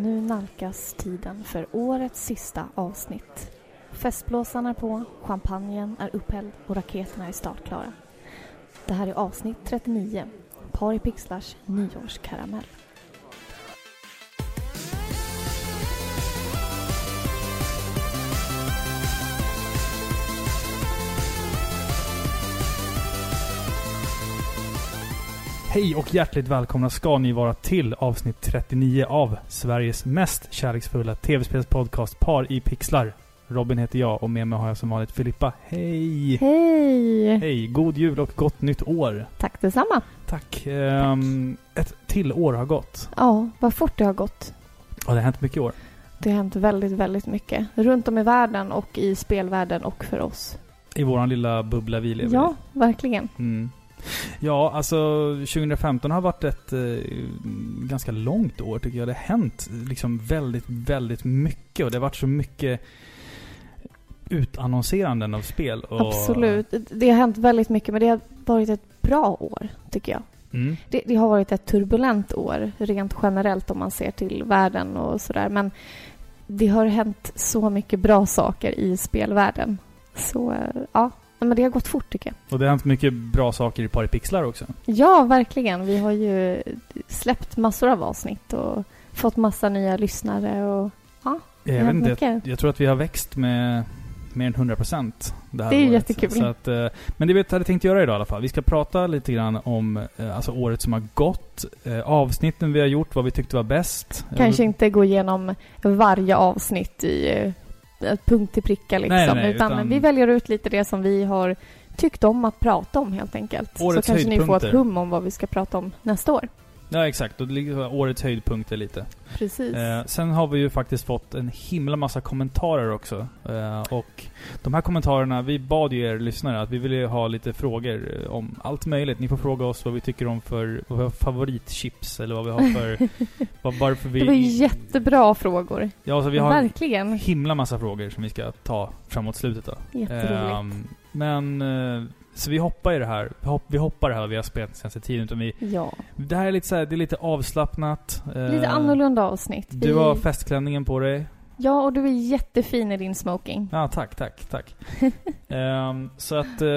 Nu nalkas tiden för årets sista avsnitt. Festblåsan är på, champagnen är upphälld och raketerna är startklara. Det här är avsnitt 39, Paripixlars nyårskaramell. Hej och hjärtligt välkomna ska ni vara till avsnitt 39 av Sveriges mest kärleksfulla tv-spelspodcast Par i pixlar. Robin heter jag och med mig har jag som vanligt Filippa. Hej! Hej! Hej! God jul och gott nytt år! Tack detsamma. Tack! Ehm, ett till år har gått. Ja, vad fort det har gått. Har det hänt mycket i år? Det har hänt väldigt, väldigt mycket. Runt om i världen och i spelvärlden och för oss. I våran lilla bubbla vi lever Ja, verkligen. i. Mm. Ja, alltså 2015 har varit ett eh, ganska långt år tycker jag. Det har hänt liksom väldigt, väldigt mycket och det har varit så mycket utannonseranden av spel. Och, Absolut. Det har hänt väldigt mycket, men det har varit ett bra år, tycker jag. Mm. Det, det har varit ett turbulent år, rent generellt om man ser till världen och sådär. Men det har hänt så mycket bra saker i spelvärlden. Så eh, ja, men det har gått fort tycker jag. Och det har hänt mycket bra saker i Paripixlar också. Ja, verkligen. Vi har ju släppt massor av avsnitt och fått massa nya lyssnare och ja, det hänt inte, mycket. jag tror att vi har växt med mer än 100% det här Det är året. jättekul. Så att, eh, men det vi hade tänkt göra idag i alla fall. Vi ska prata lite grann om eh, alltså året som har gått, eh, avsnitten vi har gjort, vad vi tyckte var bäst. Kanske inte gå igenom varje avsnitt i punkt till pricka liksom. Nej, nej, utan, utan- vi väljer ut lite det som vi har tyckt om att prata om helt enkelt. Årets Så kanske ni får ett hum om vad vi ska prata om nästa år. Ja, exakt. Och det ligger årets höjdpunkter lite. Precis. Eh, sen har vi ju faktiskt fått en himla massa kommentarer också. Eh, och de här kommentarerna, vi bad ju er lyssnare att vi ville ha lite frågor eh, om allt möjligt. Ni får fråga oss vad vi tycker om för vad vi har favoritchips eller vad vi har för... vad, varför vi... det var jättebra frågor. Ja, alltså vi har Verkligen. himla massa frågor som vi ska ta framåt slutet då. Jätteroligt. Ehm, men... eh, så vi hoppar i det här. Vi, hopp, vi hoppar det här vi har spelat den senaste tiden. Utan vi, ja. det här är lite så här, det är lite avslappnat. Eh, Lite annorlunda avsnitt. Du Vi- har festklänningen på dig. Ja, och du är jättefin i din smoking. Ja, tack, tack, tack. Ehm, så att, eh,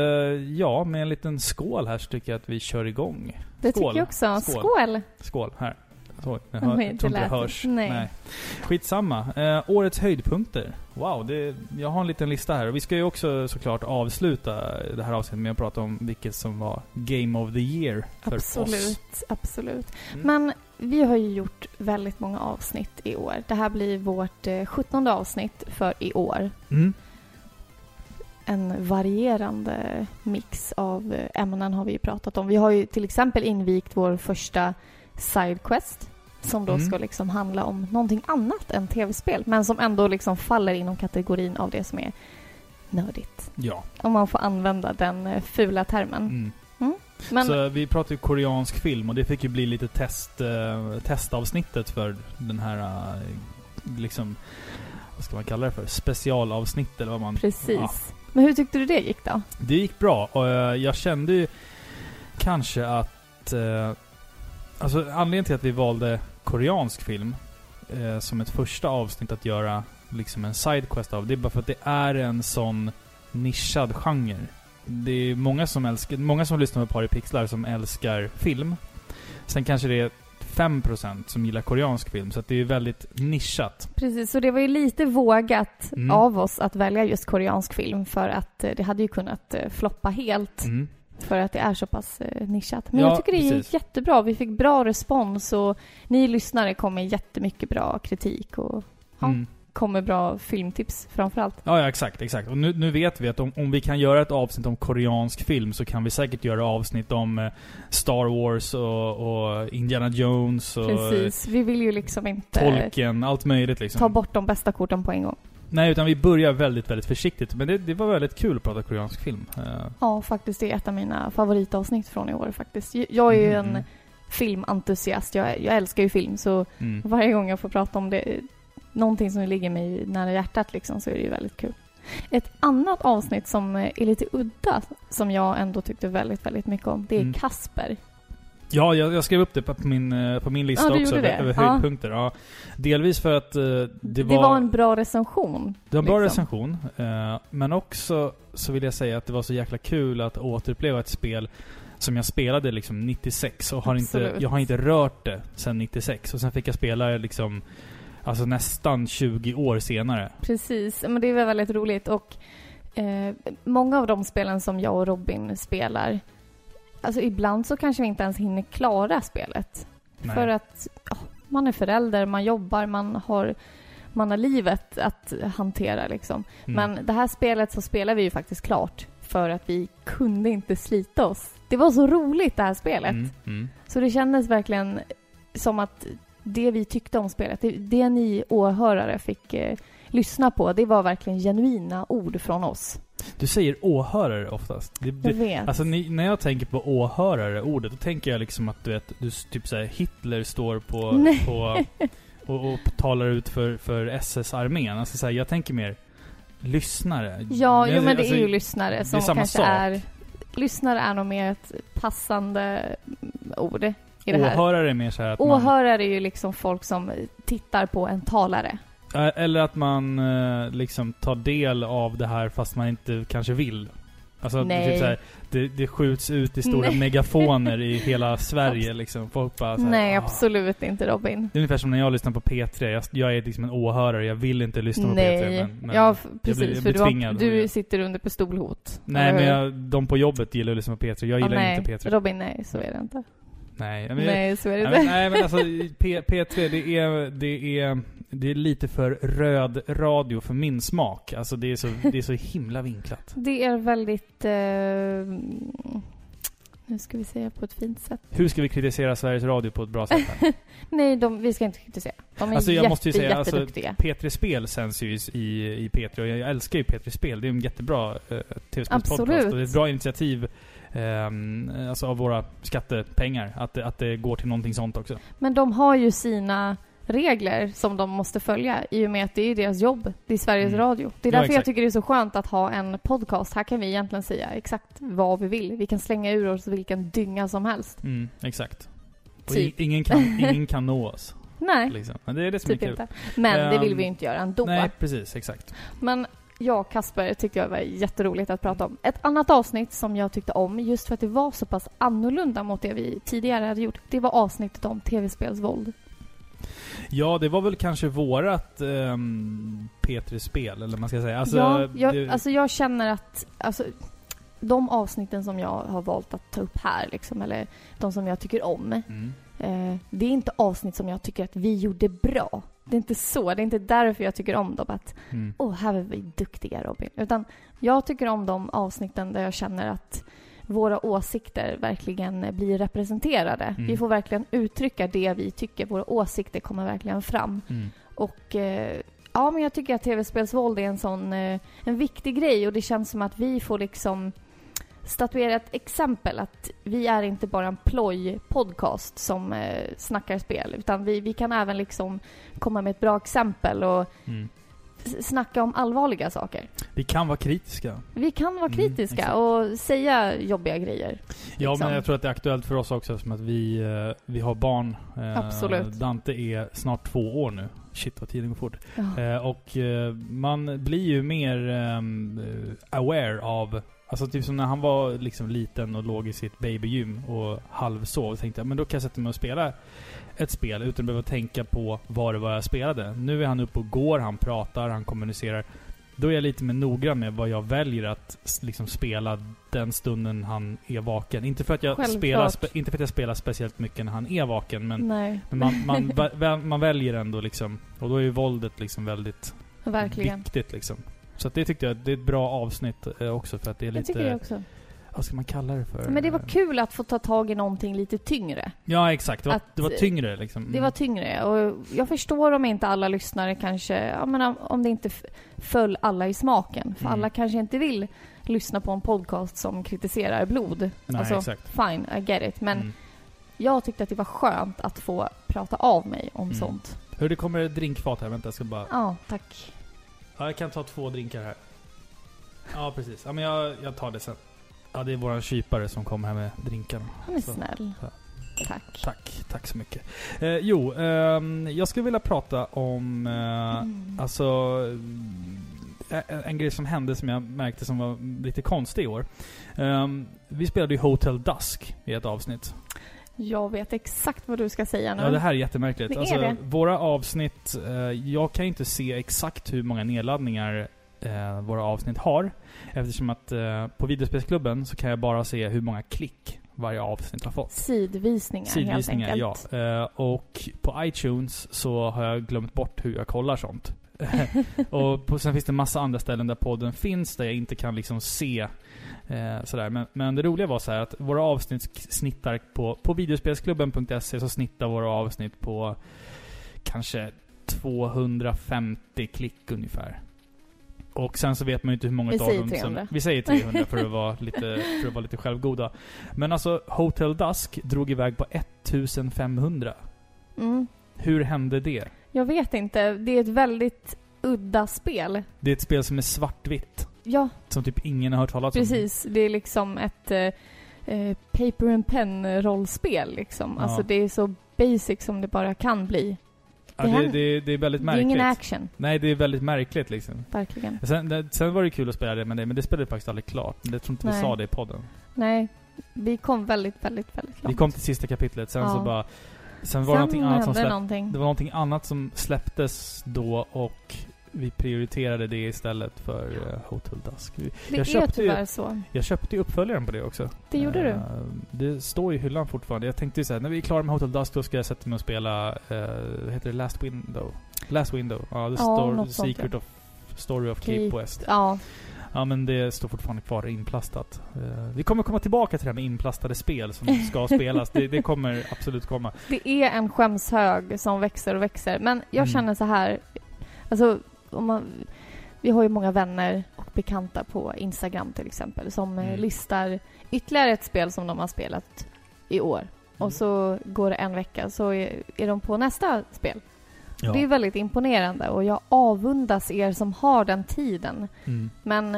ja, med en liten skål här så tycker jag att vi kör igång. Det Skål. tycker jag också. Skål. Skål! Skål, här. Så, jag, hör, tror inte det hörs. nej. Skitsamma. Eh, årets höjdpunkter. Wow, det, jag har en liten lista här. Och vi ska ju också såklart avsluta det här avsnittet med att prata om vilket som var Game of the Year för oss. Absolut, absolut. Mm. Men vi har ju gjort väldigt många avsnitt i år. Det här blir vårt eh, 17 avsnitt för i år. Mm. En varierande mix av eh, ämnen har vi ju pratat om. Vi har ju till exempel invigt vår första Sidequest som då Mm. ska liksom handla om någonting annat än tv-spel men som ändå liksom faller inom kategorin av det som är nördigt. Ja. Om man får använda den eh, fula termen. Mm. Men Så vi pratade ju koreansk film och det fick ju bli lite test, eh, testavsnittet för den här, eh, liksom, vad ska man kalla det för? Specialavsnitt eller vad man... precis. Ja. Men hur tyckte du det gick då? Det gick bra och eh, jag kände ju kanske att... Alltså anledningen till att vi valde koreansk film eh, som ett första avsnitt att göra liksom en sidequest av, det är bara för att det är en sån nischad genre. Det är många som älskar, många som lyssnar på Paripixlar som älskar film. Sen kanske det är 5% som gillar koreansk film, så det är väldigt nischat. Precis, så det var ju lite vågat Mm. av oss att välja just koreansk film för att eh, det hade ju kunnat eh, floppa helt Mm. För att det är så pass eh, nischat. Men Ja, jag tycker det gick precis. jättebra. Vi fick bra respons och ni lyssnare kom med jättemycket bra kritik och ja, Mm. kom med bra filmtips framförallt. Ja, ja exakt, exakt. Och nu, nu vet vi att om, om vi kan göra ett avsnitt om koreansk film så kan vi säkert göra avsnitt om eh, Star Wars och, och Indiana Jones och Precis, vi vill ju liksom inte Tolkien, allt möjligt liksom. ta bort de bästa korten på en gång. Nej, utan vi börjar väldigt, väldigt försiktigt. Men det, det var väldigt kul att prata koreansk film. Eh, Ja, faktiskt det är ett av mina favoritavsnitt från i år faktiskt. Jag är ju mm, en filmentusiast. Jag, jag älskar ju film så mm. varje gång jag får prata om det, någonting som ligger mig nära hjärtat liksom, så är det ju väldigt kul. Ett annat avsnitt som är lite udda, som jag ändå tyckte väldigt, väldigt mycket om, det är Mm. Kasper. Ja, jag, jag skrev upp det på min, eh, på min lista Ja, också. Över Ja. höjdpunkter. Ja. Delvis för att eh, det, Det var, var, en bra recension. det var en bra liksom. recension. eh, men också så vill jag säga att det var så jäkla kul att återuppleva ett spel som jag spelade liksom 96 och har inte, jag har inte rört det sedan 96. Och sen fick jag spela liksom Alltså nästan 20 år senare. Precis, men det är väl väldigt roligt och eh, många av de spelen som jag och Robin spelar, alltså ibland så kanske vi inte ens hinner klara spelet. Nej. För att ja, man är förälder, man jobbar, man har, man har livet att hantera liksom. Mm. Men det här spelet så spelar vi ju faktiskt klart för att vi kunde inte slita oss. Det var så roligt det här spelet. Mm, mm. Så det kändes verkligen som att det vi tyckte om spelet, det, det ni åhörare fick eh, lyssna på, det var verkligen genuina ord från oss. Du säger åhörare oftast. Det, Jag vet. alltså ni, när jag tänker på åhörare, ordet, då tänker jag liksom att du vet, du typ såhär Hitler står på, Nej. på och, och talar ut för, för SS-armén. Alltså såhär, jag tänker mer lyssnare. ja, jo, men det alltså, är ju lyssnare som kanske sak. är... Lyssnare är nog mer ett passande mm, ord i det här. Åhörare är mer såhär att man... Åhörare är ju liksom folk som tittar på en talare. Eh, Eller att man eh, liksom tar del av det här fast man inte kanske vill. Alltså Nej. typ såhär, det, det skjuts ut i stora Nej. megafoner i hela Sverige liksom. Folk bara så här, Nej, "Ah." absolut inte Robin. Det är ungefär som när jag lyssnar på P3. Jag, jag är liksom en åhörare. Jag vill inte lyssna på Nej, P3. Men, men ja f- jag precis. blir- jag för blir du, har, tvingad du sitter under pistolhot. Nej, men jag, de på jobbet gillar att lyssna på P3. Jag Ja, gillar nej, inte P3. Robin, nej, så är det inte. Nej, men, nej, så är det nej, men, inte. nej, men alltså P, P3 det är, det är det är lite för röd radio för min smak. Alltså det är så, det är så himla vinklat. Det är väldigt... Eh, nu ska vi säga på ett fint sätt. Hur ska vi kritisera Sveriges Radio på ett bra sätt? Nej, de, vi ska inte kritisera. De är Alltså, jag jätte, måste ju säga, alltså, jätteduktiga. P3 Spel sänds ju i, i P3 och jag älskar ju P3 Spel. Det är en jättebra eh, tv-spelspodcast. Det är ett bra initiativ ehm, alltså av våra skattepengar. Att, att det går till någonting sånt också. Men de har ju sina regler som de måste följa i och med att det är deras jobb. Det är Sveriges Mm. Radio. Det är Ja, därför jag exakt. tycker det är så skönt att ha en podcast. Här kan vi egentligen säga exakt vad vi vill. Vi kan slänga ur oss vilken dynga som helst. Mm, exakt. Och Typ. i, ingen, kan, ingen kan nå oss. Nej, Liksom. Men det är det som typ är kul. inte. Men det vill Ehm, vi ju inte göra ändå. Nej, precis. Exakt. Men jag Kasper tyckte jag var jätteroligt att prata om. Ett annat avsnitt som jag tyckte om, just för att det var så pass annorlunda mot det vi tidigare hade gjort, det var avsnittet om tv-spelsvåld. Ja, det var väl kanske vårat um, P3-spel, eller man ska säga. Alltså, ja, jag, det, alltså jag känner att alltså, de avsnitten som jag har valt att ta upp här, liksom, eller de som jag tycker om, mm. eh, det är inte avsnitt som jag tycker att vi gjorde bra. Det är inte så, det är inte därför jag tycker om dem. Att Mm. åh, här är vi duktiga Robin. Utan jag tycker om de avsnitten där jag känner att våra åsikter verkligen blir representerade. Mm. Vi får verkligen uttrycka det vi tycker. Våra åsikter kommer verkligen fram. Mm. Och eh, ja, men jag tycker att tv-spelsvåld är en sån eh, en viktig grej och det känns som att vi får liksom statuera ett exempel att vi är inte bara en ploj-podcast som eh, snackar spel utan vi, vi kan även liksom komma med ett bra exempel och Mm. Snacka om allvarliga saker. Vi kan vara kritiska. Vi kan vara Mm, kritiska exakt. och säga jobbiga grejer. Ja, liksom. men jag tror att det är aktuellt för oss också eftersom att vi, eh, vi har barn. Eh, Absolut. Dante är snart två år nu. Shit vad tiden går fort. Ja. Eh, och man blir ju mer ehm, eh, aware av Alltså typ som när han var liksom liten och låg i sitt babygym och halvsov. tänkte jag, men då kan jag sätta mig och spela ett spel utan att behöva tänka på vad det var jag spelade. Nu är han uppe och går, han pratar, han kommunicerar. Då är jag lite mer noggrann med vad jag väljer att liksom spela den stunden han är vaken. Inte för att jag, Självklart. spelar, spe, inte för att jag spelar speciellt mycket när han är vaken, men, men man, man, man väljer ändå liksom. Och då är ju våldet liksom väldigt verkligen. viktigt liksom. Så det tyckte jag, det är ett bra avsnitt eh, också för att det är Jag tycker det lite, också. vad ska man kalla det för? Men det var kul att få ta tag i någonting lite tyngre. Ja exakt, det var, Att- det var tyngre liksom. Det var tyngre och jag förstår om inte alla lyssnare kanske, jag menar, om det inte föll alla i smaken. För Mm. alla kanske inte vill lyssna på en podcast som kritiserar blod. Nej alltså, exakt. fine, I get it. Men Mm. jag tyckte att det var skönt att få prata av mig om Mm. sånt. Hur det kommer drinkfat här, vänta jag ska bara... Ja, tack. Ja, jag kan ta två drinkar här. Ja precis, ja men jag, jag tar det sen. Ja det är våran kypare som kommer här med drinkarna. Han är Så. snäll. så. Tack. Tack, tack så mycket. Eh, jo, ehm, jag skulle vilja prata om, eh, Mm. alltså, eh, en grej som hände som jag märkte som var lite konstig i år. Ehm, vi spelade ju Hotel Dusk i ett avsnitt. Jag vet exakt vad du ska säga nu. Ja, det här är jättemärkligt. Det är alltså, det. Våra avsnitt, eh, jag kan inte se exakt hur många nedladdningar eh, våra avsnitt har. Eftersom att eh, på videospelsklubben så kan jag bara se hur många klick varje avsnitt har fått. Sidvisningar, Sidvisningar, helt ja. enkelt. Eh, och på iTunes så har jag glömt bort hur jag kollar sånt. och på, sen finns det massa andra ställen där podden finns där jag inte kan liksom se eh, sådär. Men, men det roliga var så här att våra avsnitt snittar på, på videospelsklubben.se så snittar våra avsnitt på kanske 250 klick ungefär. Och sen så vet man ju inte hur många Vi av dem 300. som... Vi säger 300 för att, vara lite, för att vara lite självgoda. Men alltså, Hotel Dusk drog iväg på 1500. Mm. Hur hände det? Jag vet inte. Det är ett väldigt udda spel. Det är ett spel som är svartvitt. Ja, Som typ ingen har hört talas om. precis. Det är liksom ett eh, eh, paper and pen rollspel liksom. Ja. Alltså det är så basic som det bara kan bli. Ja, Det det, det, det är väldigt Det är märkligt. ingen action, Nej, det är väldigt märkligt liksom. verkligen. Sen, det, sen var det kul att spela det med dig, men det spelade vi faktiskt aldrig klart. Jag tror inte vi Nej. sa det i podden. Nej, vi kom väldigt, väldigt, väldigt långt. Vi kom till sista kapitlet, sen Ja. så bara... Sen var det någonting annat som släpptes. någonting. Det var någonting annat som släpptes då och vi prioriterade det istället för eh, Hotel Dusk. Det jag är köpte ju- tyvärr så. Jag köpte ju uppföljaren på det också. Det gjorde du. Eh, Det står i hyllan fortfarande. Jag tänkte ju såhär, när vi är klara med Hotel Dusk då ska jag sätta mig och spela, uh, vad heter det? Last Window? Last Window. Ja, det Ja, något sånt, Secret ja. of Story of Cape, Cape. West. Ja, Ja men det står fortfarande kvar inplastat. Eh, vi kommer komma tillbaka till det här med inplastade spel som ska spelas. Det, det kommer absolut komma. det är en skämshög som växer och växer. Men jag Mm. känner så här, alltså om man, vi har ju många vänner och bekanta på Instagram till exempel som eh, Mm. listar ytterligare ett spel som de har spelat i år. Mm. Och så går det en vecka så är, är de på nästa spel. Ja. Det är väldigt imponerande och jag avundas er som har den tiden. Mm. Men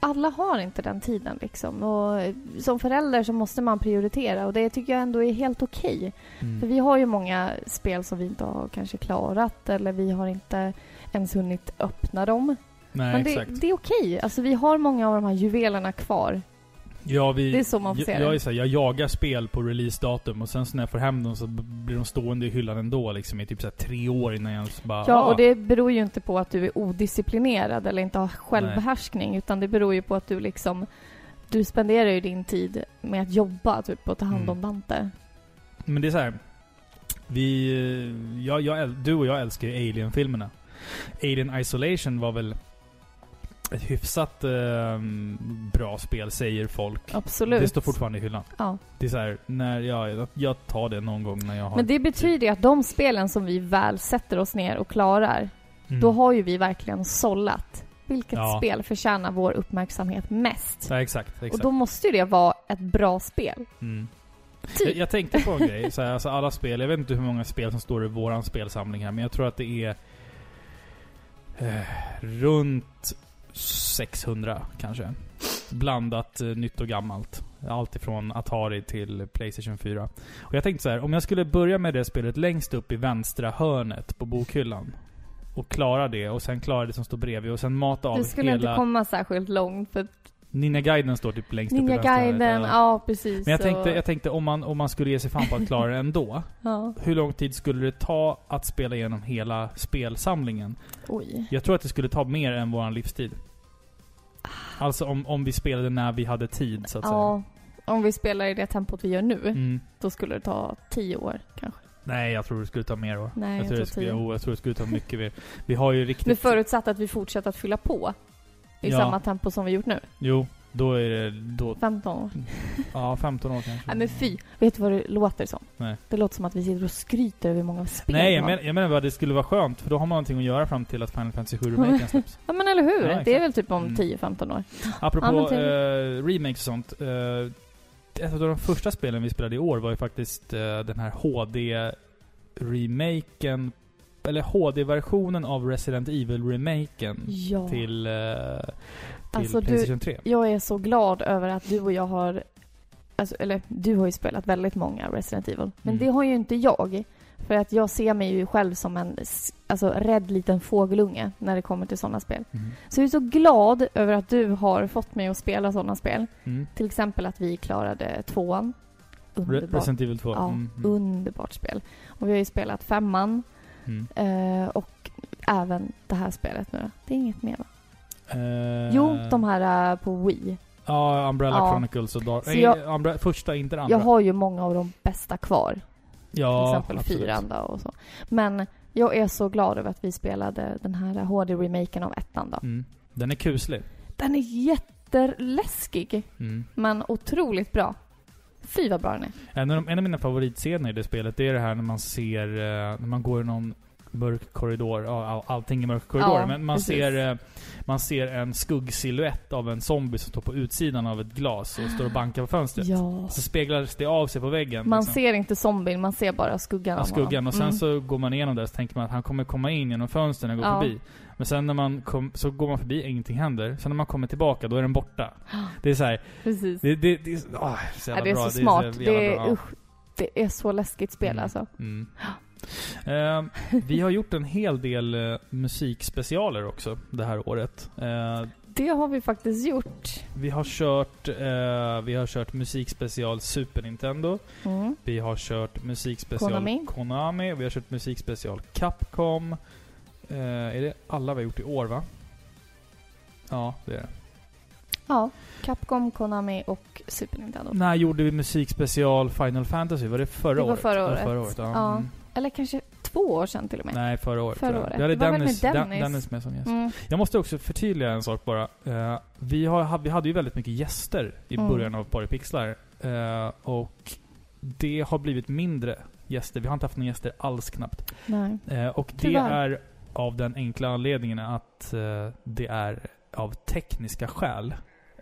alla har inte den tiden liksom. Och som förälder så måste man prioritera och det tycker jag ändå är helt okej. Mm. För vi har ju många spel som vi inte har kanske klarat eller vi har inte ens hunnit öppna dem. Nej, Men det, exakt. det är okej. Alltså vi har många av de här juvelerna kvar. Ja, vi, Det är så man får se jag, det. jag, är så här, jag jagar spel på releasedatum och sen så när jag får hem dem så blir de stående i hyllan ändå liksom i typ så här tre år innan jag ens bara... Ja, ah, och det beror ju inte på att du är odisciplinerad eller inte har självbehärskning utan det beror ju på att du liksom du spenderar ju din tid med att jobba typ och ta hand om Mm. Dante. Men det är så här. Vi... eh, Jag, jag, du och jag älskar ju Alien-filmerna. Alien Isolation var väl ett hyfsat eh, bra spel, säger folk. Absolut. Det står fortfarande i hyllan. Ja. Det är så här, när jag, jag tar det någon gång när jag har... Men det betyder ju att de spelen som vi väl sätter oss ner och klarar, Mm. då har ju vi verkligen sållat. Vilket Ja. spel förtjänar vår uppmärksamhet mest? Ja, exakt, exakt. Och då måste ju det vara ett bra spel. Mm. Typ. Jag, jag tänkte på en grej. Så här, alltså alla spel, jag vet inte hur många spel som står i våran spelsamling här, men jag tror att det är eh, runt 600 kanske. Blandat eh, nytt och gammalt. Allt ifrån Atari till Playstation 4. Och jag tänkte så här, om jag skulle börja med det spelet längst upp i vänstra hörnet på bokhyllan. Och klara det, och sen klara det som står bredvid, och sen mata av Du skulle hela... inte komma särskilt långt för Ninja-guiden står typ längst upp i Ninja vänstra hörnet. Guiden, Ja. ja precis. Men jag tänkte, jag tänkte om, man, om man skulle ge sig fan på att klara det ändå. Ja. Hur lång tid skulle det ta att spela igenom hela spelsamlingen? Oj. Jag tror att det skulle ta mer än våran livstid. Alltså om, om vi spelade när vi hade tid, så att Ja. Om vi spelar i det tempot vi gör nu, säga. Mm. då skulle det ta tio år kanske. Nej, jag tror det skulle ta mer år. Nej, jag, tror tror det skulle, tio. jo, jag tror det skulle ta mycket mer. Vi har ju riktigt... Men förutsatt att vi fortsätter att fylla på i Ja. samma tempo som vi gjort nu. Jo, då är det... Då, 15 år. ja, 15 år kanske. Nej men fy. Vet du vad det låter som? Nej. Det låter som att vi sitter och skryter över hur många spel Nej, jag, men, jag menar bara det skulle vara skönt, för då har man någonting att göra fram till att Final Fantasy 7 Remaken släpps. Ja men eller hur? Ja, det är väl typ om Mm. 10-15 år. Apropå Ja, eh, remakes och sånt. Eh, ett av de första spelen vi spelade i år var ju faktiskt eh, den här HD-remaken, eller HD-versionen av Resident Evil-remaken Ja. till, eh, till Alltså, du- Playstation 3. Jag är så glad över att du och jag har alltså, eller du har ju spelat väldigt många Resident Evil, men Mm. det har ju inte jag. För att jag ser mig ju själv som en alltså, rädd liten fågelunge när det kommer till sådana spel. Mm. Så jag är så glad över att du har fått mig att spela sådana spel. Mm. Till exempel att vi klarade tvåan. Underbart. Resident Evil 2. Ja, Mm. Mm. underbart spel. Och vi har ju spelat femman Mm. eh, och även det här spelet nu då. Det är inget mer va? Eh, Jo, de här eh, på Wii. Ja, Umbrella Ja. Chronicles och Dark... Så Nej, jag- Umbre- första, inte den andra. Jag har ju många av de bästa kvar. Till ja, exempel absolut. fyran då och så. Men jag är så glad över att vi spelade den här HD-remaken av ettan då. Mm. Den är kuslig. Den är jätteläskig, Mm. men otroligt bra. Fy vad bra den är. En, av de, en av mina favoritscener i det spelet, det är det här när man ser, eh, när man går i någon mörk korridor. Ja, all, allting är mörk korridor. Ja, men man precis. ser, eh, man ser en skuggsilhuett av en zombie som står på utsidan av ett glas och står och bankar på fönstret. Ja. Så speglar det av sig på väggen. Man liksom. ser inte zombien, man ser bara skuggan Ja, skuggan. Och sen Mm. så går man igenom där så tänker man att han kommer komma in genom fönstren och gå Ja. förbi. Men sen när man kom, så går man förbi, ingenting händer. Sen när man kommer tillbaka, då är den borta. Det är så här, Precis. det, det, det, så- åh, så Ja, jävla det är bra. så smart. jävla Det är, bra, ja. usch, det är så läskigt spel Mm. alltså. Mm. Ehm, vi har gjort en hel del eh, musikspecialer också det här året. Eh, Det har vi faktiskt gjort. vi har kört, eh, vi har kört musikspecial Super Nintendo. Mm. Vi har kört musikspecial Konami. Konami. Vi har kört musikspecial Capcom. Eh, är det alla vi har gjort i år va? Ja, det är det. Ja, Capcom, Konami och Super Nintendo. När gjorde vi musikspecial Final Fantasy? Var det förra Det var året? förra Ja, året. förra året ja. Ja. Mm. Eller kanske två år sedan till och med. Nej, förra året. Förra året. Vi hade Det Dennis, med Den- Dennis? Dennis med som gäst. Mm. Jag måste också förtydliga en sak bara. Eh, vi, har, vi hade ju väldigt mycket gäster i Mm. början av Paripixlar. Uh, och det har blivit mindre gäster. Vi har inte haft några gäster alls knappt. Nej. Eh, och det Tyvärr. är av den enkla anledningen att eh, det är av tekniska skäl.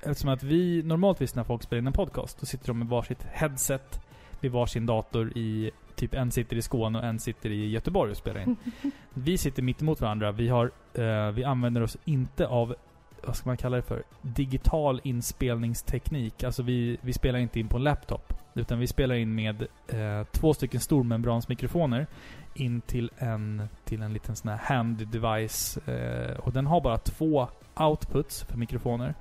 Eftersom att vi, normaltvis när folk spelar in en podcast, då sitter de med varsitt headset vid varsin dator i, typ en sitter i Skåne och en sitter i Göteborg och spelar in. Vi sitter mitt emot varandra. Vi, har, eh, vi använder oss inte av, vad ska man kalla det för, digital inspelningsteknik. Alltså vi, vi spelar inte in på en laptop. Utan vi spelar in med eh, två stycken stormembransmikrofoner in till en, till en liten sån här hand device. Eh, och den har bara två outputs för mikrofoner.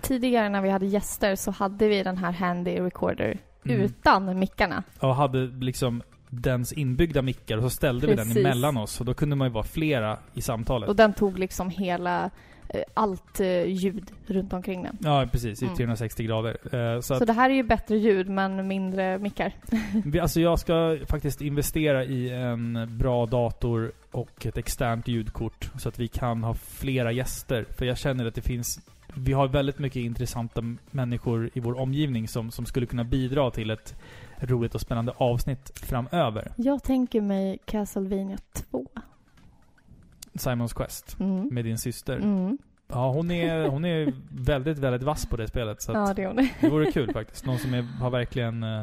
Tidigare när vi hade gäster så hade vi den här handy recorder Mm. utan mickarna. Och hade liksom dens inbyggda mickar och så ställde vi Precis. den emellan oss. Och då kunde man ju vara flera i samtalet. Och den tog liksom hela, eh, allt eh, ljud runt omkring den. Ja, precis. I Mm. 360 grader. Eh, så Så, att det här är ju bättre ljud men mindre mickar. vi, alltså jag ska faktiskt investera i en bra dator och ett externt ljudkort. Så att vi kan ha flera gäster. För jag känner att det finns vi har väldigt mycket intressanta människor i vår omgivning som, som skulle kunna bidra till ett roligt och spännande avsnitt framöver. Jag tänker mig Castlevania 2. Simons Quest Mm. med din syster. Mm. Ja, hon är, hon är väldigt, väldigt vass på det spelet. Så Ja, det är hon. det vore kul faktiskt. Någon som är, har verkligen eh,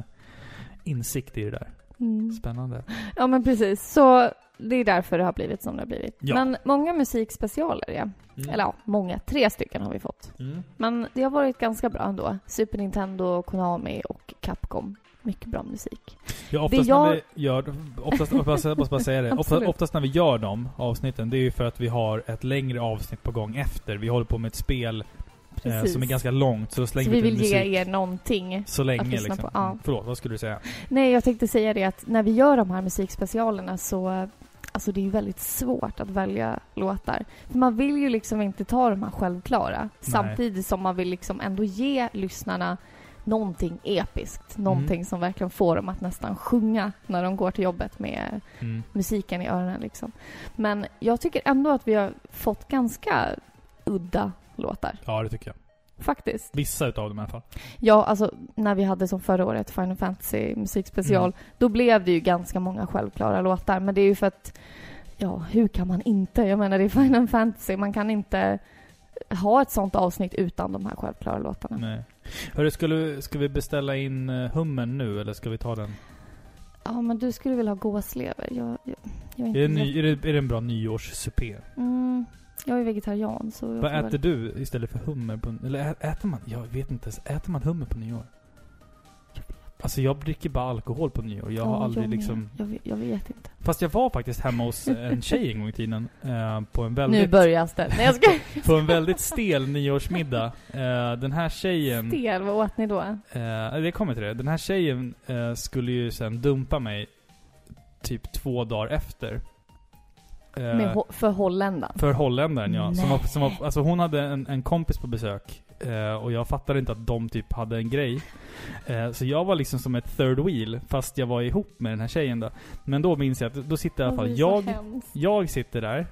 insikt i det där. Mm. Spännande. Ja, men precis. Så det är därför det har blivit som det har blivit. Ja. Men många musikspecialer, ja. Eller ja, många. Tre stycken har vi fått. Mm. Men det har varit ganska bra ändå. Super Nintendo, Konami och Capcom. Mycket bra musik. Ja, oftast Det jag- när vi gör... Oftast, oftast, måste bara säga det. Ofta, Absolut. oftast när vi gör de avsnitten, det är ju för att vi har ett längre avsnitt på gång efter. Vi håller på med ett spel eh, som är ganska långt, så slänger Så vi vill ge er någonting. Så länge att lyssna liksom. på, ja. Förlåt, vad skulle du säga? Nej, jag tänkte säga det att när vi gör de här musikspecialerna så Alltså det är väldigt svårt att välja låtar. För man vill ju liksom inte ta de här självklara. Samtidigt som man vill liksom ändå ge lyssnarna någonting episkt. Någonting Mm. som verkligen får dem att nästan sjunga när de går till jobbet med Mm. musiken i öronen liksom. Men jag tycker ändå att vi har fått ganska udda låtar. Ja, det tycker jag. Faktiskt. Vissa utav dem i alla fall. Ja, alltså när vi hade som förra året Final Fantasy musikspecial, Mm. då blev det ju ganska många självklara låtar. Men det är ju för att, ja, hur kan man inte? Jag menar, det är Final Fantasy. Man kan inte ha ett sånt avsnitt utan de här självklara låtarna. Nej. Hörru, skulle, ska vi beställa in uh, hummen nu, eller ska vi ta den? Ja, men du skulle vilja ha gåslever. Jag, jag, jag är inte Är det, ny, är, det, är det en bra nyårssupé? Mm, jag är vegetarian, så... Vad äter väl- du istället för hummer? På, eller äter man? Jag vet inte ens. Äter man hummer på nyår? Alltså jag dricker bara alkohol på nyår. Jag har Ja, aldrig jag liksom... Jag, vet- jag vet inte. Fast jag var faktiskt hemma hos en tjej en gång i tiden. Eh, på en väldigt... Nu börjar det. Nej jag ska På en väldigt stel nyårsmiddag. Eh, den här tjejen... Stel, vad åt ni då? Eh, det kommer till det. Den här tjejen eh, skulle ju sen dumpa mig typ två dagar efter. Eh, för holländaren? för holländaren ja. Som var, som var, alltså hon hade en, en kompis på besök. Eh, och jag fattade inte att de typ hade en grej. Eh, så jag var liksom som ett third wheel. Fast jag var ihop med den här tjejen då. Men då minns jag att då sitter i alla fall jag, jag sitter där.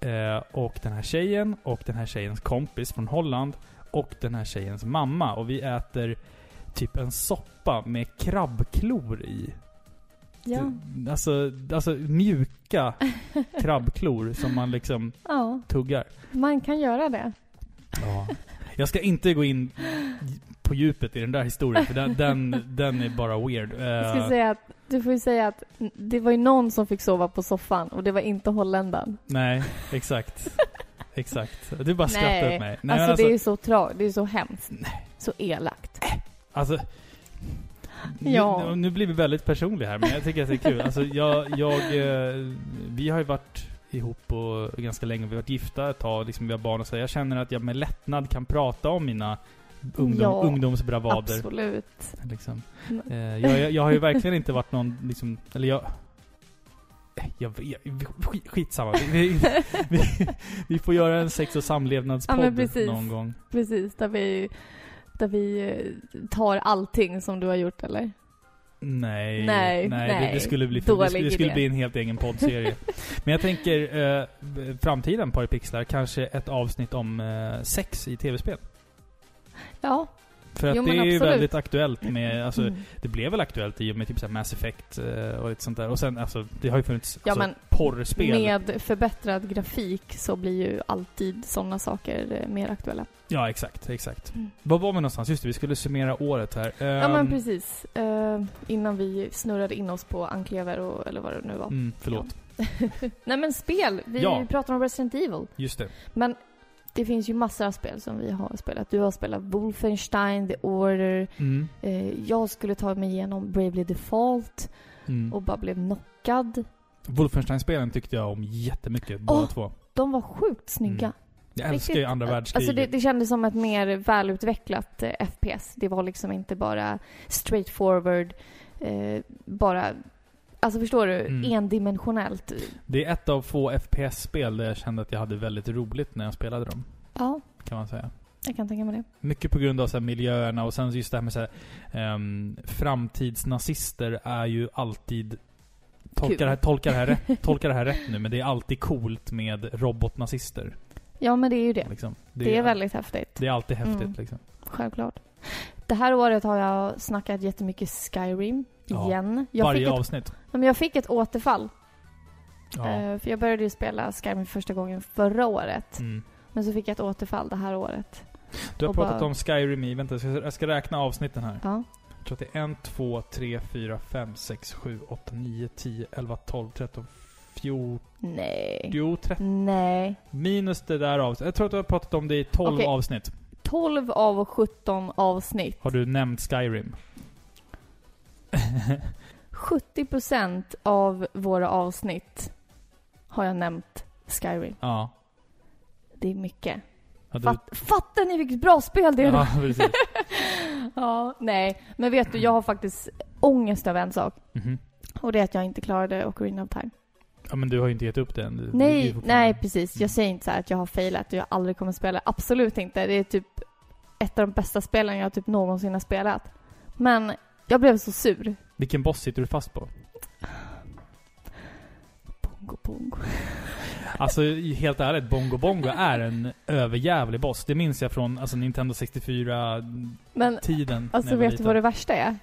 Eh, och den här tjejen och den här tjejens kompis från Holland. Och den här tjejens mamma. Och vi äter typ en soppa med krabbklor i. Ja. Alltså, alltså mjuka krabbklor som man liksom ja, tuggar. man kan göra det. Ja. Jag ska inte gå in på djupet i den där historien, för den, den, den är bara weird. Jag skulle Eh, säga att, du får ju säga att det var ju någon som fick sova på soffan och det var inte holländaren. nej, exakt. Exakt. Du bara skrattar åt mig. Nej, men alltså, det är ju så tra- det är så hemskt. Nej. Så elakt. Alltså, Ja. nu, nu blir vi väldigt personliga här, men jag tycker att det är kul. Alltså, jag, jag, eh, vi har ju varit ihop och ganska länge. Vi har varit gifta ett tag, liksom, vi har barn och så. Jag känner att jag med lättnad kan prata om mina ungdom, Ja, ungdomsbravader. Absolut. Liksom. Mm. Eh, jag, jag, jag har ju verkligen inte varit någon, liksom, eller jag... eh, Jag, jag, skit, skitsamma. Vi, vi, vi, vi får göra en sex och Ja, samlevnadspodd precis. någon gång. Precis, där vi, där vi eh, tar allting som du har gjort eller? Nej, Nej, nej, Det, nej. det skulle bli det, skulle, det skulle bli en helt egen poddserie. Men jag tänker, eh, framtiden Paripixlar, kanske ett avsnitt om eh, sex i tv-spel. Ja. För att Jo, det är ju absolut. väldigt aktuellt med, alltså, Mm. det blev väl aktuellt i och med typ så här Mass Effect eh, och lite sånt där. Och sen, alltså, det har ju funnits Ja, alltså, porrspel. Med förbättrad grafik så blir ju alltid sådana saker eh, mer aktuella. Ja, exakt, exakt. Mm. Var var vi någonstans? Just det, vi skulle summera året här. Ja Ehm, men precis. Eh, innan vi snurrade in oss på Anklever och, eller vad det nu var. Mm, förlåt. Nej men spel! Vi Ja. pratar om Resident Evil. Just det. Men det finns ju massor av spel som vi har spelat. Du har spelat Wolfenstein, The Order. Mm. Eh, jag skulle ta mig igenom Bravely Default Mm. och bara blev knockad. Wolfenstein-spelen tyckte jag om jättemycket, båda Åh, två. De var sjukt snygga. Mm. Jag älskar ju andra världskriget. Alltså det, det kändes som ett mer välutvecklat eh, FPS. Det var liksom inte bara straight forward, eh, bara... Alltså förstår du? Mm. Endimensionellt. Det är ett av få FPS-spel där jag kände att jag hade väldigt roligt när jag spelade dem. Ja, Kan man säga. jag kan tänka mig det. Mycket på grund av så här, miljöerna och sen just det här med så här, ehm, framtidsnazister är ju alltid Tolka det, här, tolka, det här rätt, tolka det här rätt nu, men det är alltid coolt med robotnazister. Ja, men det är ju det. Liksom. Det är väldigt häftigt. Det är alltid häftigt Mm. liksom. Självklart. Det här året har jag snackat jättemycket Skyrim. Ja. Igen. Jag Varje ett, avsnitt. Ja, men jag fick ett återfall. Ja. Eh, för jag började ju spela Skyrim första gången förra året. Mm. Men så fick jag ett återfall det här året. Du har pratat bara- om Skyrim i, vänta jag ska, jag ska räkna avsnitten här. Ja. Jag tror att det är 1, 2, 3, 4, 5, 6, 7, 8, 9, 10, 11, 12, 13, 14, Nej. jo, 13. Nej. Minus det där avsnittet. Jag tror att du har pratat om det i 12 Okej. avsnitt. 12 av 17 avsnitt. Har du nämnt Skyrim? 70% av våra avsnitt har jag nämnt Skyrim. ja. Det är mycket. ja, du, Fatt, fattar ni vilket bra spel det är ja, precis. Ja, nej. Men vet du, jag har faktiskt ångest över en sak. Mhm. Och det är att jag inte klarade Ocarina of Time. Ja, men du har ju inte gett upp det än. Nej, nej precis. Jag säger inte så här att jag har failat och jag aldrig kommer spela. Absolut inte. Det är typ ett av de bästa spelen jag typ någonsin har spelat. Men jag blev så sur. Vilken boss sitter du fast på? Bongo, bongo. Alltså helt ärligt, Bongo Bongo är en överjävlig boss. Det minns jag från alltså, Nintendo 64-tiden. Men när alltså vet du vad det värsta är?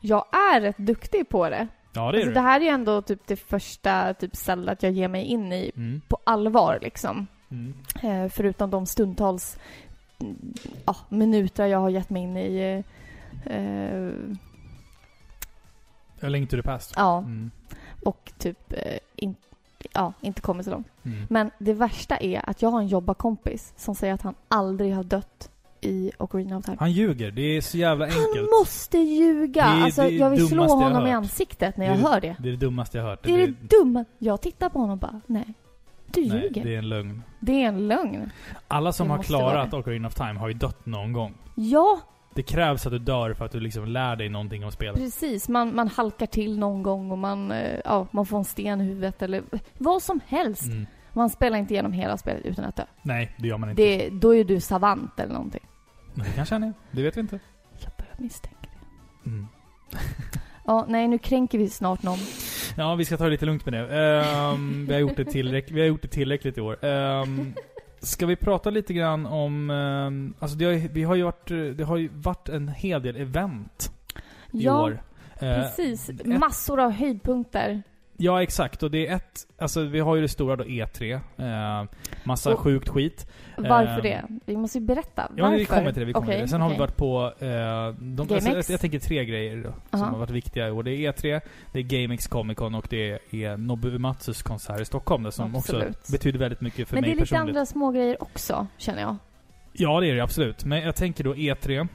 Jag är rätt duktig på det. Ja, det Alltså, det här är ju ändå typ det första typ att jag ger mig in i Mm. på allvar liksom. Mm. Eh, förutom de stundtals mm, ja, minuter jag har gett mig in i. Eh, A Link to the Past. ja, Mm. och typ eh, in, ja, inte kommit så långt. Mm. Men det värsta är att jag har en jobbarkompis som säger att han aldrig har dött i Ocarina of Time. Han ljuger. Det är så jävla enkelt. Han måste ljuga! Det är alltså, det jag vill slå honom i ansiktet när Det jag är- hör det. Det är det dummaste jag hört. Det är det dumma. Jag tittar på honom och bara, nej. Du Nej, ljuger. det är en lögn. Det är en lögn. Alla som Det har klarat det. Ocarina of Time har ju dött någon gång. Ja, Det krävs att du dör för att du liksom lär dig någonting om spelet. precis. Man, man halkar till någon gång och man, eh, ja, man får en sten i huvudet eller vad som helst. Mm. Man spelar inte igenom hela spelet utan att dö. Nej, det gör man inte. Det, då är du savant eller någonting. Men det kanske han är. Det vet vi inte. Jag börjar misstänka det. Mm. Ja, nej nu kränker vi snart någon. Ja, vi ska ta det lite lugnt med det. Ehm, vi, har gjort det tillräck- vi har gjort det tillräckligt i år. Um, ska vi prata lite grann om... ehm, alltså det har, vi har ju varit, det har ju varit en hel del event i Ja, år. Eh, precis. Massor av höjdpunkter. Ja, exakt. Och det är ett... Alltså vi har ju det stora då, E3. Eh, massa Och- sjukt skit. Varför Ehm, det? Vi måste ju berätta. Ja, Varför? vi kommer till det. Vi kommer Okej, till det. Sen har vi varit på... Eh, de, alltså, jag, jag tänker tre grejer då, som Aha. har varit viktiga i år. Det är E3, det är GameX Comic Con och det är Nobu Uematsus konsert i Stockholm. Där, som Absolut. också betyder väldigt mycket för Men det mig är lite personligt. andra små grejer också, känner jag. Ja, det är det absolut. Men jag tänker då E3.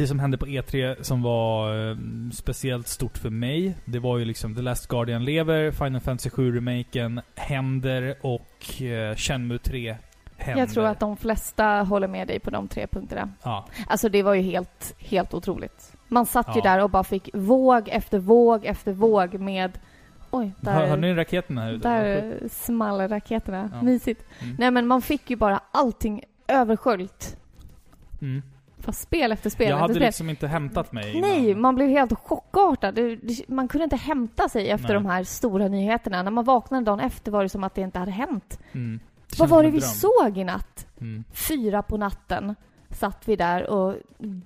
Det som hände på E3 som var eh, speciellt stort för mig, det var ju liksom The Last Guardian lever, Final Fantasy 7-remaken händer och eh, Shenmue 3 händer. Jag tror att de flesta håller med dig på de tre punkterna. Ja, Alltså det var ju helt, helt otroligt. Man satt ju Ja. där och bara fick våg efter våg efter våg med... Oj, där, Hör, hörde ni raketen här ute? där small raketerna. Ja. Mysigt. Mm. Nej men man fick ju bara allting översköljt. Mm. Fast spel efter spel Jag efter hade spel. liksom inte hämtat mig innan. Nej, man blev helt chockartad. Man kunde inte hämta sig efter Nej. de här stora nyheterna. När man vaknade dagen efter var det som att det inte hade hänt. Mm. Vad var det vi dröm. såg i natt? Mm. Fyra på natten satt vi där och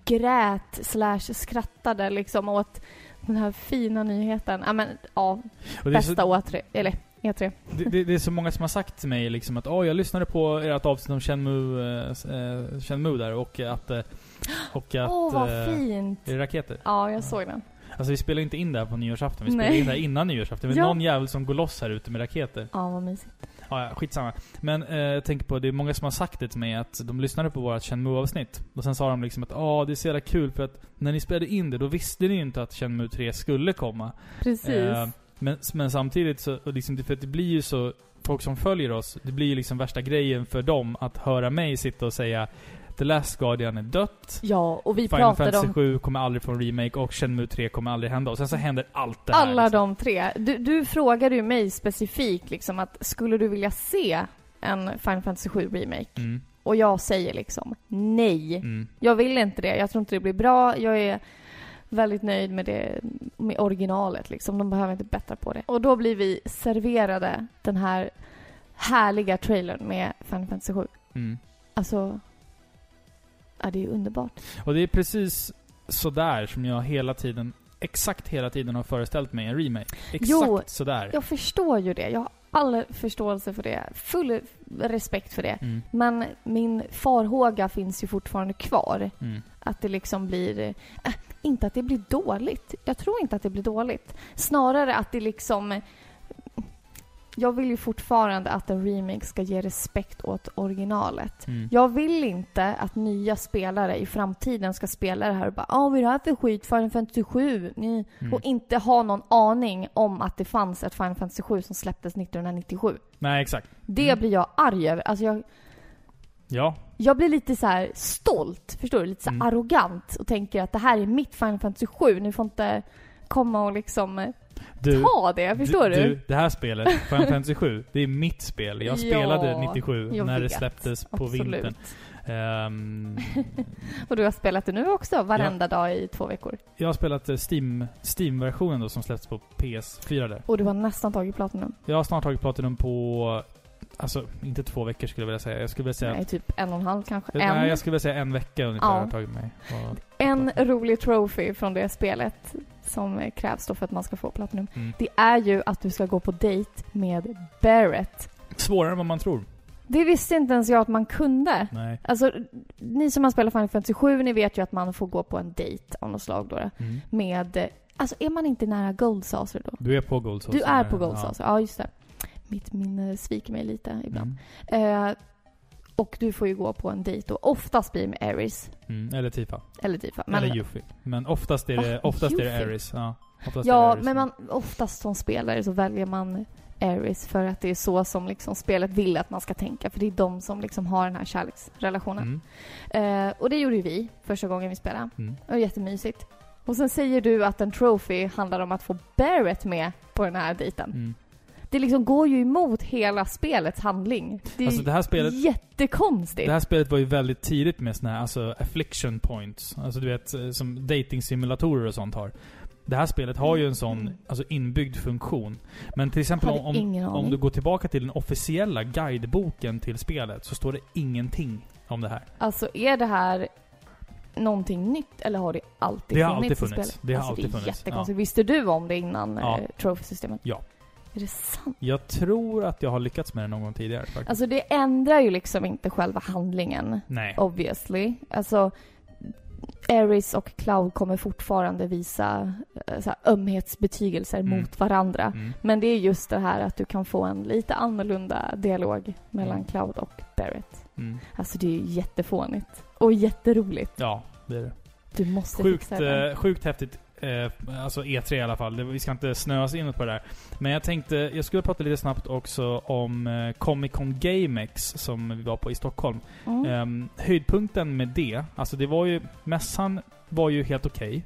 grät slash skrattade liksom åt den här fina nyheten. Ja men, ja, är så, bästa E3. Eller E3. det, det, det är så många som har sagt till mig liksom att åh, jag lyssnade på ert avsnitt om Shenmue, eh, eh, Shenmue där och att... eh, Och att... Åh, vad eh, fint! Är det raketer? Ja, jag såg den. Alltså vi spelar inte in det här på nyårsafton, vi spelar Nej. in det här innan nyårsafton. Men Ja. någon jävel som går loss här ute med raketer. Ja, vad mysigt. Ja, ja, skitsamma. Men eh, jag tänker på, det är många som har sagt det till mig att de lyssnade på vårt Shenmue-avsnitt. Och sen sa de liksom att åh, det är så jävla kul för att när ni spelade in det, då visste ni ju inte att Shenmue 3 skulle komma. Precis. Eh, men, men samtidigt så, och liksom, för att det blir ju så, folk som följer oss, det blir ju liksom värsta grejen för dem att höra mig sitta och säga The Last Guardian är dött. ja, och vi Final pratade Fantasy om 7 kommer aldrig få en remake och Shenmue 3 kommer aldrig hända. Och sen så händer allt det här. alla liksom. de tre. Du, du frågade ju mig specifikt liksom att skulle du vilja se en Final Fantasy 7 remake? Mm, Och jag säger liksom nej. mm. Jag vill inte det. Jag tror inte det blir bra. Jag är väldigt nöjd med det, med originalet liksom. De behöver inte bättra på det. Och då blir vi serverade den här härliga trailern med Final Fantasy 7. Mm. Alltså, ja, det är underbart. Och det är precis sådär som jag hela tiden, exakt hela tiden har föreställt mig en remake. Exakt Jo, sådär. Jag förstår ju det. Jag har all förståelse för det. Full respekt för det. Mm, Men min farhåga finns ju fortfarande kvar. mm. Att det liksom blir... Äh, inte att det blir dåligt. Jag tror inte att det blir dåligt. Snarare att det liksom... Jag vill ju fortfarande att en remake ska ge respekt åt originalet. Mm. Jag vill inte att nya spelare i framtiden ska spela det här och bara “Åh, vad är det här för skit? Final Fantasy 7?” Ni, Mm. och inte ha någon aning om att det fanns ett Final Fantasy 7 som släpptes 1997. Nej, exakt. Det Mm. blir jag arg över. Alltså jag, Ja. jag blir lite så här stolt, förstår du? Lite så Mm. arrogant och tänker att det här är mitt Final Fantasy 7. Ni får inte komma och liksom Du, ta det, förstår du? Du, det här spelet, Final Fantasy 7, det är mitt spel. Jag Ja, spelade 97 jag när det vet. släpptes på Absolut. vintern. Ehm, Och du har spelat det nu också, varenda dag i två veckor. jag har spelat eh, Steam, Steam-versionen då som släpptes på PS4 där. Och du har nästan tagit Platinum. Jag har snart tagit Platinum på, alltså inte två veckor skulle jag vilja säga. Jag skulle vilja säga, Nej, typ en och en halv kanske. nej, En. jag skulle vilja säga en vecka ungefär Ja. har tagit mig. Och, En rolig trophy från det spelet som eh, krävs då för att man ska få Platinum. mm. Det är ju att du ska gå på dejt med Barrett. Svårare än vad man tror. Det visste inte ens jag att man kunde. Nej. Alltså, ni som har spelat Final Fantasy 7, ni vet ju att man får gå på en dejt av något slag då. Mm. Med, eh, alltså är man inte nära Gold Saucer då? Du är på Gold Saucer. Du är på Gold ja. Saucer, ja just det. Mitt minne sviker mig lite ibland. Mm. Eh, Och du får ju gå på en dejt och oftast blir det med Aries. Mm. Eller Tifa. Eller Tifa. Men, Eller Yuffie. Men oftast är det, Ah, oftast är det. Aries. Ja, oftast ja, Aries. men man, oftast som spelare så väljer man Aries för att det är så som liksom spelet vill att man ska tänka. För det är de som liksom har den här kärleksrelationen. Mm. Eh, och det gjorde ju vi första gången vi spelade. Mm. Det var jättemysigt. Och sen säger du att en trophy handlar om att få Barrett med på den här dejten. Mm. Det liksom går ju emot hela spelets handling. Det är Alltså det här spelet jättekonstigt. Det här spelet var ju väldigt tidigt med såna här, alltså affliction points. Alltså du vet, eh, som dating-simulatorer och sånt har. Det här spelet har ju en sån alltså inbyggd funktion. Men till exempel om, om, du går tillbaka till den officiella guideboken till spelet så står det ingenting om det här. Alltså är det här någonting nytt eller har det alltid Det har funnits alltid i funnits. spelet? Det har alltså, alltid det är funnits, jättekonstigt. Visste du om det innan Ja. eh, trophy-systemet? Ja. Är det sant? Jag tror att jag har lyckats med det någon gång tidigare faktiskt. Alltså det ändrar ju liksom inte själva handlingen. Nej. Obviously. Alltså Ares och Cloud kommer fortfarande visa eh, så här, ömhetsbetygelser Mm. mot varandra. Mm. Men det är just det här att du kan få en lite annorlunda dialog mellan Mm. Cloud och Barrett. Mm. Alltså det är ju jättefånigt. Och jätteroligt. Ja, det är det. Du måste Sjukt, fixa det. eh, sjukt häftigt. Eh, alltså E3 i alla fall. Det, vi ska inte snöa oss in på det där. Men jag tänkte, jag skulle prata lite snabbt också om eh, Comic Con GameX som vi var på i Stockholm. Mm. Ehm, höjdpunkten med det, alltså det var ju, mässan var ju helt okej.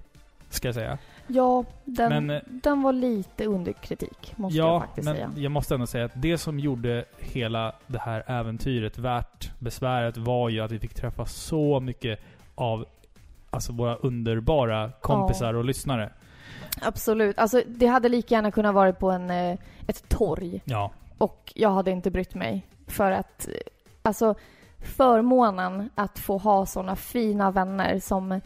ska jag säga. Ja, den, Men, eh, den var lite under kritik, måste jag ja, faktiskt men säga. jag måste ändå säga att det som gjorde hela det här äventyret värt besväret var ju att vi fick träffa så mycket av alltså våra underbara kompisar och lyssnare. Absolut. Alltså, det hade lika gärna kunnat vara på en, eh, ett torg. Ja. Och jag hade inte brytt mig. För att, eh, alltså, förmånen att få ha såna fina vänner som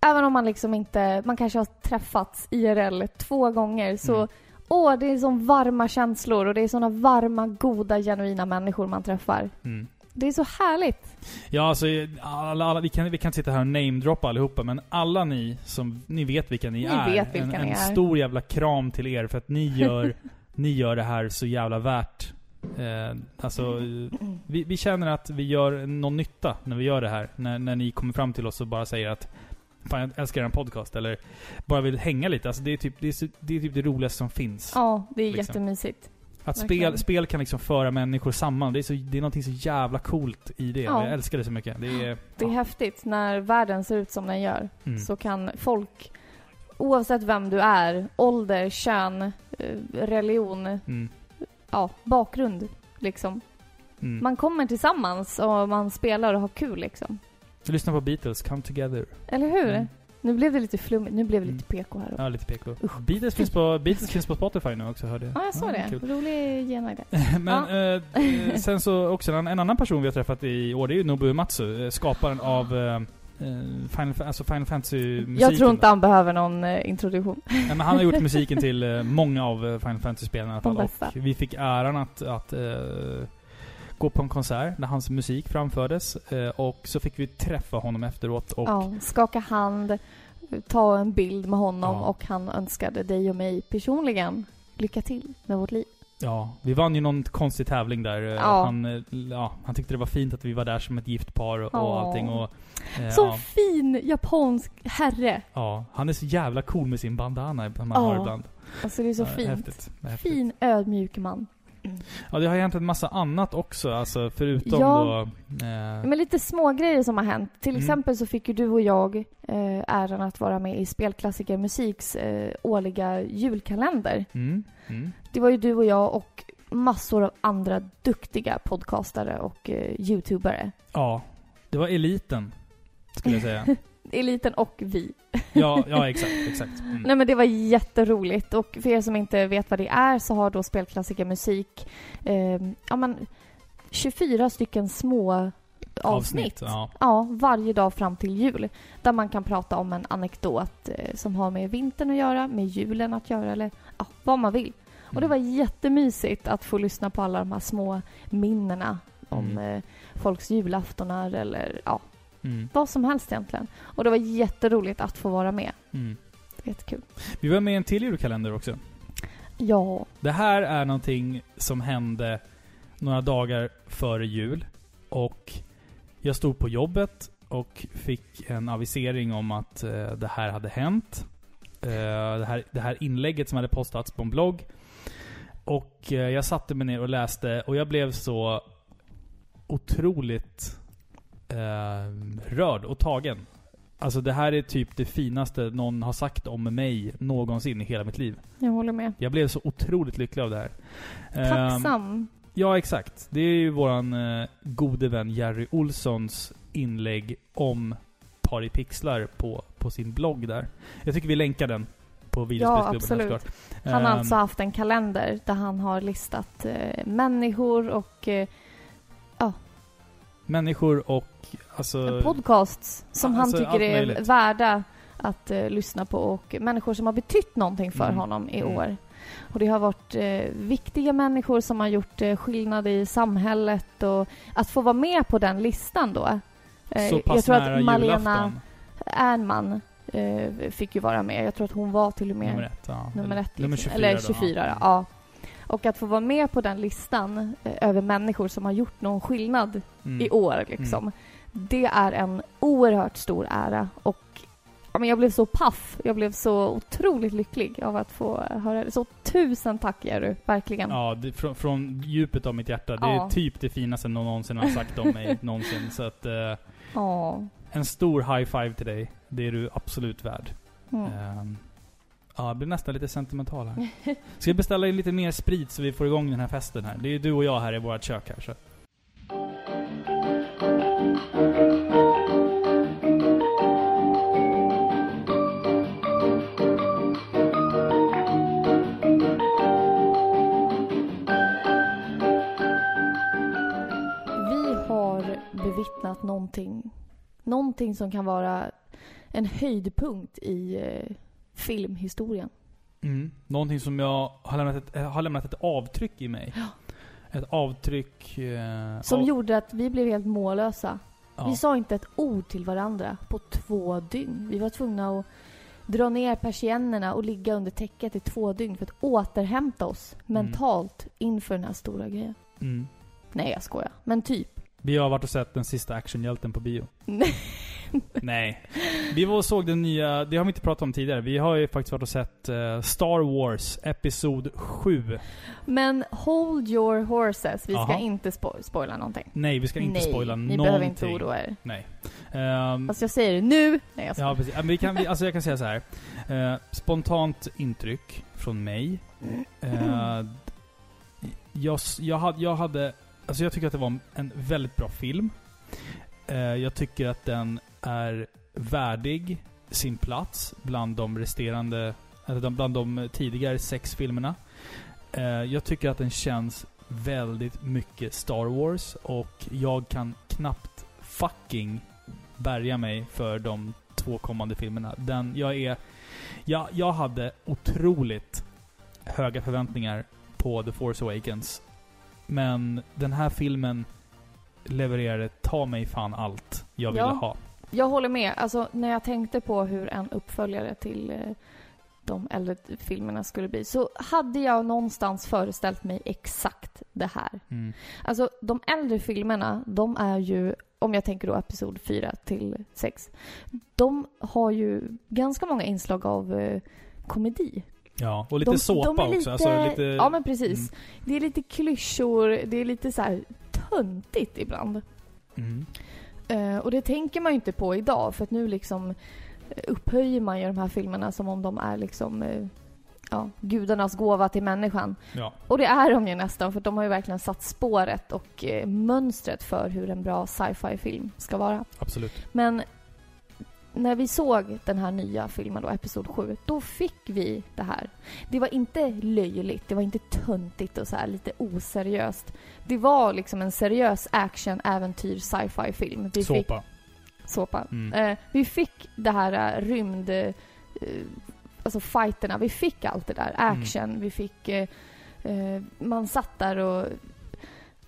Även om man liksom inte, man kanske har träffats IRL två gånger så Mm. Åh, det är så varma känslor och det är såna varma, goda, genuina människor man träffar. Mm. Det är så härligt. Ja, alltså, alla, alla, vi, kan, vi kan sitta här och namedroppa allihopa, men alla ni som, ni vet vilka ni, Ni är. vet vilka en, ni en är. stor jävla kram till er för att ni gör, ni gör det här så jävla värt. Eh, alltså, vi, vi känner att vi gör någon nytta när vi gör det här. När, när ni kommer fram till oss och bara säger att Fan, jag älskar en podcast. Eller bara vill hänga lite. Alltså, det, är typ, det, är, det är typ det roligaste som finns. Ja, det är Liksom. jättemysigt. Att spel, spel kan liksom föra människor samman. Det är, så, det är någonting så jävla coolt i det. Ja. Jag älskar det så mycket. Det är... Det är ja. häftigt när världen ser ut som den gör. Mm. Så kan folk, oavsett vem du är, ålder, kön, eh, religion, Mm. ja, bakgrund liksom. Mm. Man kommer tillsammans och man spelar och har kul liksom. Lyssna på Beatles, Come Together. Eller hur? Nu blev det lite flummigt. Nu blev det lite Mm. PK här. Ja, lite PK. Usch. Beatles finns, på, Beatles finns på Spotify nu också, hörde jag. Ja, jag såg det. kul. Rolig genväg där. Men eh, sen så också en, en annan person vi har träffat i år, det är ju Nobuo Uematsu, eh, skaparen av eh, eh, Final, alltså Final Fantasy-musiken. Jag tror inte han behöver någon eh, introduktion. Nej, men han har gjort musiken till eh, många av eh, Final Fantasy-spelen i alla fall. Och vi fick äran att, att eh, gå på en konsert där hans musik framfördes. Eh, och så fick vi träffa honom efteråt. Och Ja, skaka hand, ta en bild med honom Ja. och han önskade dig och mig personligen lycka till med vårt liv. Ja, vi vann ju någon konstig tävling där. Eh, Ja. Han, eh, ja, han tyckte det var fint att vi var där som ett gift par och, Ja. allting. Och, eh, Så ja, fin japansk herre! ja, han är så jävla cool med sin bandana man Ja, har ibland. Alltså det är så fint. Häftigt. häftigt. Fin, ödmjuk man. Ja, det har hänt en massa annat också, alltså förutom Ja. då... Eh, Men lite små grejer som har hänt. Till Mm. exempel så fick ju du och jag eh, äran att vara med i Spelklassiker Musiks eh, årliga julkalender. mm, mm. Det var ju du och jag och massor av andra duktiga podcastare och eh, youtubare. Ja, det var eliten, skulle jag säga. Eliten och vi. Ja, ja exakt, exakt. Mm. Nej men det var jätteroligt och för er som inte vet vad det är så har då Spelklassiker Musik eh, ja men 24 stycken små avsnitt. Ja. Ja, varje dag fram till jul. Där man kan prata om en anekdot eh, som har med vintern att göra, med julen att göra eller ja, vad man vill. Och det Mm. var jättemysigt att få lyssna på alla de här små minnena om Mm. eh, folks julaftonar eller ja, Mm. vad som helst egentligen. Och det var jätteroligt att få vara med. Mm. Jättekul. Vi var med i en till julkalender också. Ja. Det här är någonting som hände några dagar före jul. Och jag stod på jobbet och fick en avisering om att eh, det här hade hänt. Eh, det, här, det här inlägget som hade postats på en blogg. Och eh, jag satte mig ner och läste och jag blev så otroligt rörd och tagen. Alltså det här är typ det finaste någon har sagt om mig någonsin i hela mitt liv. Jag håller med. Jag blev så otroligt lycklig av det här. Ehm, Tacksam. Ja, exakt. Det är ju våran eh, gode vän Jerry Olssons inlägg om Paripixlar på, på sin blogg där. Jag tycker vi länkar den på videospelsklubben. absolut. såklart. Han har Ehm, alltså haft en kalender där han har listat eh, människor och eh, Människor och alltså... podcasts som han alltså, tycker är möjligt. värda att eh, lyssna på och människor som har betytt någonting för Mm. honom i Mm. år. Och det har varit eh, viktiga människor som har gjort eh, skillnad i samhället och att få vara med på den listan då. Eh, så pass jag tror nära att Malena. Ernman eh, fick ju vara med. Jag tror att hon var till och med Nummer ett, ja. nummer Eller- ett. Nummer liksom. 24 Eller då, 24, ja. ja. Och att få vara med på den listan eh, över människor som har gjort någon skillnad Mm. i år liksom. Det är en oerhört stor ära och ja, men jag blev så paff. Jag blev så otroligt lycklig av att få höra det. Så tusen tack Jerry, verkligen. Ja, det, från, från djupet av mitt hjärta. Det är typ det finaste någon någonsin har sagt om mig någonsin. Så att, eh, Ja. en stor high five till dig. Det är du absolut värd. Mm. Ehm, ja, jag blir nästan lite sentimental här. Ska vi beställa in lite mer sprit så vi får igång den här festen här? Det är ju du och jag här i vårt kök här så. Vi har bevittnat någonting, någonting som kan vara en höjdpunkt i eh, filmhistorien. Mm. Någonting som jag har lämnat ett, har lämnat ett avtryck i mig. Ett avtryck... Eh, Som av- gjorde att vi blev helt mållösa. ja. Vi sa inte ett ord till varandra på två dygn. Vi var tvungna att dra ner persiennerna och ligga under täcket i två dygn för att återhämta oss mentalt inför den här stora grejen. Mm. Nej, jag skojar. Men typ. Vi har varit och sett den sista actionhjälten på bio. Nej. Vi var och såg den nya, det har vi inte pratat om tidigare. Vi har ju faktiskt varit och sett eh, Star Wars Episod 7. Men hold your horses. Vi ska Aha. inte spo- spoila någonting. Nej, vi ska inte Nej, spoila ni någonting. behöver inte oroa er. Nej. Ehm, Fast jag säger det nu. Nej, jag skojar. ja, precis. Men vi kan, vi, alltså jag kan säga så här. Eh, spontant intryck från mig. Eh, jag, jag, hade, jag hade... Alltså jag tycker att det var en väldigt bra film. Jag tycker att den är värdig sin plats bland de resterande... Eller bland de tidigare sex filmerna. Eh, jag tycker att den känns väldigt mycket Star Wars och jag kan knappt fucking bärga mig för de två kommande filmerna. Den, jag är... Jag, jag hade otroligt höga förväntningar på The Force Awakens. Men den här filmen levererade ta mig fan allt jag ville Ja. ha. Jag håller med. Alltså, när jag tänkte på hur en uppföljare till eh, de äldre filmerna skulle bli så hade jag någonstans föreställt mig exakt det här. Mm. Alltså, de äldre filmerna, de är ju, om jag tänker då episod 4 till 6, de har ju ganska många inslag av eh, komedi. Ja, och lite de, såpa de är också. Alltså lite... Ja, men precis. Mm. Det är lite klyschor, det är lite så här töntigt ibland. Mm. Eh, och det tänker man ju inte på idag för att nu liksom eh, upphöjer man ju de här filmerna som om de är liksom eh, ja, gudarnas gåva till människan. Ja. Och det är de ju nästan för de har ju verkligen satt spåret och eh, mönstret för hur en bra sci-fi film ska vara. Absolut. Men när vi såg den här nya filmen då, Episod 7, då fick vi det här. Det var inte löjligt, det var inte töntigt och så här lite oseriöst. Det var liksom en seriös action, äventyr, sci-fi film. Vi Fick, Såpa. såpa. Mm. Eh, vi fick det här eh, rymd... Eh, alltså fighterna. Vi fick allt det där. Mm. Action. Vi fick... Eh, eh, man satt där och...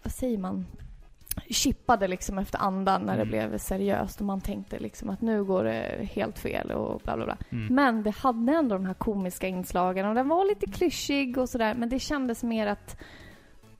Vad säger man? Chippade liksom efter andan när det Mm. blev seriöst och man tänkte liksom att nu går det helt fel och bla bla bla. Mm. Men det hade ändå de här komiska inslagen och den var lite klyschig och sådär men det kändes mer att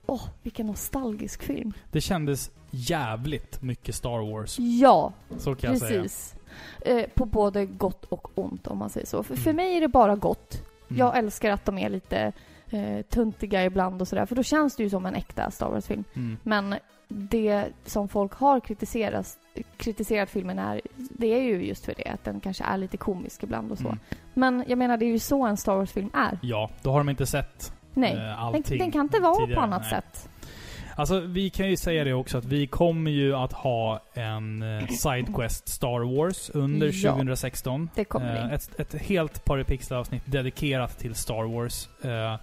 åh, vilken nostalgisk film. Det kändes jävligt mycket Star Wars. Ja, Så kan jag säga. precis. Eh, på både gott och ont om man säger så. För, för Mm. mig är det bara gott. Mm. Jag älskar att de är lite eh, tuntiga ibland och sådär. För då känns det ju som en äkta Star Wars-film. Mm. Men det som folk har kritiserat, kritiserat filmen är, det är ju just för det. Att den kanske är lite komisk ibland och så. Mm. Men jag menar, det är ju så en Star Wars-film är. Ja, då har de inte sett Nej. eh, Den, allting den kan inte vara tidigare. på annat Nej. sätt. Alltså, vi kan ju säga det också att vi kommer ju att ha en eh, Sidequest Star Wars under Ja. 2016. Det kommer Eh, vi. ett, ett helt Paripixlar-avsnitt dedikerat till Star Wars. Eh,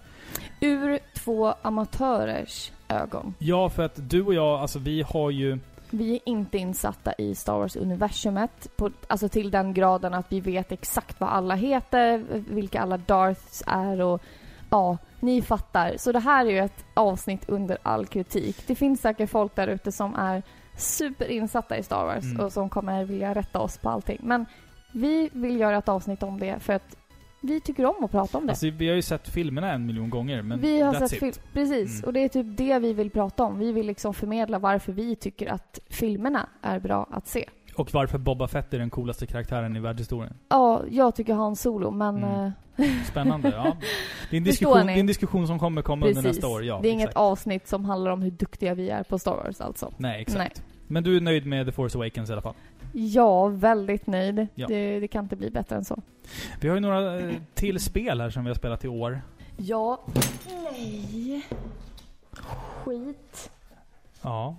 Ur två amatörers ögon. ja, för att du och jag, alltså vi har ju... Vi är inte insatta i Star Wars-universumet, alltså till den graden att vi vet exakt vad alla heter, vilka alla Darths är och ja, ni fattar. Så det här är ju ett avsnitt under all kritik. Det finns säkert folk där ute som är superinsatta i Star Wars Mm. och som kommer vilja rätta oss på allting. Men vi vill göra ett avsnitt om det för att vi tycker om att prata om det. Alltså, vi har ju sett filmerna en miljon gånger, men vi har sett it. precis. Mm. Och det är typ det vi vill prata om. Vi vill liksom förmedla varför vi tycker att filmerna är bra att se. Och varför Boba Fett är den coolaste karaktären i världshistorien. Ja, jag tycker Han Solo, men... Mm. eh, Spännande, ja. Det är en diskussion, det är en diskussion som kommer komma under precis. nästa år, ja. det är inget exakt. avsnitt som handlar om hur duktiga vi är på Star Wars alltså. Nej, exakt. Nej. Men du är nöjd med The Force Awakens i alla fall? Ja, väldigt nöjd. Ja. Det, det kan inte bli bättre än så. Vi har ju några eh, till spel här som vi har spelat i år. Ja. Nej. Skit. Ja.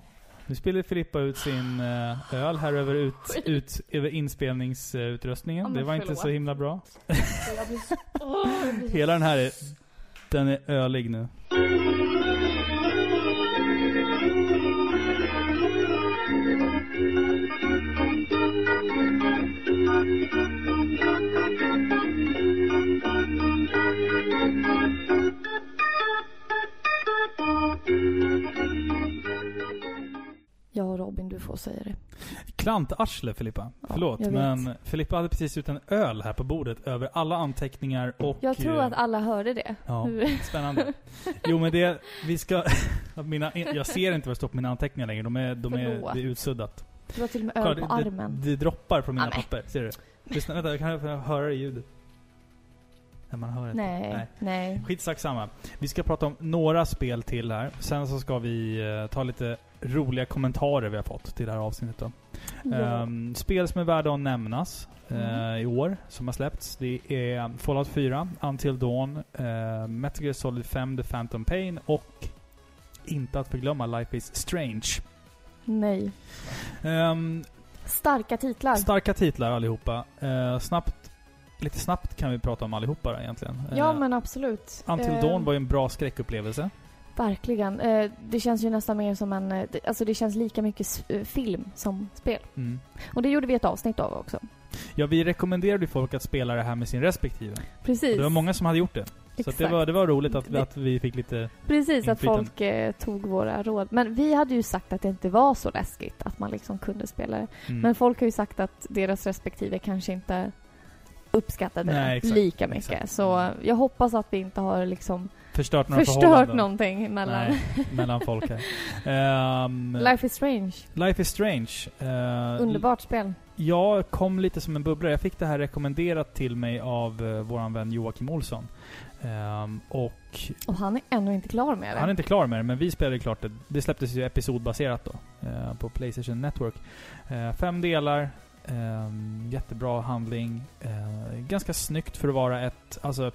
Nu spelar Filippa ut sin eh, öl här över, ut, ut, över inspelningsutrustningen. Ja, det var inte förlåt. så himla bra. Så... Så- Hela den här är, den är ölig nu. Ja, Robin, du får säga det. Klantarsle Filippa. Ja, Förlåt, men Filippa hade precis ut en öl här på bordet över alla anteckningar och... Jag tror eh, att alla hörde det. Ja, spännande. Jo men det, vi ska... mina, jag ser inte vad det står på mina anteckningar längre. De är, de är, det är utsuddat. Det var till och med Kolla, öl på det, armen. Det, det droppar från mina Ja, men. papper. Ser du? Lyssna, vänta, jag, kan höra det ljudet? Nej, man hör. Nej, Nej. nej. Skitsak samma. Vi ska prata om några spel till här. Sen så ska vi eh, ta lite roliga kommentarer vi har fått till det här avsnittet då. Ja. Ehm, spel som är värda att nämnas eh, Mm. i år, som har släppts. Det är Fallout 4, Until Dawn, uh, Metal Gear Solid 5, The Phantom Pain och inte att förglömma Life is Strange. Nej. Ehm, Starka titlar. starka titlar allihopa. Eh, snabbt, lite snabbt kan vi prata om allihopa egentligen. ja, Eh, men absolut. Until Eh, Dawn var ju en bra skräckupplevelse. Verkligen. Eh, det känns ju nästan mer som en... eh, Alltså det känns lika mycket eh, film som spel. Mm. Och det gjorde vi ett avsnitt av också. Ja, vi rekommenderade ju folk att spela det här med sin respektive. Precis. Det var många som hade gjort det. Så att det, Exakt. var, det var roligt att, att vi fick lite... Precis, att folk eh, tog våra råd. Men vi hade ju sagt att det inte var så läskigt att man liksom kunde spela det. Mm. Men folk har ju sagt att deras respektive kanske inte uppskattade Nej, det lika mycket. Exakt. Så jag hoppas att vi inte har liksom förstört några förstört någonting mellan... Nej, mellan folk här. Ehm, Life is strange. Life is Strange. Eh, Underbart spel. Jag kom lite som en bubblare. Jag fick det här rekommenderat till mig av uh, våran vän Joakim Olsson. Ehm, och Och han är ännu inte klar med det. han är inte klar med det, men vi spelade klart det. Det släpptes ju episodbaserat då. eh, på Playstation Network. Eh, fem delar. Ehm, jättebra handling. eh, ganska snyggt för att vara ett, alltså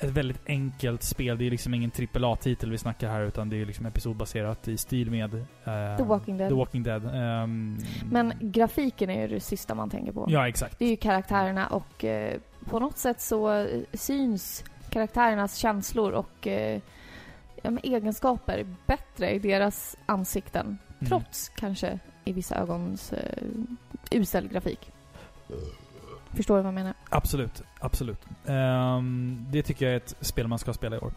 ett väldigt enkelt spel. Det är liksom ingen AAA-titel vi snackar här, utan det är liksom episodbaserat i stil med eh, The Walking Dead. The Walking Dead. Ehm, Men grafiken är ju det sista man tänker på. Ja, exakt. Det är ju karaktärerna och eh, på något sätt så eh, syns karaktärernas känslor och men egenskaper bättre i deras ansikten. Mm. Trots kanske i vissa ögons eh, usel grafik. Förstår du vad jag menar? Absolut, absolut. Ehm, det tycker jag är ett spel man ska spela i år.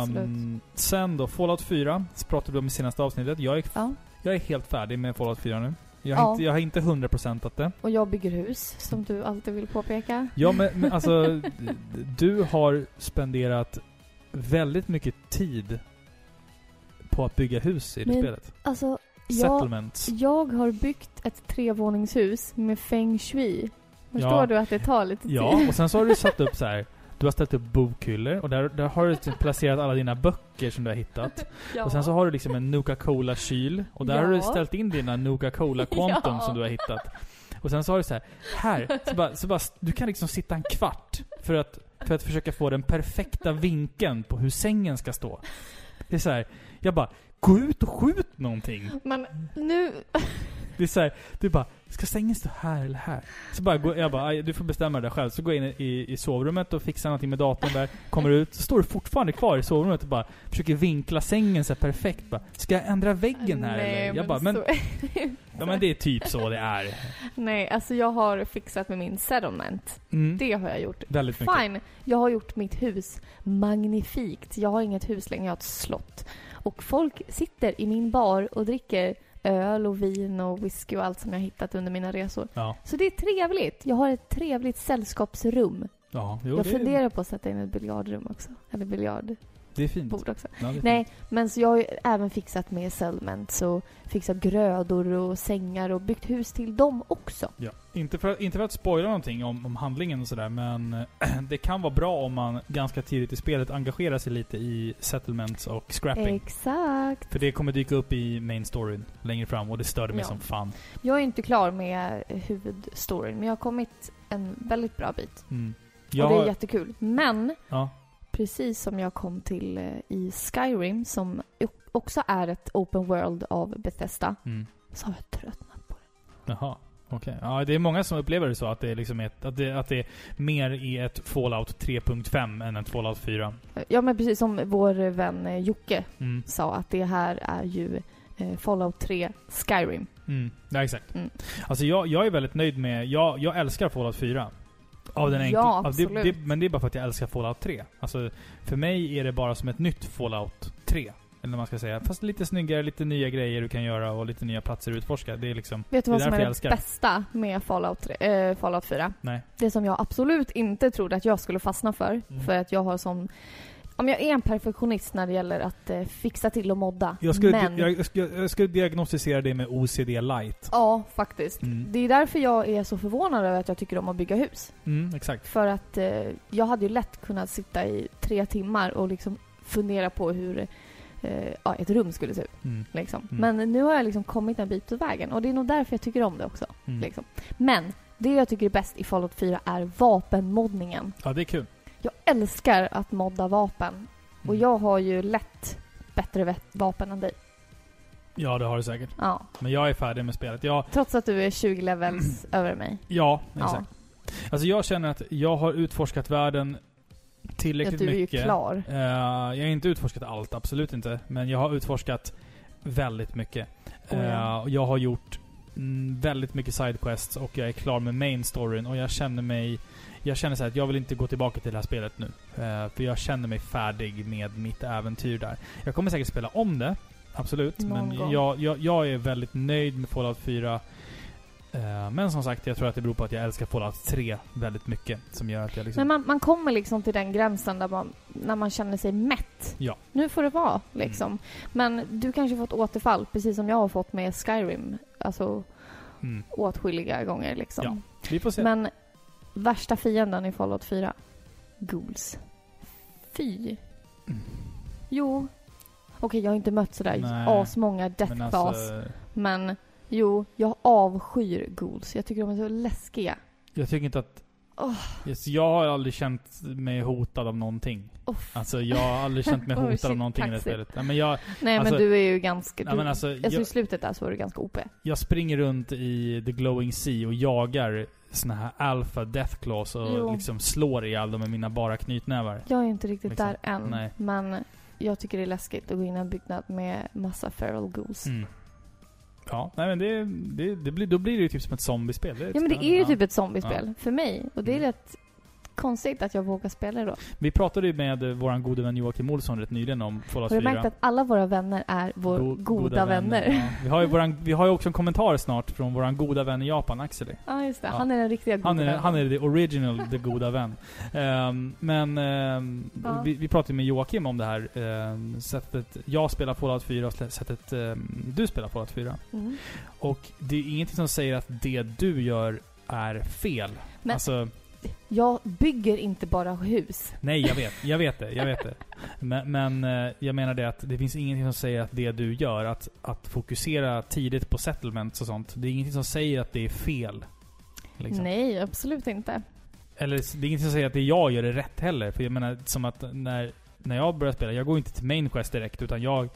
Absolut. sen då, Fallout 4 så pratade vi om i senaste avsnittet. Jag är, Ja. jag är helt färdig med Fallout 4 nu. Jag har, Ja. inte, jag har inte 100%at det. Och jag bygger hus, som du alltid vill påpeka. Ja, men, men alltså, du har spenderat väldigt mycket tid på att bygga hus i det Men- spelet. Alltså, Settlements. jag har byggt ett trevåningshus med feng shui. Förstår Ja. du att det tar lite tid? Ja, och sen så har du satt upp så här. Du har ställt upp bokhyllor och där, där har du typ placerat alla dina böcker som du har hittat. Ja. Och sen så har du liksom en Nuka-Cola-kyl. Och där Ja. har du ställt in dina Nuka-Cola-konton Ja. som du har hittat. Och sen så har du så här, här, så bara, så bara, du kan liksom sitta en kvart för att, för att försöka få den perfekta vinkeln på hur sängen ska stå. Det är så här, jag bara, gå ut och skjut någonting. Men nu... Det är så här, du bara, ska sängen stå här eller här? Så bara, jag bara, "Aj, du får bestämma det där själv. Så går jag in i, i sovrummet och fixar någonting med datorn där. Kommer ut, så står du fortfarande kvar i sovrummet och bara försöker vinkla sängen så perfekt. Bara, ska jag ändra väggen här Nej, eller? Jag bara, men, ja, men det är typ så det är. Nej, alltså jag har fixat med min settlement. Mm. Det har jag gjort. Väldigt mycket. Fine, jag har gjort mitt hus magnifikt. Jag har inget hus längre, jag har ett slott. Och folk sitter i min bar och dricker öl och vin och whisky och allt som jag hittat under mina resor. Ja, Så det är trevligt. Jag har ett trevligt sällskapsrum. ja jo, jag det, funderar på att sätta in ett biljardrum också. Eller biljardbord det är fint. också. Ja, det är Nej, fint. men så jag har ju även fixat med settlements och fixat grödor och sängar och byggt hus till dem också. Ja. Inte, för, inte för att spoila någonting om, om handlingen och sådär, men det kan vara bra om man ganska tidigt i spelet engagerar sig lite i settlements och scrapping. Exakt. För det kommer dyka upp i main storyn längre fram och det störde mig Ja. som fan. Jag är inte klar med huvudstoryn, men jag har kommit en väldigt bra bit. Mm. Och Jag, det är jättekul. Men ja, precis som jag kom till eh, i Skyrim, som också är ett open world av Bethesda, mm. så har jag tröttnat på det. Jaha. Okej. Ja, det är många som upplever det så, att det är liksom ett, att det, att det är mer i ett Fallout 3.5 än ett Fallout 4. Ja, men precis som vår vän eh, Jocke Mm. sa, att det här är ju eh, Fallout 3 Skyrim. Mm. Ja, exakt. Mm. Alltså jag, jag är väldigt nöjd med... Jag, jag älskar Fallout 4. Av den Ja, enkla... det, absolut. det, men det är bara för att jag älskar Fallout 3. Alltså, för mig är det bara som ett nytt Fallout 3. Eller vad man ska säga. Fast lite snyggare, lite nya grejer du kan göra och lite nya platser att utforska. Det är liksom... Vet du Det vad som är det bästa med Fallout, 3, eh, Fallout 4? Nej. Det som jag absolut inte trodde att jag skulle fastna för. Mm. För att jag har sån... Om jag är en perfektionist när det gäller att eh, fixa till och modda. Jag skulle, men... jag, jag, skulle, jag skulle diagnostisera det med OCD light. Ja, faktiskt. Mm. Det är därför jag är så förvånad över att jag tycker om att bygga hus. Mm, exakt. För att eh, jag hade ju lätt kunnat sitta i tre timmar och liksom fundera på hur eh, ja, ett rum skulle se ut. Mm. Liksom. Mm. Men nu har jag liksom kommit en bit på vägen och det är nog därför jag tycker om det också. Mm. Liksom. Men det jag tycker är bäst i Fallout 4 är vapenmoddningen. Ja, det är kul. Jag älskar att modda vapen. Och Mm. jag har ju lätt bättre vapen än dig. Ja, det har du säkert. Ja. Men jag är färdig med spelet. Jag, Trots att du är 20 levels över mig. ja, Ja. exakt. Alltså jag känner att jag har utforskat världen tillräckligt du är ju mycket. klar. Eh, jag har inte utforskat allt, absolut inte. Men jag har utforskat väldigt mycket. Oh, ja. Och jag har gjort mm, väldigt mycket sidequests och jag är klar med main storyn och jag känner mig... Jag känner så här att jag vill inte gå tillbaka till det här spelet nu. Eh, för jag känner mig färdig med mitt äventyr där. Jag kommer säkert spela om det, absolut. Någon men jag, jag, jag är väldigt nöjd med Fallout 4. Eh, men som sagt, jag tror att det beror på att jag älskar Fallout 3 väldigt mycket. Som gör att jag liksom... Men man, man kommer liksom till den gränsen där man, när man känner sig mätt. Ja. Nu får det vara, liksom. Men du kanske fått återfall, precis som jag har fått med Skyrim. Alltså Mm. åtskilliga gånger liksom. Ja, Vi får se. Men värsta fienden i Fallout 4? Ghouls. Fy. Mm. Jo. Okej, jag har inte mött sådär Nej, asmånga Death men alltså, Men jo, jag avskyr ghouls. Jag tycker de är så läskiga. jag tycker inte att... Åh. Yes, jag har aldrig känt mig hotad av någonting. Uff. Alltså jag har aldrig känt mig Oh, hotad shit, av någonting i det spelet. Nej, men jag, Nej Alltså- men du är ju ganska... nej, Du, men alltså, alltså, jag, i slutet där så var du ganska OP. jag springer runt i The Glowing Sea och jagar såna här alpha death claws och Jo. liksom slår ihjäl dem med mina bara knytnävar. Jag är inte riktigt Liksom. där än. Nej. Men jag tycker det är läskigt att gå in i en byggnad med massa feral ghouls. Mm. Ja, nej men det, det, det blir, då blir det ju typ som ett zombiespel. Ja men det är ju ja. typ ett zombiespel för mig. Och det är Mm. rätt konstigt att jag vågar spela det då. Vi pratade ju med eh, vår gode vän Joakim Olsson rätt nyligen om Fallout Har du 4. märkt att alla våra vänner är vår Go- goda, vänner? Ja. Vi, har ju våran, vi har ju också en kommentar snart från vår goda vän i Japan, Axel. Ja, just det. Ja. Han är den riktiga goda Han är, vännen. han är the original, the goda vän. Ehm, men ehm, Ja. vi, vi pratade med Joakim om det här ehm, sättet jag spelar Fallout 4 och sättet du spelar Fallout 4. Mm. Och det är ingenting som säger att det du gör är fel. Men- alltså, Jag bygger inte bara hus. nej jag vet, jag vet det, jag vet det. Men, men eh, jag menar det att det finns ingenting som säger att det du gör, att, att fokusera tidigt på settlements och sånt, det är ingenting som säger att det är fel. Liksom. Nej, absolut inte. Eller det är ingenting som säger att det jag gör är rätt heller. För jag menar, som att när, när jag börjar spela, jag går inte till main quest direkt, utan jag...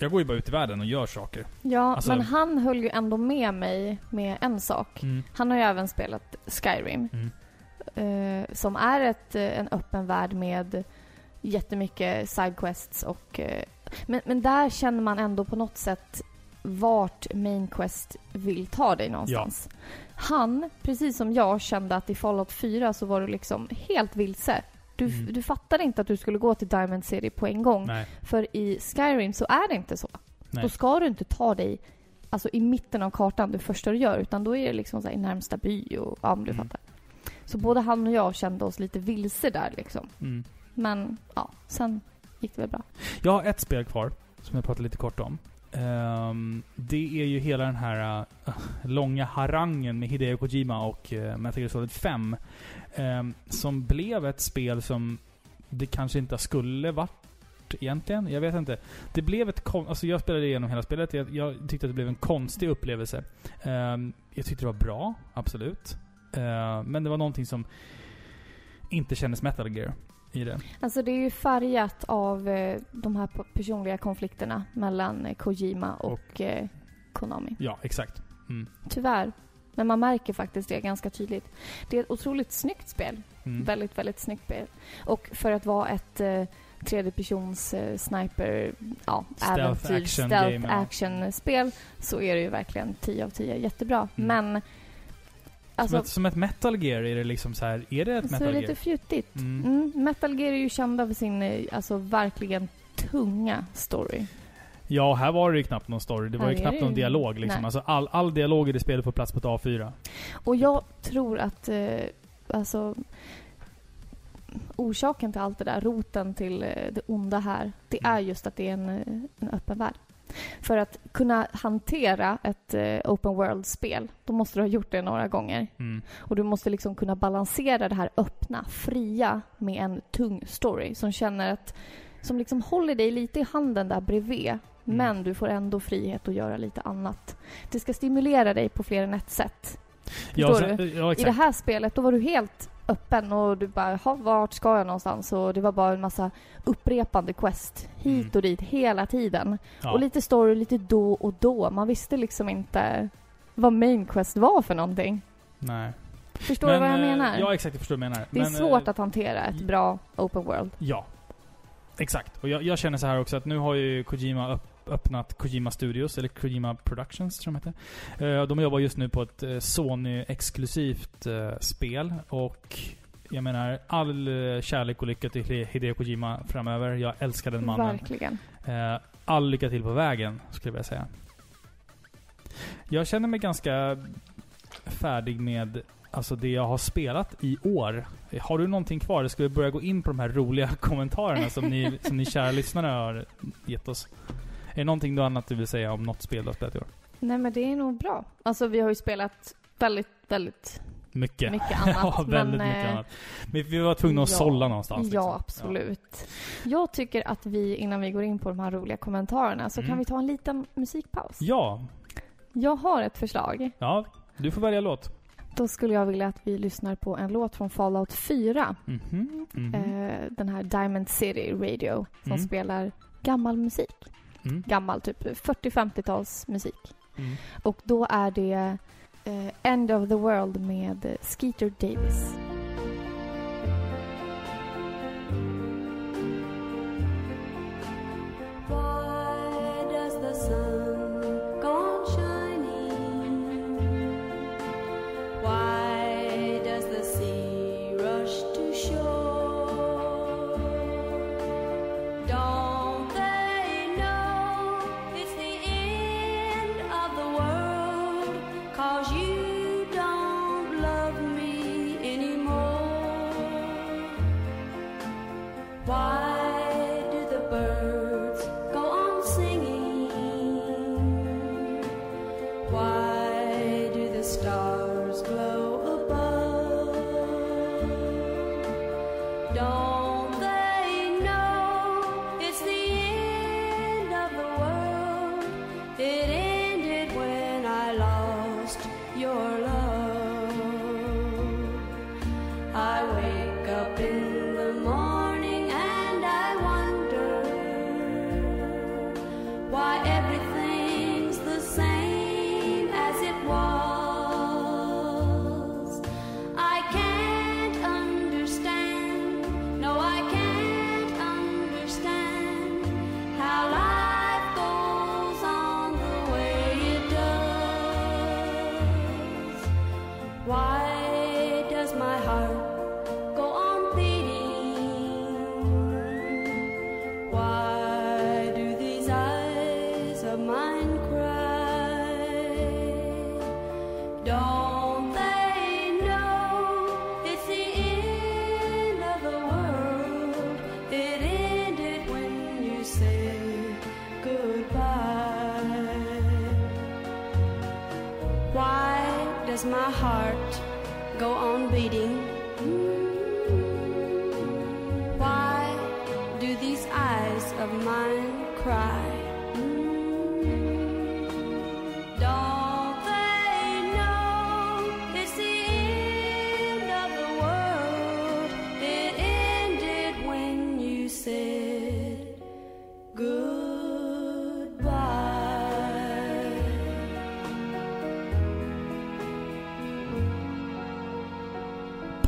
Jag går ju bara ut i världen och gör saker. Ja, Alltså- men han höll ju ändå med mig med en sak. Mm. Han har ju även spelat Skyrim. Mm. eh, som är ett, eh, en öppen värld med jättemycket sidequests och... Eh, men, men där känner man ändå på något sätt vart Main Quest vill ta dig någonstans. Han, precis som jag, kände att i Fallout 4 så var du liksom helt vilse. Du, Mm. du fattade inte att du skulle gå till Diamond City på en gång. Nej. För i Skyrim så är det inte så. Nej. Då ska du inte ta dig alltså, i mitten av kartan det första du gör, utan då är det liksom så här, i närmsta by och ja, men du Mm. fattar. Så både han och jag kände oss lite vilse där liksom. Mm. Men ja, sen gick det väl bra. Jag har ett spel kvar, som jag pratade lite kort om. Um, det är ju hela den här uh, långa harangen med Hideo Kojima och uh, Metal Gear Solid 5. Um, ehm, som blev ett spel som det kanske inte skulle varit egentligen. Jag vet inte. Det blev ett kon- Alltså jag spelade igenom hela spelet. Jag, jag tyckte att det blev en konstig upplevelse. Um, jag tyckte det var bra, absolut. Uh, men det var någonting som inte kändes Metal Gear i det. Alltså det är ju färgat av eh, de här personliga konflikterna mellan eh, Kojima och eh, Konami. Ja, exakt. Mm. Tyvärr. Men man märker faktiskt det ganska tydligt. Det är ett otroligt snyggt spel. Mm. Väldigt, väldigt snyggt spel. Och för att vara ett eh, tredjepersons eh, sniper, ja, Stealth äventyr, action stealth action-spel så är det ju verkligen 10 av 10. Jättebra. Mm. Men alltså, som, ett, som ett Metal Gear är det liksom så här. Är det ett så Metal är det Gear? lite fjuttigt. Mm. Mm. Metal Gear är ju kända för sin eh, alltså verkligen tunga story. Ja, här var det ju knappt någon story. Det var Här ju knappt det någon ju- dialog liksom. Alltså all, all dialog i det spelet får plats på ett A4. Och jag tror att eh, alltså orsaken till allt det där, roten till eh, det onda här, det Mm. är just att det är en, eh, en öppen värld. För att kunna hantera ett eh, open world-spel, då måste du ha gjort det några gånger. Mm. Och du måste liksom kunna balansera det här öppna, fria med en tung story som känner att som liksom håller dig lite i handen där bredvid. Mm. Men du får ändå frihet att göra lite annat. Det ska stimulera dig på fler än ett sätt. Ja, Förstår sen, du? ja, I det här spelet då var du helt öppen och du bara, "Jaha, vart ska jag någonstans? Och det var bara en massa upprepande quest hit Mm. och dit hela tiden. Ja. Och lite story lite då och då. Man visste liksom inte vad main quest var för någonting. Nej. Förstår du vad jag eh, menar? Ja, exakt. Jag förstår vad du menar. det är Men, svårt eh, att hantera ett bra open world. Ja. Exakt. Och jag, jag känner så här också att nu har ju Kojima upp, öppnat Kojima Studios, eller Kojima Productions tror jag de heter. Eh, De jobbar just nu på ett eh, Sony-exklusivt eh, spel. Och jag menar, all kärlek och lycka till Hide- Hideo Kojima framöver. Jag älskar den mannen. Verkligen. All lycka till på vägen, skulle jag vilja säga. Jag känner mig ganska färdig med alltså det jag har spelat i år. Har du någonting kvar? Ska vi börja gå in på de här roliga kommentarerna som ni, som ni kära lyssnare har gett oss? Är det någonting du annat du vill säga om något spel du har spelat i år? Nej men det är nog bra. Alltså vi har ju spelat väldigt, väldigt Mycket. mycket annat. ja, väldigt men, mycket eh, annat. Men vi var tvungna att ja. sålla någonstans. Ja, liksom. absolut. Jag tycker att vi, innan vi går in på de här roliga kommentarerna, så Mm. kan vi ta en liten musikpaus. Ja. Jag har ett förslag. Ja, du får välja låt. Då skulle jag vilja att vi lyssnar på en låt från Fallout 4. Mhm. mhm. Eh, den här Diamond City Radio, som Mm. spelar gammal musik. Mm. Gammal, typ 40-50-tals musik. Mm. Och då är det eh, End of the World med Skeeter Davis.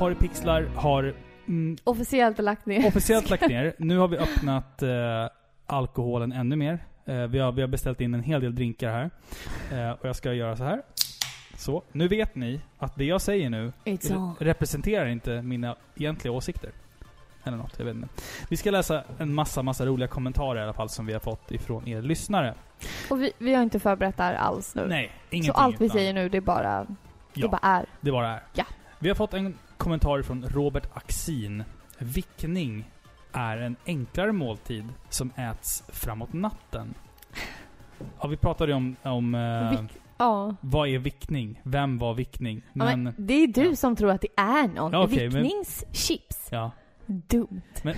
Paripixlar har mm, Officiellt lagt ner. officiellt lagt ner. Nu har vi öppnat eh, alkoholen ännu mer. Eh, vi, har, vi har beställt in en hel del drinkar här. Eh, och jag ska göra så här. Så. Nu vet ni att det jag säger nu re- representerar inte mina egentliga åsikter. Eller något, jag vet inte. Vi ska läsa en massa, massa roliga kommentarer i alla fall som vi har fått ifrån er lyssnare. Och vi, vi har inte förberett det här alls nu. Nej, ingenting. Så allt vi utan- säger nu, det är bara, Ja. det bara är. Det bara är. Ja. Vi har fått en kommentar från Robert Axin. Vickning är en enklare måltid som äts framåt natten. Ja, vi pratade ju om, om eh, Vick- Ja. vad är vickning? Vem var vickning? Ja, Men, men det är du ja. som tror att det är någon. Ja, men- Vickningschips. ja. Dumt.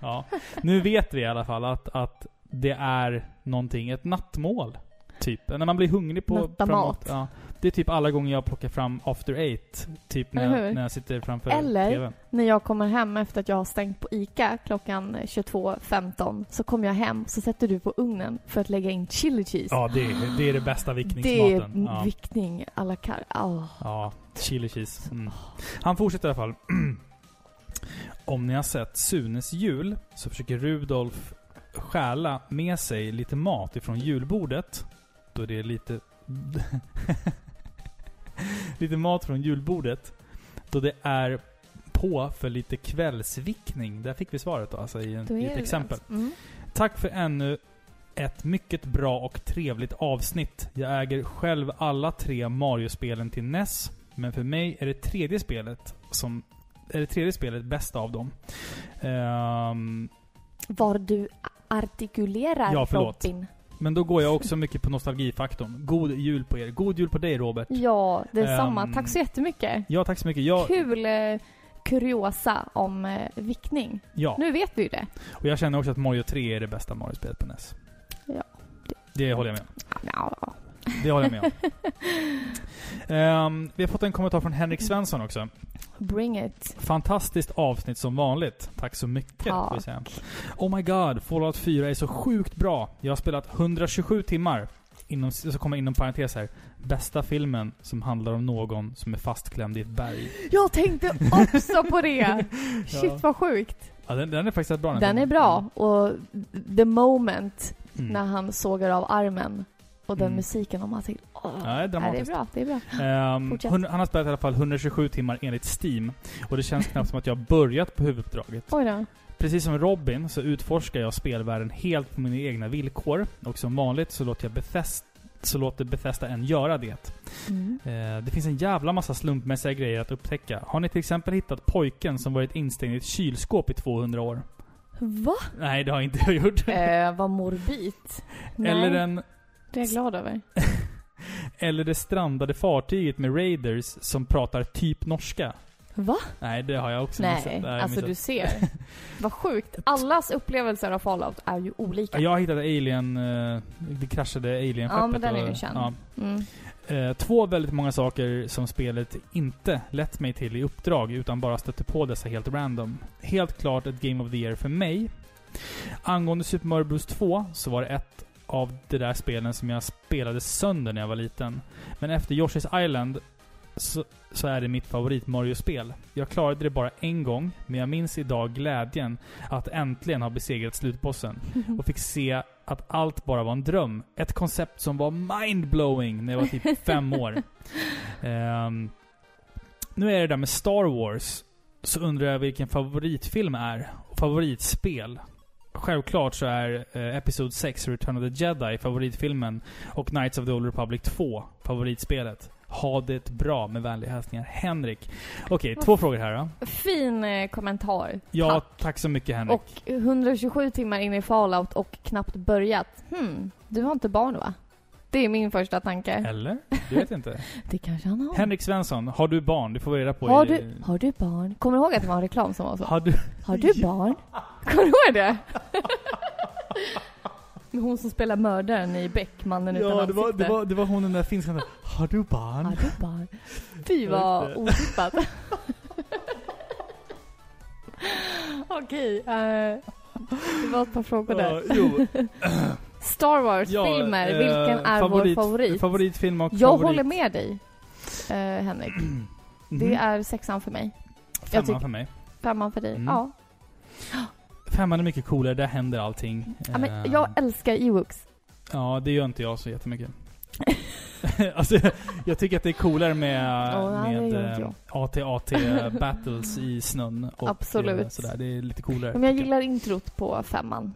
ja. Nu vet vi i alla fall att, att det är någonting, ett nattmål. Typ. När man blir hungrig på... Nattamat. framåt, Ja. Det är typ alla gånger jag plockar fram After Eight. Typ när, jag, när jag sitter framför Eller- TVn. När jag kommer hem efter att jag har stängt på ICA klockan 22.15 så kommer jag hem så sätter du på ugnen för att lägga in chili cheese. Ja, det, är- det är det bästa det är vickningsmaten. Ja. vickning à la carte. Oh. Ja, chili cheese. Mm. Han fortsätter i alla fall. Om ni har sett Sunes jul så försöker Rudolf stjäla med sig lite mat ifrån julbordet. Då det är lite... lite mat från julbordet. Då det är på för lite kvällsvickning. Där fick vi svaret då, alltså i, en, i ett exempel. Mm. Tack för ännu ett mycket bra och trevligt avsnitt. Jag äger själv alla tre Mario-spelen till NES, men för mig är det tredje spelet som är det tredje spelet bästa av dem. Ehm, Var du artikulerar Ja, förlåt. Robin. Men då går jag också mycket på nostalgifaktorn. God jul på er. God jul på dig Robert. Ja, detsamma. Ehm, Tack så jättemycket. Ja, tack så mycket. Jag, Kul eh, kuriosa om eh, vickning. ja. Nu vet vi ju det. Och jag känner också att Mario 3 är det bästa Mario-spelet på NES. Ja, Det håller jag med om. Ja. Det håller jag med om. Ehm, vi har fått en kommentar från Henrik Svensson också. Bring it. Fantastiskt avsnitt som vanligt. Tack så mycket. säga. Oh my god, Fallout 4 är så sjukt bra. Jag har spelat 127 timmar. Inom, så kommer inom parentes här. Bästa filmen som handlar om någon som är fastklämd i ett berg. Jag tänkte också på det! Shit Ja. vad sjukt. Ja, den, den är faktiskt rätt bra. Den är filmen. bra. Och the moment Mm. när han sågar av armen och den Mm. musiken och man tänker åh, Ja, det är nej, det är bra, det är bra. Ehm, Fortsätt. han har spelat i alla fall 127 timmar enligt Steam. Och det känns knappt som att jag har börjat på huvuduppdraget. Oj då. Precis som Robin så utforskar jag spelvärlden helt på mina egna villkor. Och som vanligt så låter jag Bethesda, så låter Bethesda en göra det. Mm. Eh, det finns en jävla massa slumpmässiga grejer att upptäcka. Har ni till exempel hittat pojken som varit instängd i ett kylskåp i 200 år? Va? Nej, det har inte jag gjort. eh, vad morbid. Eller, den, det är jag glad över. eller det strandade fartyget med raiders som pratar typ norska. Va? Nej, det har jag också missat. Nej, har jag alltså missat. du ser. Vad sjukt. Allas upplevelser av Fallout är ju olika. Ja, Jag hittade Alien... eh, Det kraschade Alien-skeppet. Ja, men den är ju känd. ja. Mm. Eh, två väldigt många saker som spelet inte lett mig till i uppdrag, utan bara stötte på dessa helt random. Helt klart ett Game of the Year för mig. Angående Super Mario Bros 2 så var det ett av de där spelen som jag spelade sönder när jag var liten. Men efter Yoshi's Island så, så är det mitt favorit Mario-spel. Jag klarade det bara en gång, men jag minns idag glädjen att äntligen ha besegrat slutbossen och fick se att allt bara var en dröm. Ett koncept som var mindblowing när jag var typ fem år. Ehm, nu är det där med Star Wars, så undrar jag vilken favoritfilm är och favoritspel. Självklart så är eh, Episod 6, Return of the Jedi, favoritfilmen och Knights of the Old Republic 2, favoritspelet. Ha det bra med vänliga hälsningar Henrik. Okej, två frågor här då. Fin eh, kommentar. Ja, Tack. tack så mycket Henrik. Och 127 timmar in i Fallout och knappt börjat. Hmm, du har inte barn va? Det är min första tanke. Eller? Det vet jag inte. Det kanske han har. Henrik Svensson, har du barn? Det får vi reda på Har i... du, har du barn? Kommer du ihåg att det var en reklam som var så? Har du... Har du barn? Kommer du ihåg det? Med hon som spelar mördaren i Beck, mannen utan Ja, det var, ansikte. det, var, det var hon den där finska. Har du barn? Har du barn? Fy vad otippat. Okej, eh, det var ett par frågor där. Ja, jo. Star Wars-filmer, Ja, vilken eh, är favorit, vår favorit? Favoritfilm och Jag favorit... håller med dig, eh, Henrik. Det Mhm. är sexan för mig. Femman för mig. Femman för dig. Mm. Ja. Femman är mycket coolare, där händer allting. ja men Eh, jag älskar Ewoks. Ja, det gör inte jag så jättemycket. alltså, jag tycker att det är coolare med, det med eh, AT-AT battles i snön. Och Absolut. sådär. Det är lite coolare. Men jag gillar introt på femman.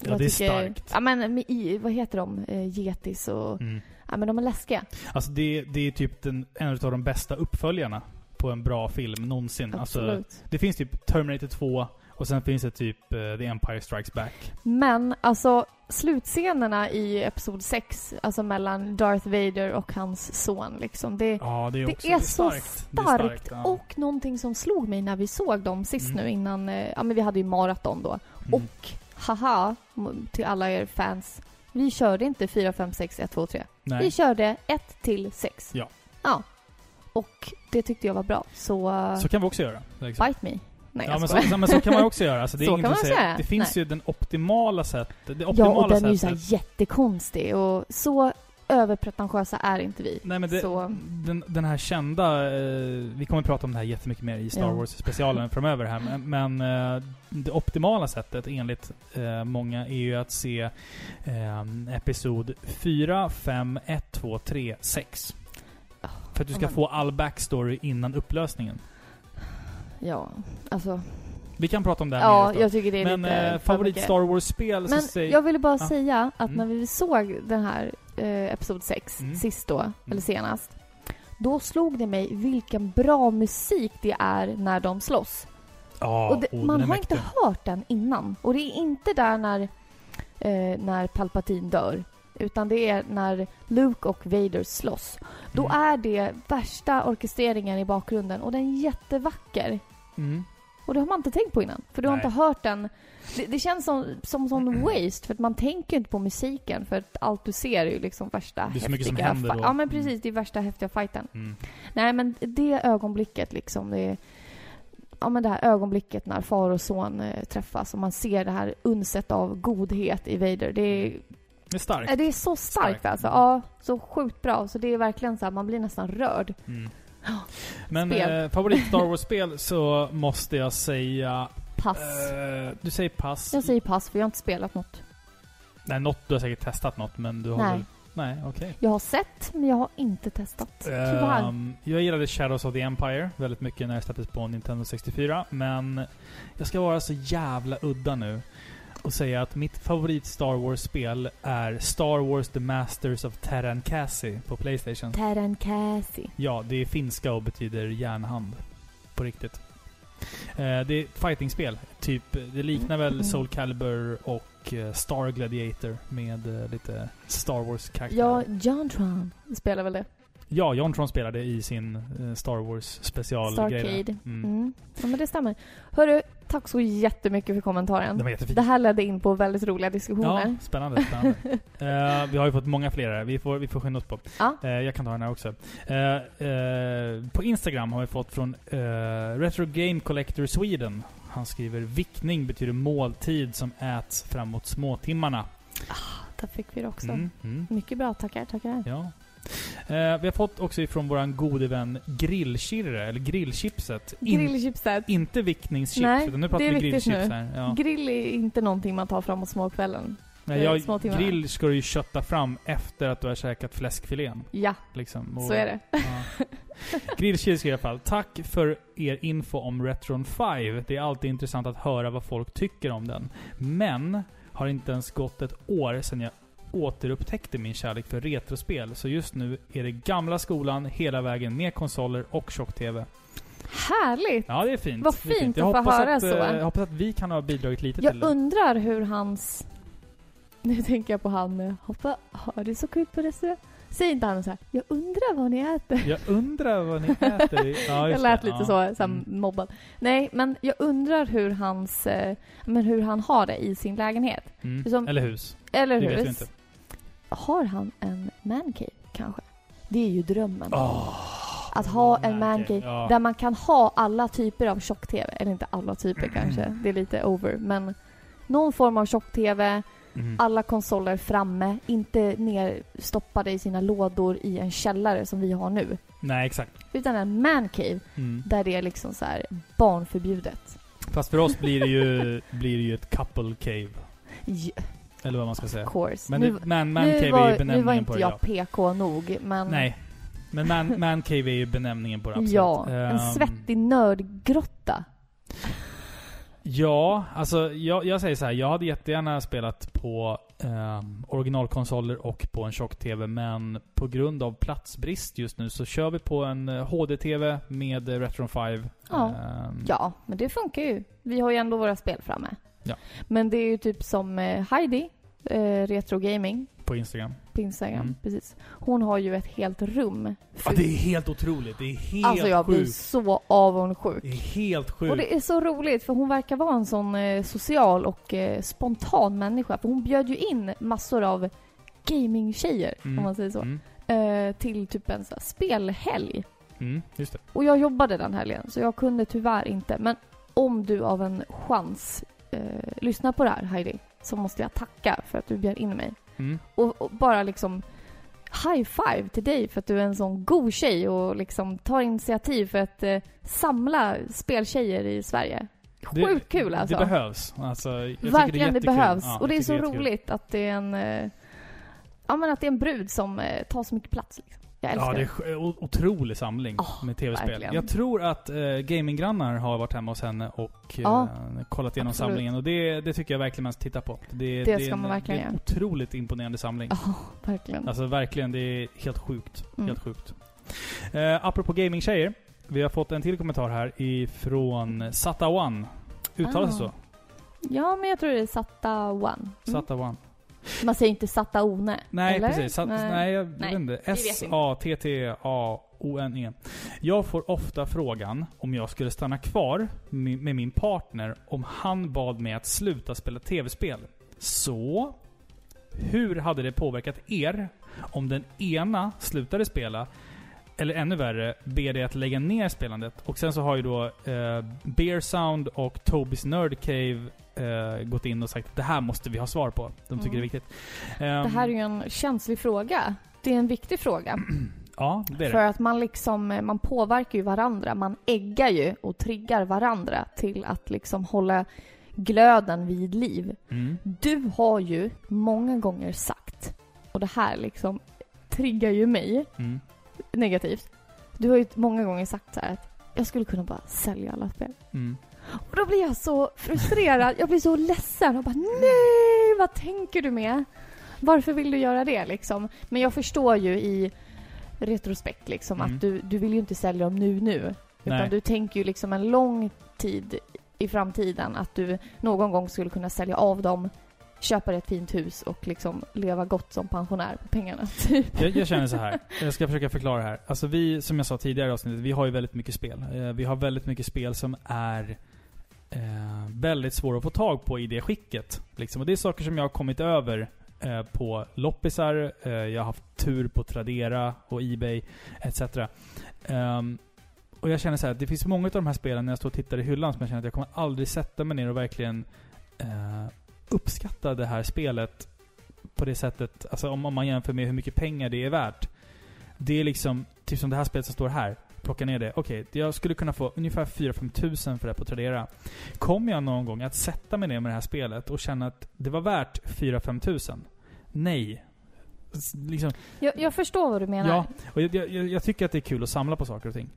Ja, Jag det är tycker- starkt. Ja men i, vad heter de? Eh, Getis och... Mm. Ja men de är läskiga. Alltså det, det är typ den, en av de bästa uppföljarna på en bra film någonsin. Alltså, Absolut. det finns typ Terminator 2 och sen finns det typ eh, The Empire Strikes Back. Men alltså slutscenerna i Episod 6, alltså mellan Darth Vader och hans son liksom. Det, Ja, det är det är är så starkt. Det är starkt. ja. Och någonting som slog mig när vi såg dem sist Mm. nu innan, eh, ja men vi hade ju maraton då. Mm. Och haha, till alla er fans. Vi körde inte 4, 5, 6, 1, 2, 3. Vi Nej. körde 1 till 6. Ja. Ja. Och det tyckte jag var bra. Så, Så kan vi också göra. Liksom. bite me. Nej Ja, jag men så, men så kan man också göra. Alltså, det Så kan man säga. säga. Det finns Nej. ju den optimala sättet. Det Ja, optimala och den är ju så sättet. jättekonstig och så överpretentiösa är inte vi. Nej men det, Så- den, den här kända, eh, vi kommer att prata om det här jättemycket mer i Star Ja. Wars-specialen framöver här. Men, men eh, det optimala sättet enligt eh, många är ju att se eh, Episod 4, 5, 1, 2, 3, 6. Ja, För att du ska men- få all backstory innan upplösningen. Ja, alltså. Vi kan prata om det här Ja, jag tycker det är Men lite eh, för favorit mycket. Star Wars-spel så Men säg... jag ville bara Ja. säga att Mm. när vi såg den här eh, Episod 6, Mm. sist då, eller senast. Då slog det mig vilken bra musik det är när de slåss. ja, och det, oh, man har inte mäktig. hört den innan. Och det är inte där när, eh, när Palpatine dör. Utan det är när Luke och Vader slåss. Då Mm. är det värsta orkestreringen i bakgrunden och den är jättevacker. Mm. Och det har man inte tänkt på innan. För du har Nej. inte hört den. Det, det känns som, som sån waste för att man tänker inte på musiken för att allt du ser är ju liksom värsta Det är så mycket som häftiga händer då. Ja men Mm. precis, det är värsta häftiga fighten. Mm. Nej men det ögonblicket liksom, det är, Ja men det här ögonblicket när far och son eh, träffas och man ser det här unset av godhet i Vader. Det är, Det är starkt. det är så starkt Starkt. alltså. Ja, så sjukt bra. Så det är verkligen så här, man blir nästan rörd. Mm. Men eh, favorit Star Wars-spel så måste jag säga... Pass. Eh, du säger pass. Jag säger pass för jag har inte spelat något. Nej, något, du har säkert testat något men du har Nej. väl... Nej, okej. Jag har sett, men jag har inte testat. Tyvärr. Ehm, jag gillade Shadows of the Empire väldigt mycket när det släpptes på Nintendo 64. Men jag ska vara så jävla udda nu och säga att mitt favorit Star Wars-spel är Star Wars The Masters of Terran Cassie på Playstation. Terran Cassie. Ja, det är finska och betyder järnhand. På riktigt. Eh, det är ett fightingspel. Typ, det liknar väl Mm. Soul Calibur och eh, Star Gladiator med eh, lite Star Wars-karaktärer. Ja, John Tron spelar väl det? Ja, John Tron spelade i sin eh, Star Wars special Starcade. Mm. Mm. Ja, men det stämmer. Hörru, tack så jättemycket för kommentaren. Det var jättefint. Det här ledde in på väldigt roliga diskussioner. Ja, spännande. spännande. Eh, vi har ju fått många fler här. Vi får, vi får skynda oss på. Ja. Eh, jag kan ta den här också. Eh, på Instagram har vi fått från Retro Game Collector Sweden. Han skriver vickning betyder måltid som äts framåt småtimmarna. Där fick vi det också. Mm, mm. Mycket bra, tackar, tackar. Ja. Eh, vi har fått också ifrån våran gode vän Grillkirre, eller Grillchipset. In- Grillchipset. inte vickningschips, Nej, utan nu pratar det är vi grillchips nu. här. Ja. Grill är inte någonting man tar framåt småkvällen. Nej, eh, jag, små grill ska du ju kötta fram efter att du har käkat fläskfilén. Ja, Liksom. Och- så är det. Ja. Skriver i alla fall. Tack för er info om Retron 5. Det är alltid intressant att höra vad folk tycker om den. Men, har inte ens gått ett år sedan jag återupptäckte min kärlek för retrospel. Så just nu är det gamla skolan hela vägen med konsoler och tjock-tv. Härligt! Ja, det är fint. Vad fint Jag att få höra att, så. eh, Jag hoppas att vi kan ha bidragit lite Jag till det. undrar hur hans Nu tänker jag på han, eh, hoppa, har det så kul på restaurang? Säger inte han så här, jag undrar vad ni äter? Jag undrar vad ni äter. Ja, jag lät det. lite ja. så, så Mm. mobbad. Nej, men jag undrar hur hans, eh, men hur han har det i sin lägenhet. Mm. Som- Eller hus. Eller Det hur? Har han en mancave kanske? Det är ju drömmen. Åh, Att ha en mancave, ja. där man kan ha alla typer av tjock-tv. Eller inte alla typer Mm. kanske, det är lite over. Men någon form av tjock-tv, Mm. alla konsoler framme, inte nerstoppade i sina lådor i en källare som vi har nu. Nej, exakt. Utan en mancave Mm. där det är liksom så här barnförbjudet. Fast för oss blir det ju, blir det ju ett couple cave. Ja, Eller vad man ska säga. of course. Men, nu, det, man, man nu, cave är ju var, nu benämningen var inte det. jag ja. PK nog, men... Nej. Men man, man cave är ju benämningen på det, absolut. Ja, en Ehm, svettig nördgrotta. Ja, alltså jag, jag säger så här. Jag hade jättegärna spelat på ehm, originalkonsoler och på en tjock-TV, men på grund av platsbrist just nu så kör vi på en eh, HD-TV med eh, Retron 5. Ja. Ehm, Ja, men det funkar ju. Vi har ju ändå våra spel framme. Ja. Men det är ju typ som eh, Heidi, eh, Retro Gaming, På Instagram. på Instagram. Mm. Precis. Hon har ju ett helt rum. Ja, det är helt otroligt. Det är helt alltså jag blir sjukt. så avundsjuk. Det är helt sjukt. Och det är så roligt för hon verkar vara en sån eh, social och eh, spontan människa. För hon bjöd ju in massor av gaming-tjejer, Mm. om man säger så, Mm. eh, till typ en så här spelhelg. Mm, just det. Och jag jobbade den helgen, så jag kunde tyvärr inte. Men om du av en chans eh, lyssnar på det här, Heidi, så måste jag tacka för att du bjöd in mig. Mm. Och, och bara liksom high five till dig för att du är en sån god tjej och liksom tar initiativ för att eh, samla speltjejer i Sverige. Det- Sjukt kul alltså. Det behövs. Alltså, Verkligen, det, jättekul. behövs. Ja, och det är så tycker jättekul. roligt att det är en... Eh, ja men att det är en brud som eh, tar så mycket plats liksom. Jag älskar Ja, det är det. en otrolig samling Ja, med tv-spel. verkligen. Jag tror att eh, gaminggrannar har varit hemma hos henne och eh, Ja, kollat igenom absolut. samlingen. Och det, det tycker jag verkligen man ska titta på. Det, Det är ska en, man verkligen det är en göra. otroligt imponerande samling. Ja, verkligen. Alltså verkligen, det är helt sjukt. Mm. Helt sjukt. Eh, apropå gaming-tjejer. Vi har fått en till kommentar här ifrån Satawan. Uttalas det Ah. så? Ja, men jag tror det är Satta One. Mm. Satawan. Man säger inte Satta One. Nej, eller? precis. Sat, nej. jag Nej, vet inte. vet inte. S-A-T-T-A-O-N-E. Jag får ofta frågan om jag skulle stanna kvar med med min partner om han bad mig att sluta spela tv-spel. Så, hur hade det påverkat er om den ena slutade spela eller ännu värre, ber dig att lägga ner spelandet. Och sen så har ju då eh, Beer Sound och Tobis Nerd Cave eh, gått in och sagt att det här måste vi ha svar på. De tycker Mm. det är viktigt. Det Ehm, här är ju en känslig fråga. Det är en viktig fråga. Ja, det är För det. att man liksom, eh, man påverkar ju varandra. Man äggar ju och triggar varandra till att liksom hålla glöden vid liv. Mm. Du har ju många gånger sagt, och det här liksom triggar ju mig Mm. Negativt. Du har ju många gånger sagt så här att jag skulle kunna bara sälja alla spel. Mm. Och då blir jag så frustrerad. Jag blir så ledsen och bara nej, vad tänker du med? Varför vill du göra det liksom? Men jag förstår ju i retrospekt liksom Mm. att du, du vill ju inte sälja dem nu nu. Utan Nej. du tänker ju liksom en lång tid i framtiden att du någon gång skulle kunna sälja av dem, köpa dig ett fint hus och liksom leva gott som pensionär på pengarna. Typ. Jag, jag känner så här. Jag ska försöka förklara det här. Alltså vi, som jag sa tidigare i avsnittet, vi har ju väldigt mycket spel. Eh, vi har väldigt mycket spel som är eh, väldigt svåra att få tag på i det skicket. Liksom. Och det är saker som jag har kommit över eh, på loppisar, eh, jag har haft tur på Tradera och Ebay, etc. Ehm, och jag känner så här, det finns många av de här spelen när jag står och tittar i hyllan som jag känner att jag kommer aldrig sätta mig ner och verkligen eh, uppskatta det här spelet på det sättet, alltså om, om man jämför med hur mycket pengar det är värt. Det är liksom, typ som det här spelet som står här. Plocka ner det. Okej, jag skulle kunna få ungefär 4-5 tusen för det på Tradera. Kommer jag någon gång att sätta mig ner med det här spelet och känna att det var värt 4-5 tusen? Nej. Liksom, Jag, jag förstår vad du menar. Ja, och jag, jag, jag tycker att det är kul att samla på saker och ting.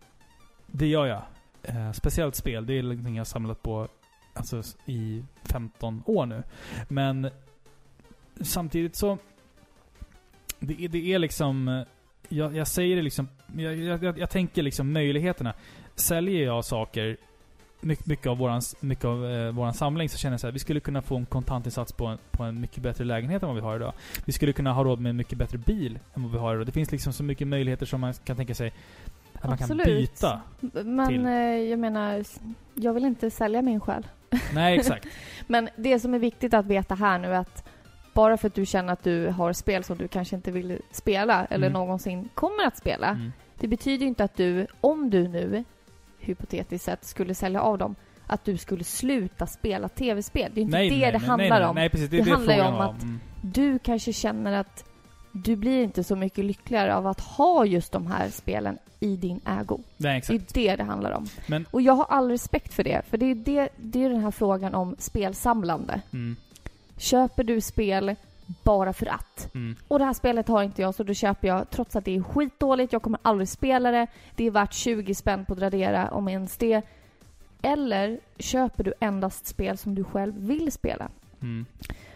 Det gör jag. Eh, speciellt spel, det är någonting jag har samlat på alltså, i 15 år nu. Men samtidigt så... Det, är- det är liksom... eh, Jag, jag säger det liksom... Jag, jag, jag, tänker liksom möjligheterna. Säljer jag saker mycket, mycket av våran, mycket av eh, våran samling så känner jag så här, vi skulle kunna få en kontantinsats på en, på en mycket bättre lägenhet än vad vi har idag. Vi skulle kunna ha råd med en mycket bättre bil än vad vi har idag. Det finns liksom så mycket möjligheter som man kan tänka sig att man kan Absolut. byta. Men till. eh, jag menar, jag vill inte sälja min själ. Nej, exakt. Men det som är viktigt att veta här nu är att bara för att du känner att du har spel som du kanske inte vill spela eller Mm. någonsin kommer att spela. Mm. Det betyder ju inte att du, om du nu hypotetiskt sett skulle sälja av dem, att du skulle sluta spela tv-spel. Det är inte Nej, det nej, det nej, handlar om. Nej, precis. Det, Det handlar ju om var. att- Mm. Du kanske känner att du blir inte så mycket lyckligare av att ha just de här spelen i din ägo. Nej, Det är exakt. det det handlar om. Men- Och jag har all respekt för det, för det är, det, det är den här frågan om spelsamlande. Mm. Köper du spel bara för att? Mm. Och det här spelet har inte jag, så då köper jag trots att det är skitdåligt, jag kommer aldrig spela det, det är värt 20 spänn på Tradera, om ens det. Eller köper du endast spel som du själv vill spela? Mm.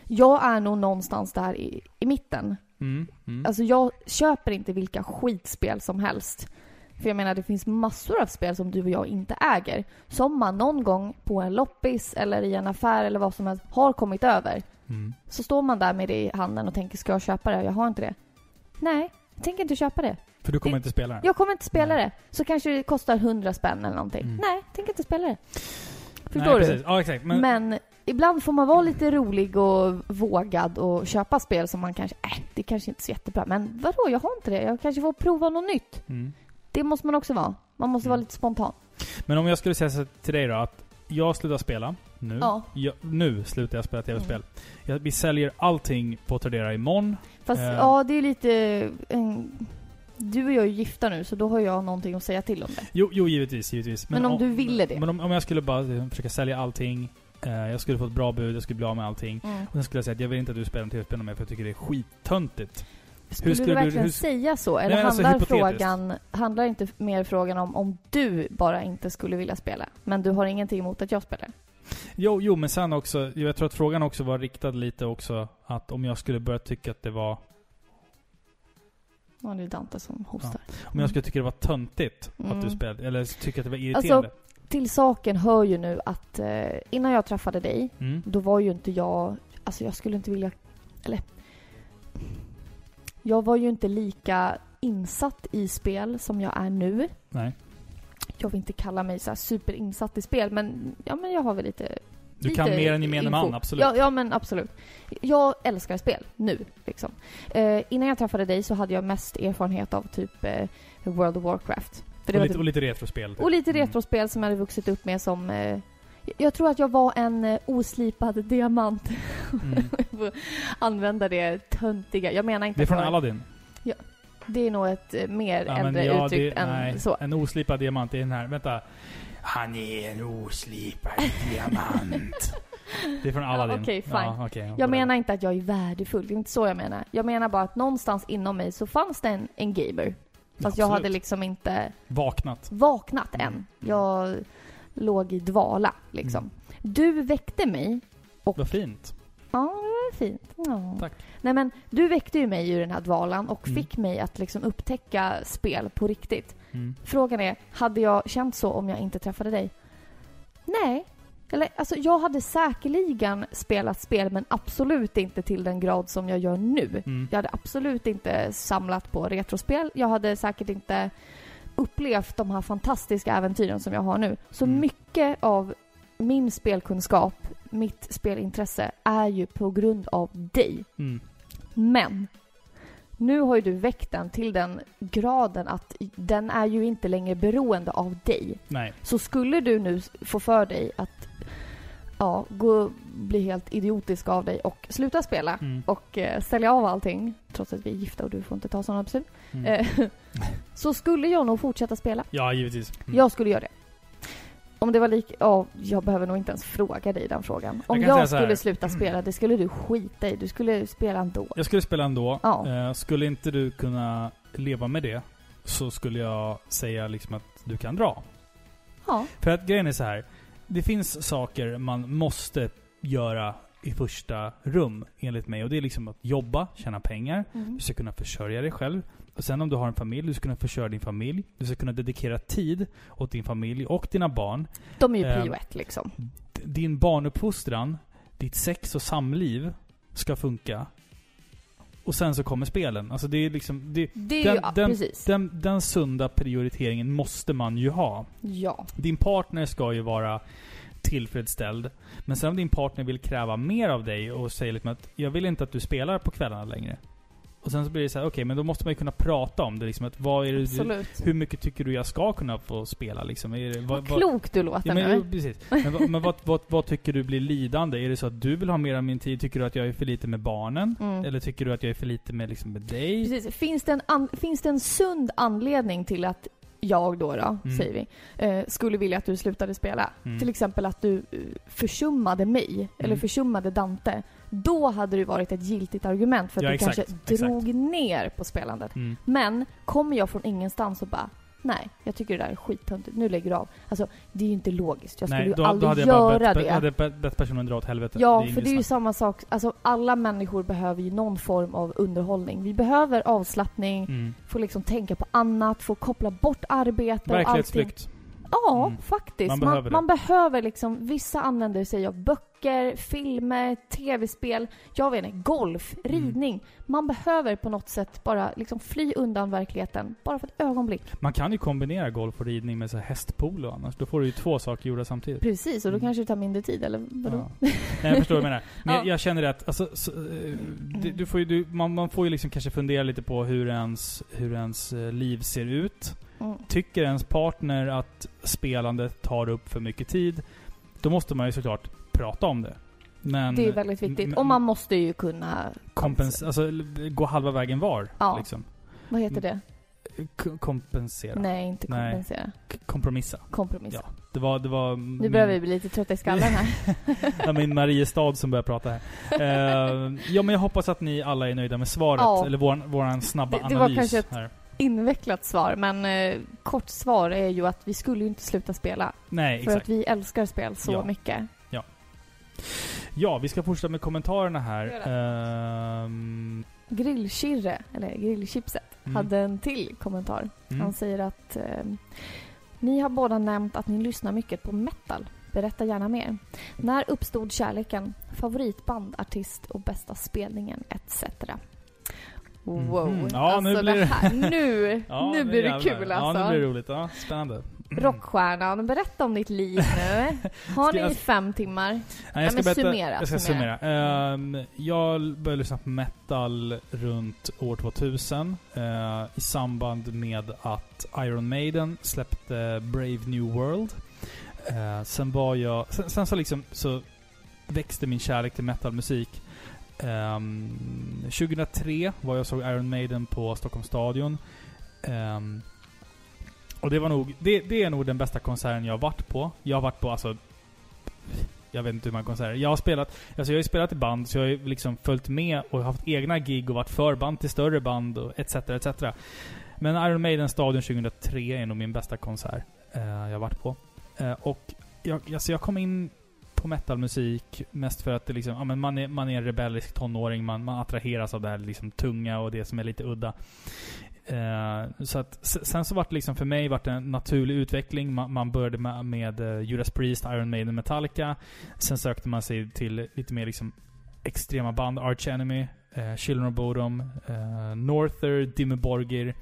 Jag är nog någonstans där i, i mitten. Mm. Mm. Alltså jag köper inte vilka skitspel som helst. För jag menar, det finns massor av spel som du och jag inte äger. Som man någon gång på en loppis eller i en affär eller vad som helst har kommit över. Mm. Så står man där med det i handen och tänker, ska jag köpa det? Jag har inte det. Nej, jag tänker inte köpa det. För du kommer Det- inte spela den? Jag kommer inte spela Nej. det. Så kanske det kostar 100 spänn eller någonting. Mm. Nej, tänker inte spela det. Förstår Nej, du? Ja, exakt. Men, Men, ibland får man vara lite rolig och vågad och köpa spel som man kanske, äh, det kanske inte är så jättebra. Men vadå, jag har inte det. Jag kanske får prova något nytt. mm. Det måste man också vara. Man måste Mm. vara lite spontan. Men om jag skulle säga så till dig då att jag slutar spela nu. Ja. Jag, nu slutar jag spela tv-spel. Mm. Vi säljer allting på Tradera imorgon. Fast Eh. ja, det är lite... En, du och jag är gifta nu, så då har jag någonting att säga till om det. Jo, jo givetvis, givetvis. Men om du ville det? Men om, om jag skulle bara eh, försöka sälja allting. Eh, jag skulle få ett bra bud, jag skulle bli av med allting. Mm. Och sen skulle jag säga att jag vill inte att du spelar en tv-spel med för jag tycker det är skittöntigt. Skulle, skulle du du- verkligen hur- säga så? Eller Nej, alltså handlar hypotetiskt. frågan... Handlar inte mer frågan om om du bara inte skulle vilja spela? Men du har ingenting emot att jag spelar? Jo, jo, men sen också, jag tror att frågan också var riktad lite också att om jag skulle börja tycka att det var, Ja, det är Dante som hostar. om jag skulle tycka det var töntigt att Mm. du spelade, eller tycka att det var irriterande. Till saken hör ju nu att eh, innan jag träffade dig, mm. då var ju inte jag... Alltså jag skulle inte vilja... Eller... Jag var ju inte lika insatt i spel som jag är nu. Nej. Jag vill inte kalla mig så superinsatt i spel, men, ja, men jag har väl lite Du lite kan mer än gemene man, absolut. Ja, ja, men absolut. Jag älskar spel nu, liksom. Eh, innan jag träffade dig så hade jag mest erfarenhet av typ eh, World of Warcraft. För det och, var lite, typ, och lite retrospel. typ. och lite Mm. retrospel som jag hade vuxit upp med som... Eh, jag tror att jag var en eh, oslipad diamant. Mm. Använda det töntiga. Jag menar inte Det är från jag- Aladdin. Det är nog ett eh, mer Ja, äldre ja, uttryck det, än nej, så. En oslipad diamant är den här. Vänta. Han är en oslipad diamant. Det är från Aladdin. okej, fine. Ja, okej, Jag menar inte att jag är värdefull, det är inte så jag menar. Jag menar bara att någonstans inom mig så fanns det en, en gamer. Fast jag Absolut. hade liksom inte Vaknat. vaknat Mm. än. Jag låg i dvala liksom. Mm. Du väckte mig och... Vad fint. Ja, det var fint. Ja. Tack. Nej men, du väckte ju mig ur den här dvalan och Mm. fick mig att liksom upptäcka spel på riktigt. Mm. Frågan är, hade jag känt så om jag inte träffade dig? Nej. Eller alltså, jag hade säkerligen spelat spel men absolut inte till den grad som jag gör nu. Mm. Jag hade absolut inte samlat på retrospel. Jag hade säkert inte upplevt de här fantastiska äventyren som jag har nu. Så Mm. mycket av min spelkunskap, mitt spelintresse, är ju på grund av dig. Mm. Men nu har ju du väckt den till den graden att den är ju inte längre beroende av dig. Nej. Så skulle du nu få för dig att ja, gå, bli helt idiotisk av dig och sluta spela Mm. och eh, sälja av allting, trots att vi är gifta och du får inte ta sådana beslut, Mm. eh, så skulle jag nog fortsätta spela. Ja, givetvis. Mm. Jag skulle göra det. Om det var lik... Ja, jag behöver nog inte ens fråga dig den frågan. Om jag, här. skulle sluta spela, det skulle du skita i. Du skulle spela ändå. Jag skulle spela ändå. Ja. Eh, skulle inte du kunna leva med det så skulle jag säga liksom att du kan dra. Ja. För att grejen är så här. Det finns saker man måste göra i första rum, enligt mig. Och det är liksom att jobba, tjäna pengar, Mm. du ska kunna försörja dig själv. Och sen om du har en familj, du ska kunna försörja din familj. Du ska kunna dedikera tid åt din familj och dina barn. De är ju Ehm, prio ett liksom. Din barnuppfostran, ditt sex och samliv ska funka. Och sen så kommer spelen. Alltså det är liksom... Det, Det den, ju, ja, den, den, den sunda prioriteringen måste man ju ha. Ja. Din partner ska ju vara tillfredsställd. Men sen om din partner vill kräva mer av dig och säger liksom att jag vill inte att du spelar på kvällarna längre. Och sen så blir det så här, okej men då måste man ju kunna prata om det liksom. Att vad är det du, hur mycket tycker du jag ska kunna få spela liksom? Är det, Vad klok du låter Ja, men, nu. precis. Men, vad, men vad, vad, vad tycker du blir lidande? Är det så att du vill ha mer av min tid? Tycker du att jag är för lite med barnen? Mm. Eller tycker du att jag är för lite med, liksom, med dig? Precis. Finns det, en an, finns det en sund anledning till att jag då, då Mm. säger vi, eh, skulle vilja att du slutade spela? Mm. Till exempel att du eh, försummade mig, eller Mm. försummade Dante. Då hade det varit ett giltigt argument för att Ja, du exakt, kanske exakt. drog ner på spelandet. Mm. Men kommer jag från ingenstans och bara Nej, jag tycker det där är skittöntigt. Nu lägger du av. Alltså, det är ju inte logiskt. Jag skulle Nej, ju då, då aldrig hade jag bara göra bett, det. hade bett, bett personen dra åt helvete. Ja, inget för det är ju snack. samma sak. Alltså, alla människor behöver ju någon form av underhållning. Vi behöver avslappning, Mm. få liksom tänka på annat, få koppla bort arbete och allting. Verklighetsflykt. Ja, Mm. faktiskt. Man Man, behöver man, behöver liksom, vissa använder sig av böcker, filmer, tv-spel, jag vet inte, golf, Mm. ridning. Man behöver på något sätt bara liksom fly undan verkligheten, bara för ett ögonblick. Man kan ju kombinera golf och ridning med så hästpolo annars. Då får du ju två saker gjorda samtidigt. Precis, och då Mm. kanske det tar mindre tid, eller vadå? Ja. Nej, jag förstår vad du menar. Men Ja. jag, jag känner att, alltså, så, eh, du, du får ju, du, man, man får ju liksom kanske fundera lite på hur ens, hur ens eh, liv ser ut. Mm. Tycker ens partner att spelandet tar upp för mycket tid, då måste man ju såklart prata om det. Men Det är väldigt viktigt. Och man måste ju kunna... kompens, alltså, gå halva vägen var. Ja. Liksom. Vad heter det? K- kompensera. Nej, inte Nej. kompensera. K- kompromissa. Kompromissa. Ja. Det var, det var Nu börjar vi bli lite trötta i skallen här. ja, min Mariestad som börjar prata här. Eh, ja, men jag hoppas att ni alla är nöjda med svaret. Ja. Eller våran, våran snabba Det- det var analys kanske ett- här. Invecklat svar, men eh, kort svar är ju att vi skulle ju inte sluta spela. Nej, För exakt. att vi älskar spel så Ja. mycket. Ja, vi ska fortsätta med kommentarerna här. Ehm, Grillkirre, eller grillchipset, Mm. hade en till kommentar. mm. Han säger att eh, ni har båda nämnt att ni lyssnar mycket på metal. Berätta gärna mer. När uppstod kärleken? Favoritband, artist och bästa spelningen etc. Wow. Mhm. Ja, alltså nu blir det här, nu, Ja, nu blir det kul Ja, alltså. nu blir det roligt. Ja, spännande. Rockstjärnan, berätta om ditt liv nu. Har Ska jag- ni fem timmar? Nej, Ja, jag ska men berätta, summera, jag ska summera. summera. Ehm, jag började lyssna på metal runt år 2000 eh, i samband med att Iron Maiden släppte Brave New World. Eh, sen var jag... Sen, sen så liksom så växte min kärlek till metalmusik. Ehm, um, 2003 var jag och såg Iron Maiden på Stockholms stadion. Ehm, och det var nog... Det, det är nog den bästa konserten jag har varit på. Jag har varit på alltså jag vet inte hur man konserter. Jag har spelat, alltså jag har ju spelat i band, så jag har ju liksom följt med och haft egna gig och varit förband till större band och etc. etc. Men Iron Maiden Stadion 2003 är nog min bästa konsert uh, jag har varit på. Uh, och jag, alltså jag kom in på metalmusik mest för att det liksom, ja, men man, är, man är en rebellisk tonåring, man, man attraheras av det här liksom tunga och det som är lite udda. Eh, så att, sen så vart det liksom för mig vart det en naturlig utveckling. Man, man började med, med Judas Priest, Iron Maiden, Metallica. Sen sökte man sig till lite mer liksom extrema band, Arch Enemy, uh, Children of Bodom, uh, Norther, Dimmy Borgir.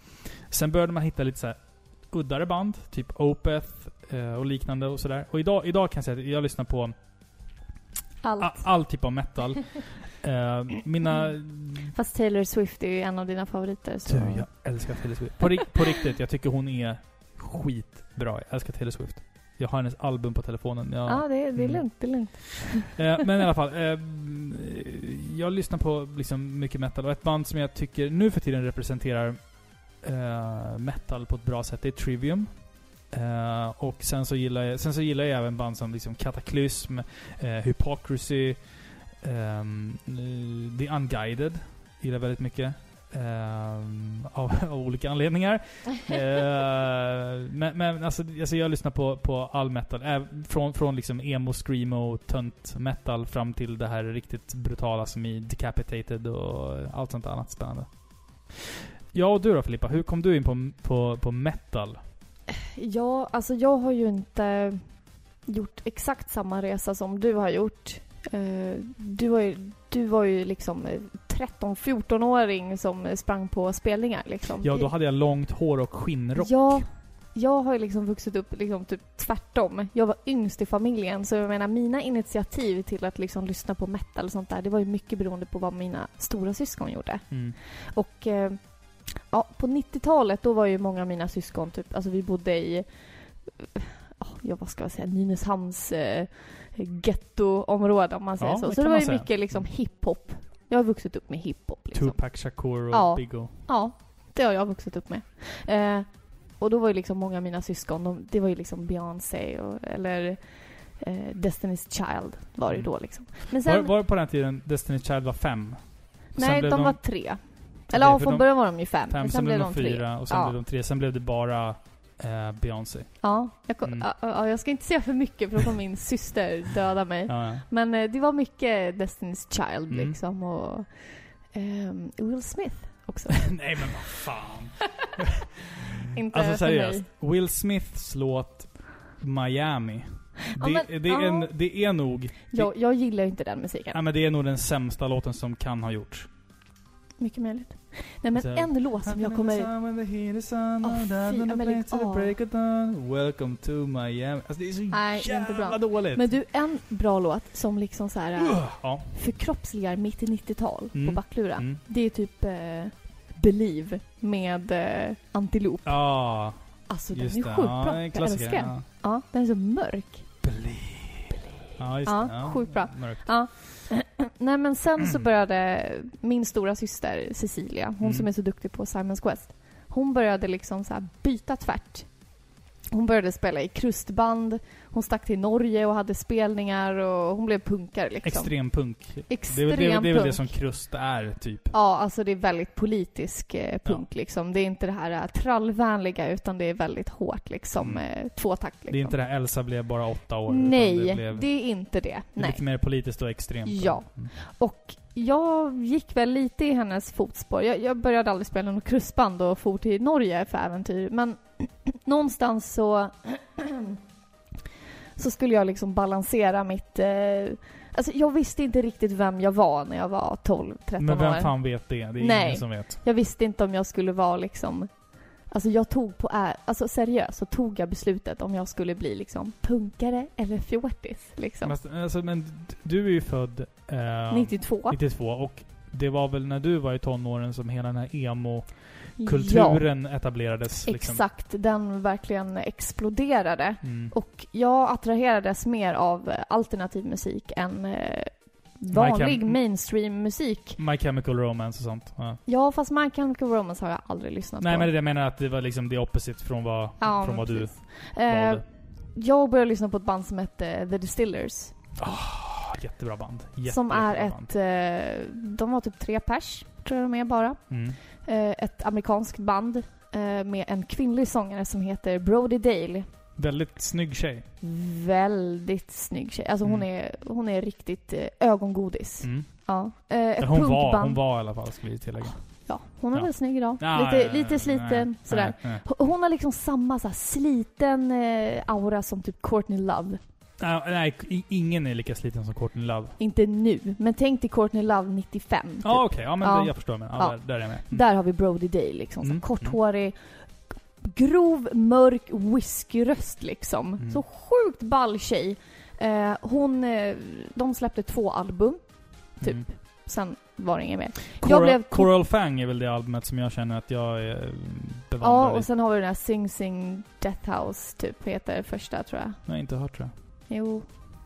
Sen började man hitta lite så här uddare band, typ Opeth eh, och liknande och sådär. Och idag, idag kan jag säga att jag lyssnar på allt. all, all typ av metal. Eh, mina... Fast Taylor Swift är ju en av dina favoriter. Så. Du, jag älskar Taylor Swift. På, ri- på riktigt, jag tycker hon är skitbra. Jag älskar Taylor Swift. Jag har hennes album på telefonen. Jag, Ja, det, är- det är Mm. lugnt. Det är lugnt. Eh, men i alla fall. Eh, jag lyssnar på liksom mycket metal och ett band som jag tycker nu för tiden representerar eh, metal på ett bra sätt det är Trivium. Eh, och sen så, gillar jag, sen så gillar jag även band som liksom Cataclysm, eh, Hypocrisy, eh, The Unguided. Gillar väldigt mycket. Ehm, av, av olika anledningar. Ehm, men men alltså, alltså jag lyssnar på, på all metal. Äh, från, från liksom emo, screamo, tönt metal fram till det här riktigt brutala som i Decapitated och allt sånt annat spännande. Ja, och du då Filippa? Hur kom du in på, på, på metal? Ja, alltså jag har ju inte gjort exakt samma resa som du har gjort. Eh, Du var ju, du var ju liksom eh, 13-14-åring som sprang på spelningar liksom. Ja, då hade jag långt hår och skinnrock. Ja, jag har ju liksom vuxit upp liksom typ tvärtom. Jag var yngst i familjen så jag menar mina initiativ till att liksom lyssna på metal och sånt där det var ju mycket beroende på vad mina stora syskon gjorde. Mm. Och eh, ja, på 90-talet då var ju många av mina syskon typ, alltså vi bodde i, ja vad ska jag säga, Nynäshamns eh, gettoområde om man säger Ja, så. Så det var ju säga. mycket liksom hiphop. Jag har vuxit upp med hiphop liksom. Tupac Shakur och Ja. Big O. Ja, det har jag vuxit upp med. Eh, och då var ju liksom många av mina syskon, de, det var ju liksom Beyoncé och, eller eh, Destiny's Child var det ju Mm. då liksom. Men sen, Var, var det på den tiden Destiny's Child var fem? Nej blev de, var tre. Eller ja, från de- början var de ju fem. Fem, men sen blev de tre. fyra och sen Ja. blev de tre. Sen blev det bara eh, Beyoncé. Ja, jag, kom, Mm. ja, ja, jag ska inte säga för mycket för då kommer min syster döda mig. Ja, ja. Men eh, det var mycket Destiny's Child Mm. liksom och ehm, Will Smith också. Nej men vad fan. inte Alltså seriöst. Will Smiths låt Miami. Ja, Det, men- det, är ja. en, det är nog... Jag, jag gillar inte den musiken. Ja, men det är nog den sämsta låten som kan ha gjorts. Mycket möjligt. Nej men en låt som jag kommer... Ja, lägg av. Welcome to Miami. Alltså det är så Nej, jävla bra. dåligt. Men du, en bra låt som liksom så här Ja. förkroppsligar mitt i 90-tal Mm. på Backlura. Mm. Det är typ eh, Believe med eh, Antilop. Ja, Alltså den är sjukt Ja, bra. Jag älskar den. Ja. Ja, den är så mörk. Believe. Ja, just Ja, det. sjukt bra. Mörkt. Ja. Nej men sen så började min stora syster Cecilia, hon Mm. som är så duktig på Simons Quest. Hon började liksom så byta tvärt. Hon började spela i krustband, hon stack till Norge och hade spelningar och hon blev punkare liksom. Extrempunk. Det är, Extrem det, är, väl- det är väl det punk. som krust är, typ. Ja, alltså det är väldigt politisk eh, punk liksom. Det är inte det här eh, trallvänliga utan det är väldigt hårt liksom. Mm. Eh, tvåtakt liksom. Det är inte det här Elsa blev bara åtta år. Nej, det det, blev är inte det. det Nej. lite mer politiskt och extremt. Ja. Mm. Och jag gick väl lite i hennes fotspår. Jag, jag började aldrig spela något krustband och for till Norge för äventyr. Men någonstans så... så skulle jag liksom balansera mitt... Eh, alltså jag visste inte riktigt vem jag var när jag var 12-13 Men vem år. fan vet det? Det är Nej. ingen som vet. Jag visste inte om jag skulle vara liksom... Alltså jag tog på... Alltså seriöst så tog jag beslutet om jag skulle bli liksom punkare eller fjortis. Liksom. Men, alltså, men du är ju född... Eh, 92. 92 och det var väl när du var i tonåren som hela den här Ja. emo-kulturen etablerades? Liksom. Exakt, den verkligen exploderade. Mm. Och jag attraherades mer av eh, alternativ musik än eh, vanlig Chem- mainstream-musik. My Chemical Romance och sånt. Ja. Ja, fast My Chemical Romance har jag aldrig lyssnat Nej på. men det jag menar att det var liksom det opposite från vad, ja, från vad du precis. Eh, valde. jag började lyssna på ett band som hette The Distillers. Ah, jättebra band. Jätte, som är jättebra band. ett... Eh, de var typ tre pers, tror jag de är bara. Mm. Eh, ett amerikanskt band eh, med en kvinnlig sångare som heter Brody Dale. Väldigt snygg tjej. Väldigt snygg tjej. Alltså hon, Mm. är, hon är riktigt eh, ögongodis. Mm. Ja. Ett Hon var, punkband. hon var i alla fall, skulle vi tillägga. Ja, hon är Ja. väl snygg idag. Ja, lite ja, lite sliten, sådär. Hon- Hon har liksom samma så sliten aura som typ Courtney Love. Ja, nej, ingen är lika sliten som Courtney Love. Inte nu, men tänk till Courtney Love 95. Typ. Ja okej, ja men Ja. Det, jag förstår. Men, ja, Ja. Där, där är jag med. Mm. Där har vi Brody Dale liksom. Så Mm, korthårig, grov, mörk whiskyröst liksom. Mm. Så sjukt ball tjej. Eh, hon, eh, de släppte två album, typ. Mm. Sen var det inget mer. Coral, blev- Coral Fang är väl det albumet som jag känner att jag är Ja, bevandrad och i. sen har vi den här Sing Sing Death House, typ, heter första tror jag. Jag har inte hört tror jag. Jo.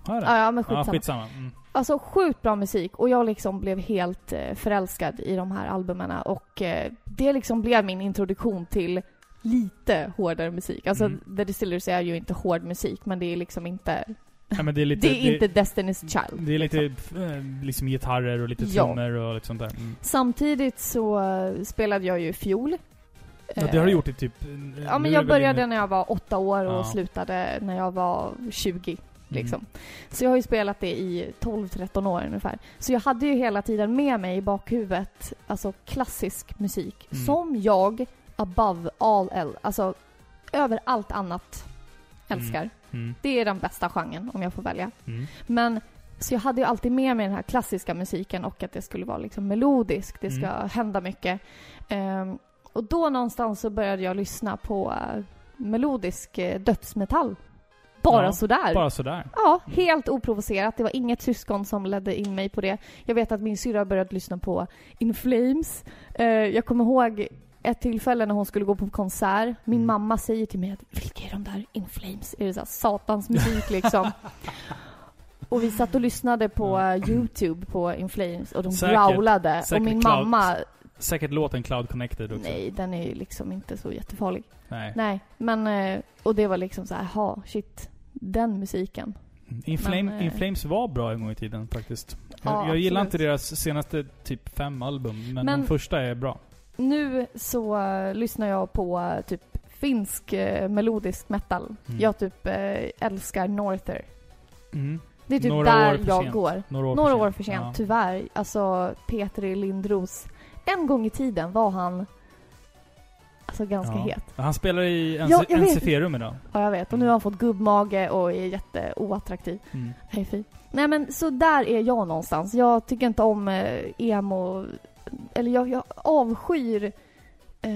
Har det? Ja, ja men Ja, skitsamma. skitsamma. Mm. Alltså sjukt bra musik och jag liksom blev helt eh, förälskad i de här albumen och eh, det liksom blev min introduktion till lite hårdare musik. Alltså Mm. The Distillers är ju inte hård musik men det är liksom inte Ja, det är lite... Det är inte Destiny's Child. Det är lite liksom. eh, liksom gitarrer och lite Ja. trummor och lite sånt där. Mm. Samtidigt så spelade jag ju fiol. Ja, det har du gjort i typ... Ja, men jag började när jag var åtta år och Ja. slutade när jag var 20. Liksom. Mm. Så jag har ju spelat det i 12-13 år ungefär. Så jag hade ju hela tiden med mig i bakhuvudet, alltså klassisk musik. Mm. Som jag, above all else, alltså över allt annat, älskar. Mm. Det är den bästa genren om jag får välja. Mm. Men så jag hade ju alltid med mig den här klassiska musiken och att det skulle vara liksom melodisk, det ska Mm. hända mycket. Ehm, och då någonstans så började jag lyssna på eh, melodisk eh, dödsmetall. Bara Ja, sådär. Bara sådär. Ja, helt oprovocerat. Det var inget syskon som ledde in mig på det. Jag vet att min syrra började lyssna på In Flames. Eh, jag kommer ihåg ett tillfälle när hon skulle gå på konsert. Min Mm. mamma säger till mig att vilka är de där In Flames? Är det så här satans musik liksom? och vi satt och lyssnade på eh, Youtube på In Flames och de Säkert. growlade. Säkert och min cloud- mamma, Säkert låten Cloud Connected också. nej den är ju liksom inte så jättefarlig. Nej. Nej, men eh, och det var liksom så här, ha shit, den musiken. In, Flame, Men, eh, In Flames var bra en gång i tiden faktiskt. Jag, Ja, jag gillar absolut. inte deras senaste typ fem album, men, Men- de första är bra. Nu så eh, lyssnar jag på eh, typ finsk uh, melodisk metal. Mm. Jag typ älskar Norther. Mm. Det är typ Några år där jag sent. går. Några år Några för år sent. för sent, Ja. tyvärr. Alltså Petri Lindros. En gång i tiden var han alltså ganska Ja. het. Han spelar i Ja, jag vet. NCFerum idag. Ja, jag vet. Och nu har han fått gubbmage och är jätteoattraktiv. Mm. Hej fy. Nej men så där är jag någonstans. Jag tycker inte om eh, emo... Eller jag, jag avskyr eh,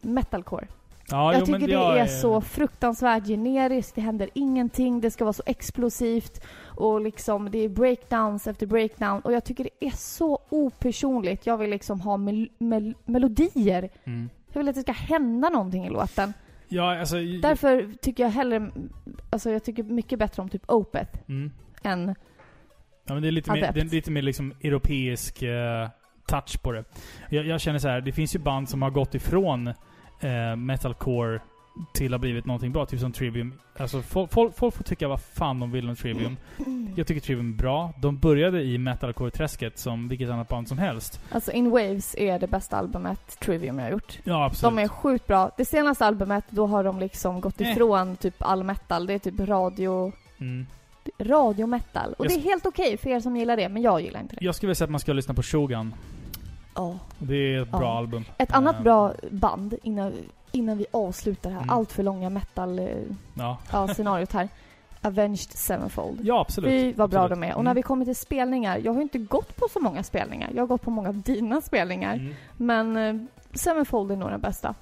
metalcore. Ja, jag jo, tycker det jag är så fruktansvärt generiskt, det händer ingenting, det ska vara så explosivt och liksom det är breakdowns efter breakdown och jag tycker det är så opersonligt. Jag vill liksom ha mel- mel- melodier. Mm. Jag vill att det ska hända någonting i låten. Ja, alltså... Därför tycker jag hellre, alltså jag tycker mycket bättre om typ Opeth Mm. än Ja, men det är lite mer, det är lite mer liksom europeisk eh, touch på det. Jag, jag känner så här, det finns ju band som har gått ifrån eh, metalcore till att ha blivit någonting bra, typ som Trivium. Alltså folk, folk, folk får tycka vad fan de vill om Trivium. Jag tycker Trivium är bra. De började i metalcore-träsket som vilket annat band som helst. Alltså In Waves är det bästa albumet Trivium jag har gjort. Ja, absolut. De är sjukt bra. Det senaste albumet, då har de liksom gått Eh. ifrån typ all metal. Det är typ radio... Mm. radiometal. Och Jag det är helt okej för er som gillar det, men jag gillar inte det. Jag skulle vilja säga att man ska lyssna på Shogun. Ja. Det är ett bra Ja. album. Ett annat Eh, bra band innan, innan vi avslutar det här Mm. allt för långa metal eh, Ja, här. Avenged Sevenfold. ja absolut. Fy vad bra Absolut. de är. Och Mm. när vi kommer till spelningar, jag har inte gått på så många spelningar. Jag har gått på många av dina spelningar. Mm. Men eh, Sevenfold är nog den bästa.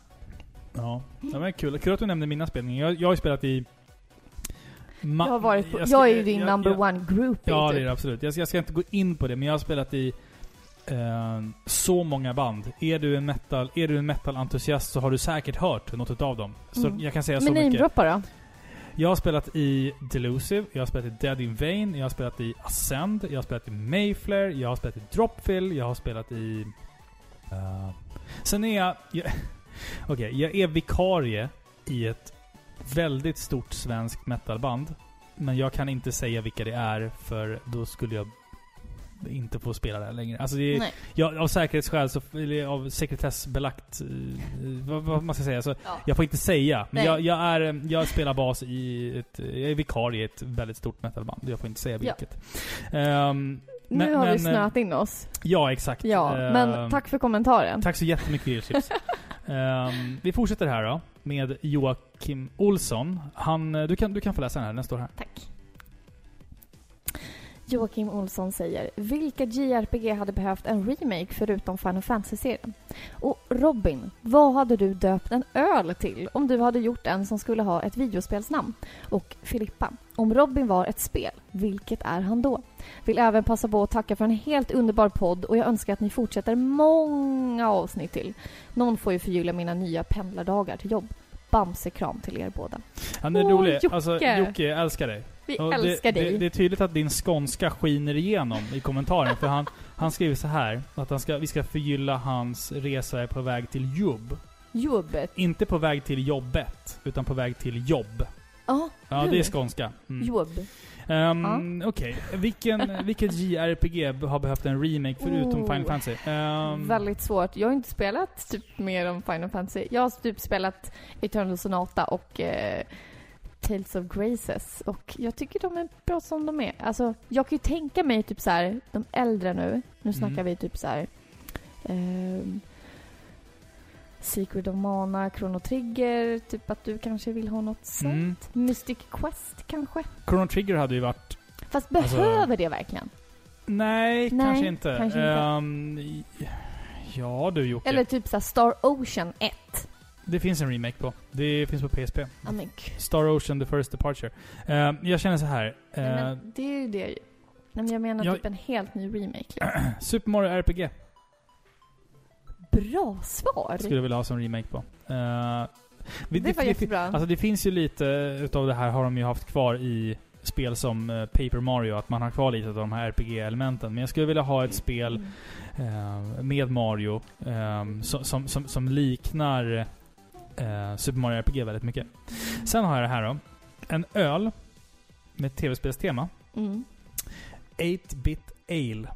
Ja. ja men kul. Kul att du nämnde mina spelningar. Jag, jag har ju spelat i... Jag, har varit på, jag, ska- är ju din jag- number jag- one groupie Ja, typ. det är det absolut. Jag ska, jag ska inte gå in på det, men jag har spelat i eh, så många band. Är du en metal, är du en metal-entusiast så har du säkert hört något av dem. Så Mm. jag kan säga så Men mycket. namedroppa då? Jag har spelat i Delusive, jag har spelat i Dead in Vain, jag har spelat i Ascend, jag har spelat i Mayflare, jag har spelat i Dropfill, jag har spelat i... eh, sen är jag... jag Okej, jag är vikarie i ett väldigt stort svenskt metalband. Men jag kan inte säga vilka det är, för då skulle jag inte få spela där längre. Alltså det är, Nej. jag, av säkerhetsskäl, så, eller av sekretessbelagt, eh, vad, vad man ska säga, så Ja. jag får inte säga. Men jag, jag, är, jag spelar bas i ett, jag är vikarie i ett väldigt stort metalband. Jag får inte säga Ja. vilket. Ehm, Nu Men- har vi men, snöat in oss. ja, exakt. Ja, Ehm, men tack för kommentaren. Tack så jättemycket Grillchips. um, vi fortsätter här då, med Joakim Olsson. Han, eh, du, kan, du kan få läsa den här, den står här. Tack. Joakim Olsson säger, vilka JRPG hade behövt en remake förutom Final Fantasy-serien? Och Robin, vad hade du döpt en öl till om du hade gjort en som skulle ha ett videospelsnamn? Och Filippa, om Robin var ett spel, vilket är han då? Vill även passa på att tacka för en helt underbar podd och jag önskar att ni fortsätter många avsnitt till. Någon får ju förgylla mina nya pendlardagar till jobb. Bamsekram till er båda. Han är Åh, rolig. Jocke. Alltså, Jocke, jag älskar dig. Vi Och älskar det, dig. Det, det är tydligt att din skånska skiner igenom i kommentaren. för han, han skriver så här att han ska, vi ska förgylla hans resa på väg till jobb. Jobbet. Inte på väg till jobbet, utan på väg till jobb. Ja, Ja, det är skånska. Mm. Jobb. Um, Okej, Vilken, vilket JRPG har behövt en remake förutom Oh. Final Fantasy? Um, Väldigt svårt. Jag har inte spelat typ mer om Final Fantasy. Jag har typ spelat Eternal Sonata och eh, Tales of Graces. Och jag tycker de är bra som de är. Alltså, jag kan ju tänka mig typ så här, de äldre nu. Nu snackar Mm. vi typ så här. ehm, Secret of Mana, Chrono Trigger, typ att du kanske vill ha något sånt. Mm. Mystic Quest kanske? Chrono Trigger hade ju varit... Fast Alltså- behöver det verkligen? Nej, Nej, kanske inte. kanske inte. I- ja du Jocke. Eller typ så här Star Ocean 1. Det finns en remake på. Det finns på PSP. Ja men gud. Star Ocean The First Departure. Ehm, jag känner så här. Nej, eh, men det är ju det. Nej, men jag menar jag- typ en helt ny remake. Liksom. Super Mario RPG Bra svar! skulle jag vilja ha som remake på. Eh, vi- det var jättebra. Alltså det finns ju lite utav det här har de ju haft kvar i spel som eh, Paper Mario, att man har kvar lite av de här RPG-elementen. Men jag skulle vilja ha ett spel Mm. eh, med Mario eh, som, som, som, som liknar eh, Super Mario RPG väldigt mycket. Sen har jag det här då. En öl med tv-spelstema. Mm. 8-bit ale.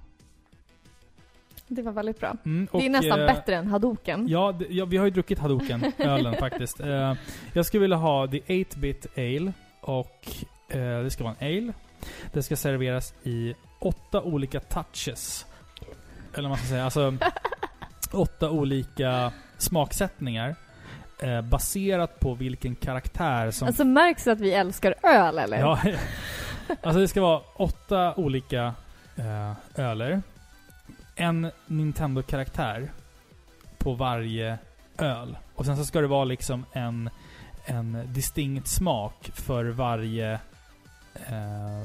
Det var väldigt bra. Mm, det är och, nästan eh, bättre än Hadoken. Ja, det, ja, vi har ju druckit Hadoken, ölen faktiskt. Eh, jag skulle vilja ha the 8-bit ale och eh, det ska vara en ale. Det ska serveras i åtta olika touches. Eller vad man ska säga. Alltså åtta olika smaksättningar. Eh, baserat på vilken karaktär som... Alltså märks det att vi älskar öl eller? Ja, alltså det ska vara åtta olika eh, öler. En Nintendo-karaktär på varje öl. Och sen så ska det vara liksom en, en distinkt smak för varje eh,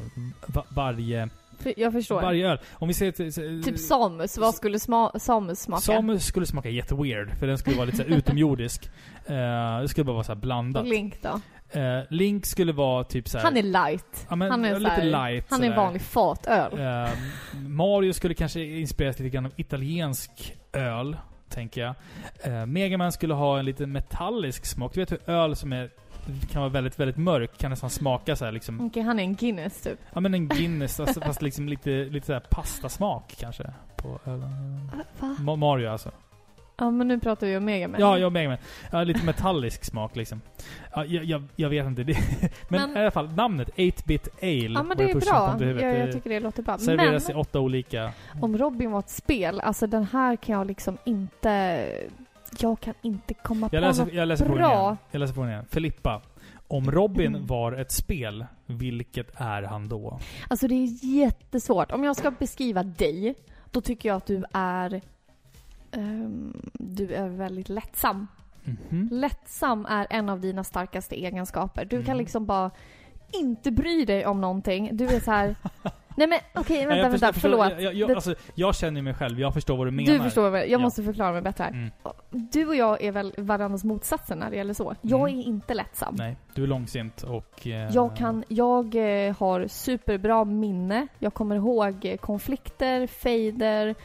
va, varje, Jag förstår. varje öl. Om vi ser till... Typ Samus, vad skulle sma- Samus smaka? Samus skulle smaka jätteweird, för den skulle vara lite utomjordisk. Eh, det skulle bara vara så blandat. Link då? Eh, Link skulle vara typ så här, Han är light. ja, men, han är lite här- light. Han är en vanlig fatöl. Eh, Mario skulle kanske inspireras lite grann av italiensk öl, tänker jag. Uh, Megaman skulle ha en lite metallisk smak. Du vet hur öl som är, kan vara väldigt, väldigt mörk kan nästan smaka så här liksom... Okej, han är en Guinness typ. Ja men en Guinness, alltså, fast liksom lite, lite så här pastasmak kanske. På ölen. Va? Ma- Mario alltså. Ja, men nu pratar vi om Megaman. Ja, jag Megaman. Ja, lite metallisk smak liksom. Ja, jag, jag, jag vet inte. Det, men, Men- i alla fall, namnet 8-bit ale. Ja, men det är bra. till huvudet. Jag, Det tycker det låter bra. Serveras Men i åtta olika... om Robin var ett spel, alltså den här kan jag liksom inte... Jag kan inte komma Jag på läser, något jag läser bra. igen. Jag läser frågan igen. Filippa. Om Robin Mm. var ett spel, vilket är han då? Alltså det är jättesvårt. Om jag ska beskriva dig, då tycker jag att du är... ehm, du är väldigt lättsam. Mhm. Lättsam är en av dina starkaste egenskaper. Du kan Mm. liksom bara inte bry dig om någonting. Du är så här. Nej men okej, Nej, vänta, jag vänta, förstår- förstår- förlåt. Jag, jag, jag, Det- alltså, jag känner mig själv, jag förstår vad du menar. Du förstår mig. Jag Ja. måste förklara mig bättre här. Mm. Du och jag är väl varandras motsatser när det gäller så. Jag Mm. är inte lättsam. Nej, du är långsint och... eh, Jag, kan, jag eh, har superbra minne. Jag kommer ihåg eh, konflikter, fejder,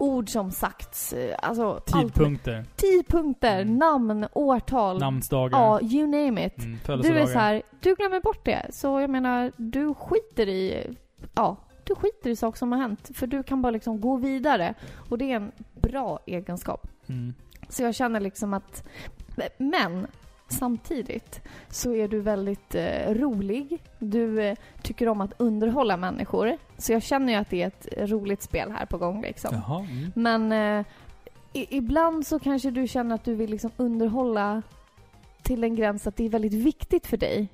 ord som sagts. eh, Alltså allt. Tidpunkter, Tidpunkter, Mm. namn, årtal. namnsdagar, Ja, you name it. mm, Du är så här, du glömmer bort det. Så jag menar, du skiter i, ja, du skiter i saker som har hänt. För du kan bara liksom gå vidare. Och det är en bra egenskap. Mm. Så jag känner liksom att, men samtidigt så är du väldigt eh, rolig. Du eh, tycker om att underhålla människor. Så jag känner ju att det är ett roligt spel här på gång liksom. Jaha. Mm. Men eh, i, ibland så kanske du känner att du vill liksom underhålla till en gräns att det är väldigt viktigt för dig.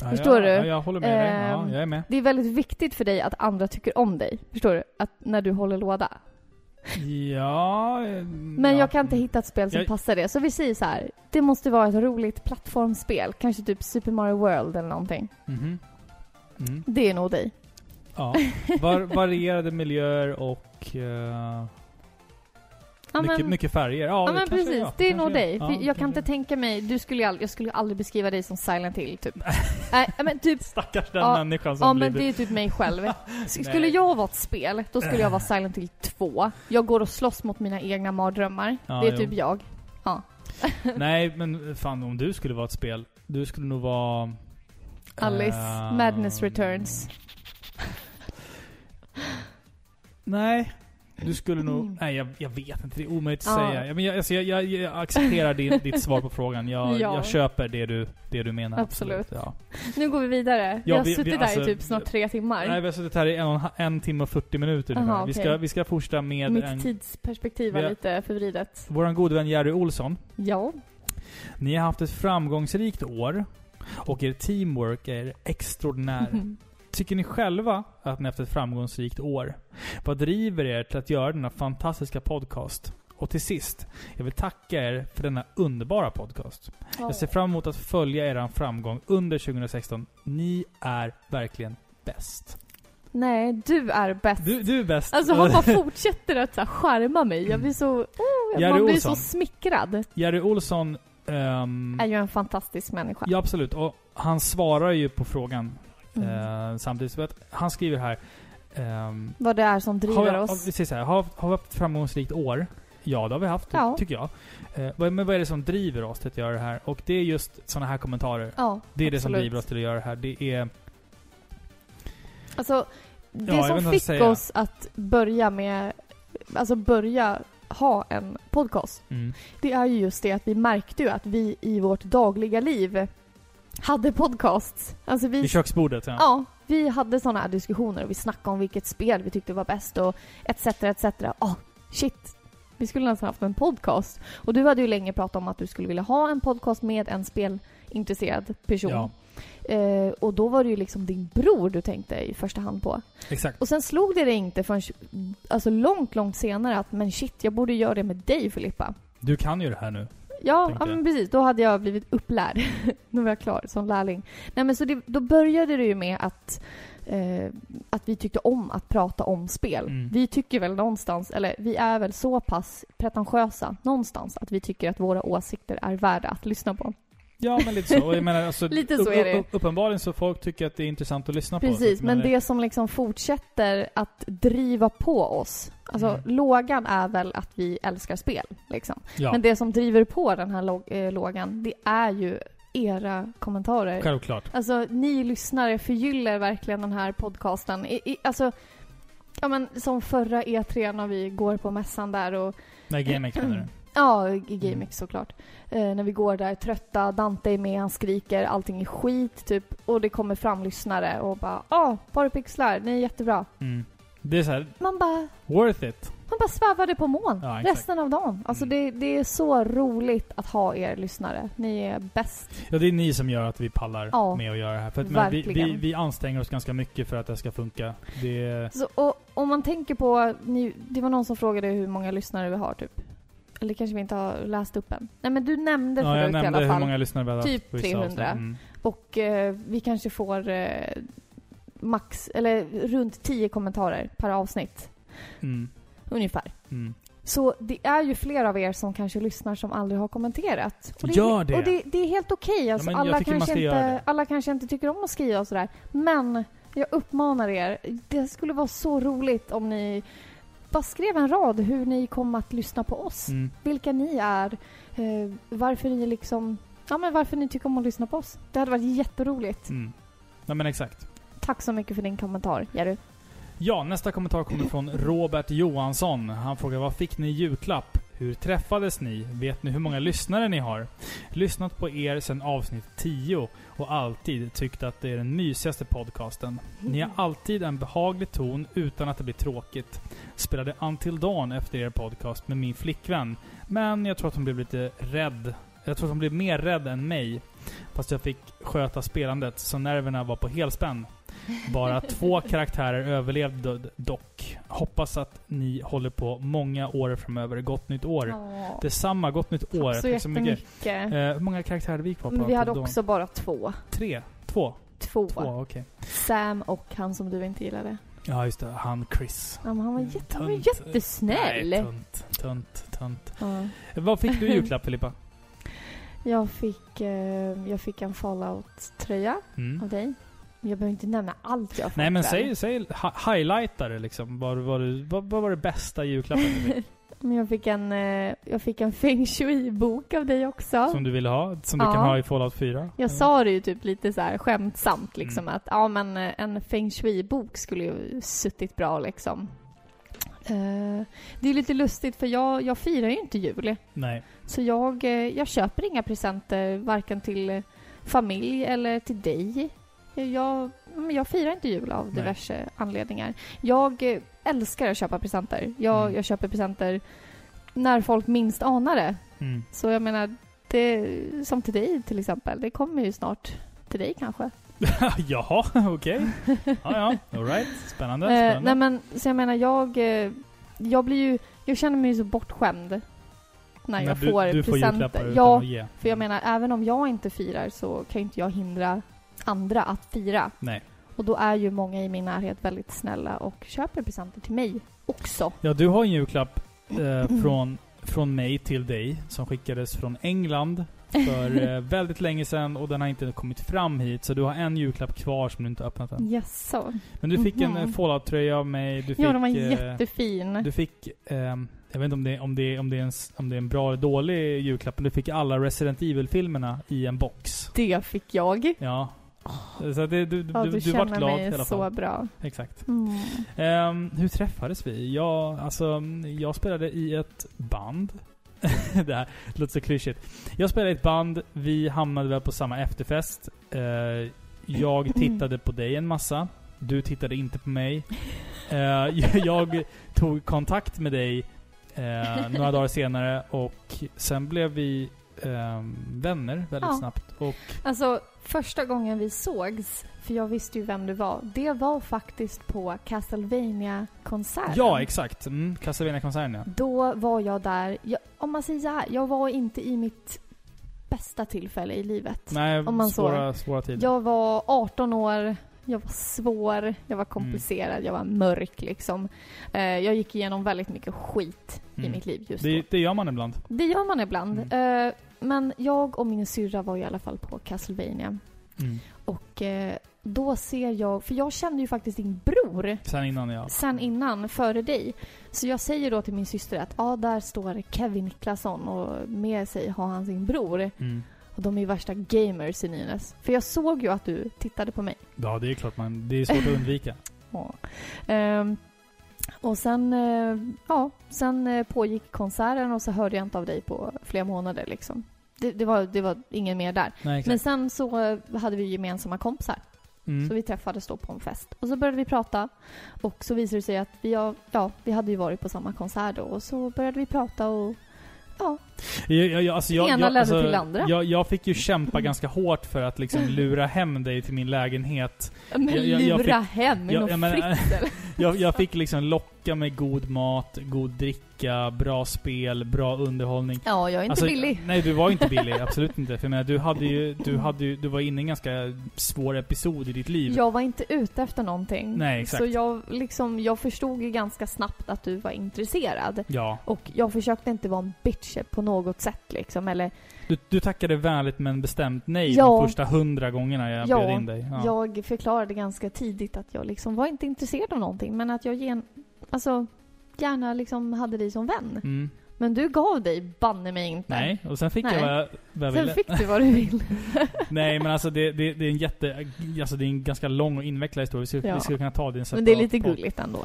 Ja, Förstår ja, du? Ja, jag håller med dig. Ja, Ehm, jag är med. Det är väldigt viktigt för dig att andra tycker om dig. Förstår du? Att när du håller låda. Ja... eh, Men ja. jag kan inte hitta ett spel som Jag- passar det. Så vi säger så här. Det måste vara ett roligt plattformsspel. Kanske typ Super Mario World eller någonting. Mhm. Mm. Det är nog dig. Ja. Var, varierade miljöer och... eh, Ja, mycket, men, mycket färger. Ja, ja, men precis. jag. det är nog dig. Ja, jag kan inte tänka mig... Du skulle aldrig, jag skulle aldrig beskriva dig som Silent Hill, typ. Nej, men typ... Stackars den Ja, människan som Ja, blir... men det är typ mig själv. Skulle jag vara ett spel, då skulle jag vara Silent Hill 2. Jag går och slåss mot mina egna mardrömmar. Ja, det är jo. typ jag. Nej, men fan om du skulle vara ett spel. Du skulle nog vara... Alice, ehm, Madness Returns. Nej. Du skulle nog... Mm. Nej, jag, jag vet inte. Det är omöjligt att Ja. säga. Jag, men jag, alltså, jag, jag, jag accepterar din, ditt svar på frågan. Jag, Ja. jag köper det du, det du menar. Absolut. Ja. Nu går vi vidare. vi Ja, har vi- suttit vi- där alltså, i typ snart tre timmar. Nej, vi har suttit här i en, en, timme och 40 minuter Aha, ungefär. Vi, ska, vi ska fortsätta med Mitt en, tidsperspektiv var har- lite förvridet. vår gode vän Jerry Olsson. Ja. Ni har haft ett framgångsrikt år och er teamwork är extraordinär. Tycker ni själva att ni haft ett framgångsrikt år? Vad driver er till att göra denna fantastiska podcast? Och till sist, jag vill tacka er för denna underbara podcast. Jag ser fram emot att följa er framgång under 2016. Ni är verkligen bäst. Nej, du är bäst. Du, du är bäst. Alltså han bara fortsätter att så här, charma mig. Jag blir så... Oh, man blir Olsson. så smickrad. Jerry Olsson... ehm, Är ju en fantastisk människa. ja, absolut. Och han svarar ju på frågan Mm. eh, samtidigt. För att han skriver här... ehm, Vad det är som driver oss. har, vi säger så här, har, har vi haft ett framgångsrikt år? Ja, det har vi haft, Ja. tycker jag. Eh, vad- men vad är det som driver oss till att göra det här? Och det är just sådana här kommentarer. Ja, Det är det som absolut. driver oss till att göra det här. Det är... Alltså, det Ja, jag som fick jag säga. oss att börja med... Alltså börja ha en podcast. Mm, Det är ju just det att vi märkte ju att vi i vårt dagliga liv hade podcasts. Alltså vi... vid köksbordet, ja. Ja, vi hade sådana här diskussioner och vi snackade om vilket spel vi tyckte var bäst och etc. etc. Åh, shit. Vi skulle nästan haft en podcast. Och du hade ju länge pratat om att du skulle vilja ha en podcast med en spelintresserad person. Ja. Eh, och då var det ju liksom din bror du tänkte i första hand på. Exakt. Och sen slog det dig inte förrän alltså långt, långt senare att men shit, jag borde göra det med dig Filippa. Du kan ju det här nu. Ja, ja precis. Då hade jag blivit upplärd. nu var jag klar som lärling. Nej men så det, då började det ju med att, eh, att vi tyckte om att prata om spel. Mm. Vi tycker väl någonstans, eller vi är väl så pass pretentiösa någonstans att vi tycker att våra åsikter är värda att lyssna på. Ja, men lite så. Jag menar, alltså, Lite så är det. upp- uppenbarligen så folk tycker att det är intressant att lyssna på. Precis, men det som liksom fortsätter att driva på oss, alltså Mm. lågan är väl att vi älskar spel. Liksom. Ja, Men det som driver på den här låg, eh, lågan, det är ju era kommentarer. självklart. Alltså, ni lyssnare förgyller verkligen den här podcasten. I, i, alltså, ja men som förra E3 när vi går på mässan där och Nej, GameX menar du? Ja, i GameX såklart. Eh, när vi går där trötta, Dante är med, han skriker, allting är skit typ. Och det kommer fram lyssnare och bara ja, bara pixlar, ni är jättebra. Mm. Det är så här, Man bara, worth it. man bara svävade på moln Ja, resten av dagen. Alltså Mm. det, det är så roligt att ha er lyssnare. Ni är bäst. Ja, det är ni som gör att vi pallar Ja, med att göra det här. För att, men vi, vi, vi anstränger oss ganska mycket för att det ska funka. Det. Så, och om man tänker på, ni, det var någon som frågade hur många lyssnare vi har typ. Eller kanske vi inte har läst upp än. Nej men du nämnde Ja, jag förut i nämnde alla hur fall. många lyssnare vi hade Typ på vissa 300. avsnitt. Mm. Och eh, vi kanske får eh, max, eller runt 10 kommentarer per avsnitt. Mm. Ungefär. Mm. Så det är ju fler av er som kanske lyssnar som aldrig har kommenterat. Och Gör det! Och det, det är helt okej. Alltså, Ja, alla, kanske inte, det. alla kanske inte tycker om att skriva och sådär. Men jag uppmanar er. Det skulle vara så roligt om ni bara skrev en rad hur ni kommer att lyssna på oss. Mm. Vilka ni är. Eh, varför ni liksom... Ja, men varför ni tycker om att lyssna på oss. Det hade varit jätteroligt. Mm. Ja, men exakt. Tack så mycket för din kommentar, Jerry. Ja, nästa kommentar kommer från Robert Johansson. Han frågar vad fick ni i julklapp? Hur träffades ni? Vet ni hur många lyssnare ni har? Lyssnat på er sedan avsnitt 10 och alltid tyckt att det är den mysigaste podcasten. Ni har alltid en behaglig ton utan att det blir tråkigt. Spelade Until Dawn efter er podcast med min flickvän. Men jag tror att hon blev lite rädd. Jag tror att hon blev mer rädd än mig. Fast jag fick sköta spelandet så nerverna var på helspänn. Bara två karaktärer överlevde do- dock. Hoppas att ni håller på många år framöver. Gott nytt år. Åh, Detsamma, gott nytt år. Tack så jättemycket. Eh, hur många karaktärer vi gick på? Men vi hade på också bara två. dagen? Tre? Två? Två. Två, okej. Sam och han som du inte gillade. Ja, just det. Han Chris. Ja, men han var, jätte, han var Tunt. jättesnäll. Nej, tunt, tunt, tunt. Ja. Vad fick du i julklapp Filippa? Jag fick, eh, jag fick en Fallout-tröja Mm. av dig. Jag behöver inte nämna allt jag har fått Nej men säg, säg hi- highlighta det liksom. Vad, vad, vad, vad var det bästa julklappen du fick? Men jag fick en, eh, jag fick en feng shui-bok av dig också. Som du ville ha, som du Ja. kan ha i Fallout 4. Jag sa det ju typ lite så här skämtsamt liksom Mm. att ja men eh, en feng shui-bok skulle ju suttit bra liksom. Eh, det är lite lustigt för jag, jag firar ju inte jul. Nej. Så jag, jag köper inga presenter varken till familj eller till dig. Jag, jag firar inte jul av Nej. diverse anledningar. Jag eh, älskar att köpa presenter. Jag, Mm. jag köper presenter när folk minst anar det. Mm. Så jag menar, det, som till dig till exempel. Det kommer ju snart till dig kanske. Jaha, okej. Ja, ja. Alright. Spännande. Eh, Spännande. nej men, så jag menar, jag, eh, jag blir ju, jag känner mig ju så bortskämd när jag du, får du får presenter. utan ja, för jag menar, även om jag inte firar så kan ju inte jag hindra andra att fira. Nej. Och då är ju många i min närhet väldigt snälla och köper presenter till mig också. Ja, du har en julklapp eh, från, från mig till dig som skickades från England för eh, väldigt länge sedan och den har inte kommit fram hit. Så du har en julklapp kvar som du inte öppnat än. Jaså? Men du fick en Mhm. eh, Fallout-tröja av mig. Du fick, Ja, den var eh, jättefin. Du fick, ehm, jag vet inte om det, om, det, om, det är en, om det är en bra eller dålig julklapp, men du fick alla Resident Evil-filmerna i en box. Det fick jag. Ja. Så det, du, du, Ja, du, du, du vart känner glad mig i alla så fall. bra. Exakt. Mm. Ehm, hur träffades vi? Jag, alltså, jag spelade i ett band. det här låter så klyschigt. Jag spelade i ett band, vi hamnade väl på samma efterfest. Eh, jag tittade på dig en massa. Du tittade inte på mig. Eh, jag tog kontakt med dig eh, några dagar senare och sen blev vi ehm, vänner väldigt Ja. snabbt. Och Alltså, första gången vi sågs, för jag visste ju vem du var, det var faktiskt på Castlevania-konserten. ja, exakt. Mm, Castlevania-konserten ja. Då var jag där, jag, om man säger så här, jag var inte i mitt bästa tillfälle i livet. Nej, Om man så- svåra, svåra tider. Jag var 18 år, jag var svår, jag var komplicerad, jag var mörk liksom. Eh, jag gick igenom väldigt mycket skit i Mm. mitt liv just Det, då. det gör man ibland. Det gör man ibland. Mm. Eh, men jag och min syrra var i alla fall på Castlevania. Mm. Och eh, då ser jag, för jag kände ju faktiskt din bror Sen innan ja. sen innan, före dig. Så jag säger då till min syster att ja, där står Kevin Niklasson och med sig har han sin bror. Mm. Och de är ju värsta gamers i Nynäs. För jag såg ju att du tittade på mig. Ja, det är klart man... Det är svårt att undvika. Ja. Ehm, och sen, eh, ja, sen eh, pågick konserten och så hörde jag inte av dig på flera månader liksom. Det, det, var, det var ingen mer där. Nej, Men sen så hade vi gemensamma kompisar. Mm. Så vi träffades då på en fest. Och så började vi prata. Och så visade det sig att vi, ja, vi hade ju varit på samma konsert då. Och så började vi prata och ja, Jag, jag, jag, alltså, jag, Ena jag, ledde alltså, till andra. Jag, jag fick ju kämpa ganska hårt för att liksom lura hem dig till min lägenhet. men Jag- jag- jag lura hem i jag- jag fritzel. Jag, jag fick liksom locka med god mat, god dricka, bra spel, bra underhållning. Ja, jag är inte Alltså, billig. Nej, du var inte billig. Absolut inte. För jag menar, du hade ju... Du, hade ju, du var inne i en ganska svår episod i ditt liv. Jag var inte ute efter någonting. Nej, exakt. Så jag, liksom, jag förstod ju ganska snabbt att du var intresserad. Ja. Och jag försökte inte vara en bitch på något sätt liksom. Eller Du, du tackade vänligt men bestämt nej Ja. de första hundra gångerna jag Ja, bjöd in dig. Ja. jag förklarade ganska tidigt att jag liksom var inte intresserad av någonting. Men att jag gen, alltså, gärna liksom hade dig som vän. Mm. Men du gav dig banne mig inte. Nej, och sen fick Nej. jag vad jag, vad jag Sen ville. fick du vad du vill. Nej men alltså det, det, det är en jätte... Alltså det är en ganska lång och invecklad historia. Vi skulle, Ja. vi skulle kunna ta det Men det är lite podd. gulligt ändå.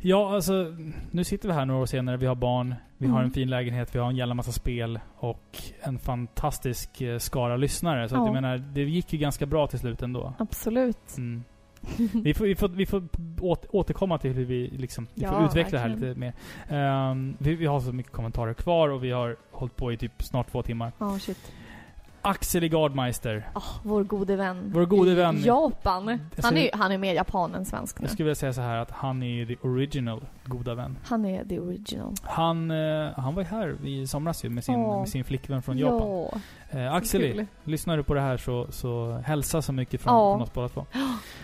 Ja, alltså nu sitter vi här några år senare. Vi har barn, vi har Mm. en fin lägenhet, vi har en jävla massa spel och en fantastisk eh, skara lyssnare. Så att Ja. jag menar, det gick ju ganska bra till slut ändå. Absolut. Mm. Vi får, vi får, vi får åt, återkomma till hur vi liksom, vi får Ja, utveckla det här lite mer. Ehm, vi, vi har så mycket kommentarer kvar och vi har hållit på i typ snart två timmar. Ja, shit. Axel Gardmeister. Ah, vår gode vän. Vår gode vän. Japan. Han är, han är mer japan än svensk nu. Jag skulle vilja säga så här att han är the original goda vän. Han är the original. Han, eh, han var ju här i somras ju med sin, Ja. med sin flickvän från Japan. Ja, Eh, kul. lyssnar du på det här så, så hälsa så mycket från, Ja. från oss båda två.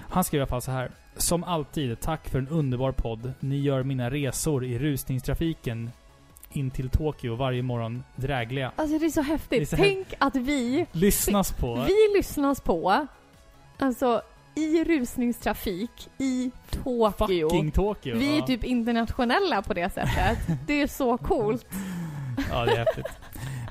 Han skrev i alla fall så här. Som alltid, tack för en underbar podd. Ni gör mina resor i rusningstrafiken in till Tokyo varje morgon drägliga. Alltså det är så häftigt. Är så Tänk att vi, Lyssnas på. vi lyssnas på. Alltså, i rusningstrafik i Tokyo. Fucking Tokyo. Vi är ja. typ internationella på det sättet. Det är så coolt. Ja, det är häftigt.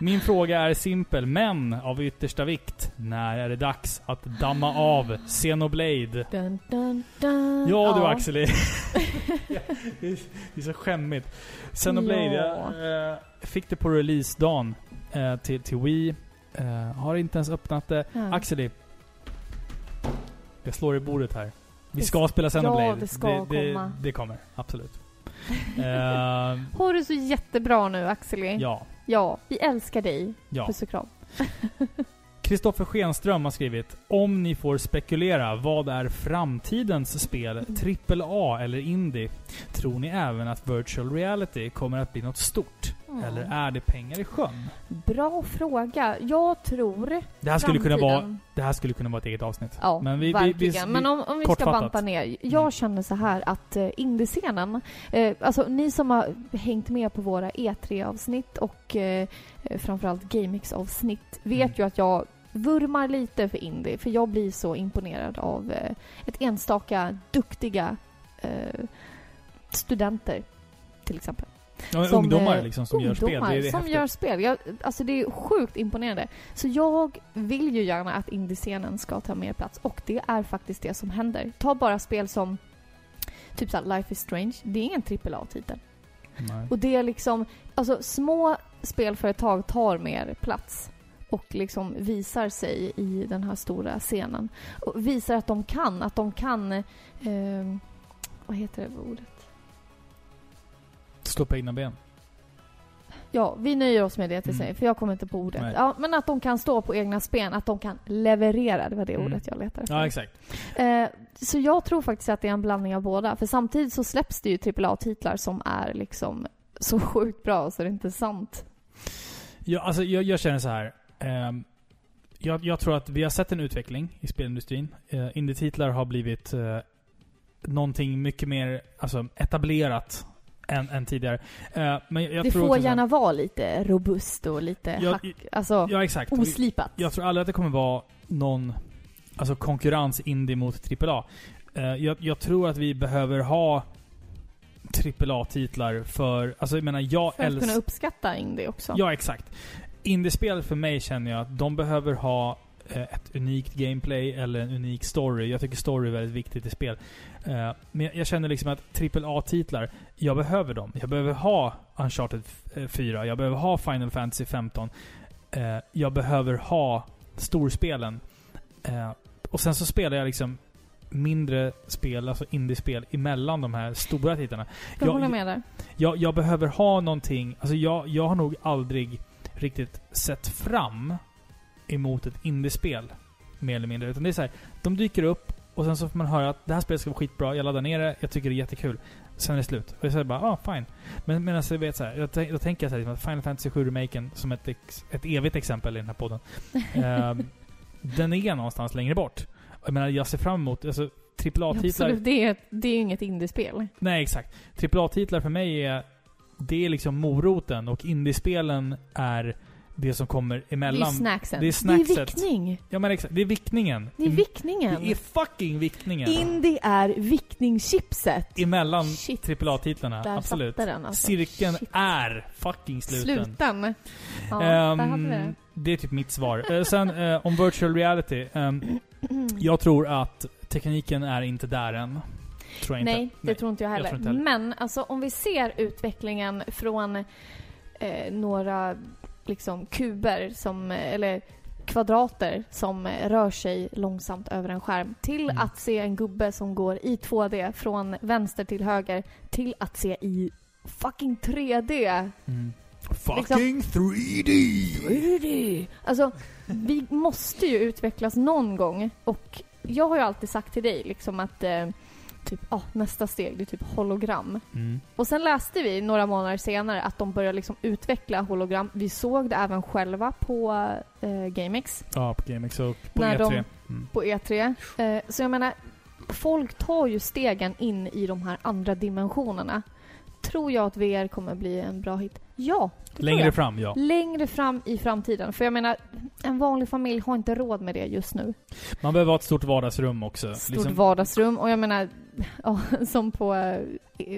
Min fråga är simpel, men av yttersta vikt. När är det dags att damma av Xenoblade? Dun, dun, dun. Ja du Axel, det är, det så skämmigt. Xenoblade, Ja. jag eh, fick det på releasedagen eh, till, till Wii. Eh, har inte ens öppnat det. Ja. Axel, jag slår i bordet här. Vi Det- ska spela Xenoblade. ja, det ska det, komma. Det, det kommer, absolut. Eh, Har du så jättebra nu Axel? ja, Ja, vi älskar dig. ja. Puss och kram. Kristoffer Schenström har skrivit Om ni får spekulera, vad är framtidens spel? AAA eller indie? Tror ni även att virtual reality kommer att bli något stort? Mm. Eller är det pengar i sjön? Bra fråga. Jag tror Det här skulle kunna vara, det här skulle kunna vara ett eget avsnitt. Ja, Men vi- vi- verkligen. vi- Men om, om vi ska banta ner. Jag Mm. känner så här att eh, indiescenen, eh, alltså ni som har hängt med på våra E3-avsnitt och eh, eh, framförallt GameX-avsnitt vet Mm. ju att jag vurmar lite för indie, för jag blir så imponerad av eh, ett enstaka duktiga eh, studenter, till exempel. Ja, Som, ungdomar eh, liksom som gör spel. Ungdomar Det är, som häftigt. gör spel. Jag, alltså det är sjukt imponerande. Så jag vill ju gärna att indiescenen ska ta mer plats och det är faktiskt det som händer. Ta bara spel som typ såhär Life is Strange. Det är ingen AAA-titel. Nej. Och det är liksom, alltså små spelföretag tar mer plats och liksom visar sig i den här stora scenen. Och visar att de kan, att de kan, eh, vad heter det ordet? Stå på egna ben. Ja, vi nöjer oss med det till Mm. sig, för jag kommer inte på ordet. Nej. Ja, men att de kan stå på egna spen, att de kan leverera, det var det Mm. ordet jag letade efter. Ja, exakt. Eh, så jag tror faktiskt att det är en blandning av båda, för samtidigt så släpps det ju AAA-titlar som är liksom så sjukt bra så det är inte sant. Ja, alltså, jag, jag känner så här. ehm, jag, jag tror att vi har sett en utveckling i spelindustrin. Uh, Indie-titlar har blivit uh, någonting mycket mer alltså, etablerat än, än tidigare. Eh, men jag det tror får gärna vara lite robust och lite Ja, hack, alltså Ja, exakt. Oslipat. Jag tror aldrig att det kommer vara någon alltså konkurrens indie mot AAA. Eh, jag, jag tror att vi behöver ha AAA-titlar för... Alltså jag menar, jag för att kunna uppskatta indie också. Ja, exakt. Indiespel för mig känner jag att de behöver ha ett unikt gameplay eller en unik story. Jag tycker story är väldigt viktigt i spel. Eh, Men jag känner liksom att AAA-titlar, jag behöver dem. Jag behöver ha Uncharted eh, 4, jag behöver ha Final Fantasy 15. Eh, Jag behöver ha storspelen. Eh, Och sen så spelar jag liksom mindre spel, alltså indiespel, emellan de här stora titlarna. jag jag- håller med där. Jag, jag behöver ha någonting, alltså jag, jag har nog aldrig riktigt sett fram emot ett indiespel. Mer eller mindre. Utan det är så här, de dyker upp och sen så får man höra att det här spelet ska vara skitbra, jag laddar ner det, jag tycker det är jättekul. Sen är det slut. Och jag säger bara, ah fine. Men medan jag vet så här, jag, då tänker jag så här, liksom att Final Fantasy 7 Remaken, som ett, ex, ett evigt exempel i den här podden. ehm, den är någonstans längre bort. Jag menar, jag ser fram emot, alltså AAA-titlar... Absolut, det är, det är inget indiespel. Nej, exakt. AAA-titlar för mig är... Det är liksom moroten och indiespelen är det som kommer Det är emellan. snacksen. det är Det är snackset. vickning. Ja men exakt, det är vickningen. Det är Em- vickningen. Det är fucking vickningen. Indie är vickningschipset. emellan. AAA-titlarna. Absolut. den alltså. Cirkeln Shit. är fucking sluten. Sluten. Ja, Ehm, där hade vi det. det är typ mitt svar. Eh, sen eh, om virtual reality. ehm, jag tror att tekniken är inte där än. Tror jag inte. Nej, det tror inte jag jag heller. tror inte heller. Men alltså om vi ser utvecklingen från eh, några liksom kuber som, eller kvadrater som rör sig långsamt över en skärm till Mm. att se en gubbe som går i 2D från vänster till höger till att se i fucking 3D. Mm. Liksom- Fucking 3D! 3D. Alltså, vi måste ju utvecklas någon gång och jag har ju alltid sagt till dig liksom att eh, typ, ah, nästa steg det är typ hologram. Mm. Och sen läste vi några månader senare att de börjar liksom utveckla hologram. Vi såg det även själva på eh, GameX, Ja, på GameX och på När E3. de- Mm. på E3. Eh, så jag menar, folk tar ju stegen in i de här andra dimensionerna. Tror jag att VR kommer bli en bra hit? Ja, det tror Längre jag. fram, ja. Längre fram i framtiden. För jag menar, en vanlig familj har inte råd med det just nu. Man behöver ha ett stort vardagsrum också. Stort Liksom- vardagsrum och jag menar, ja, som på äh,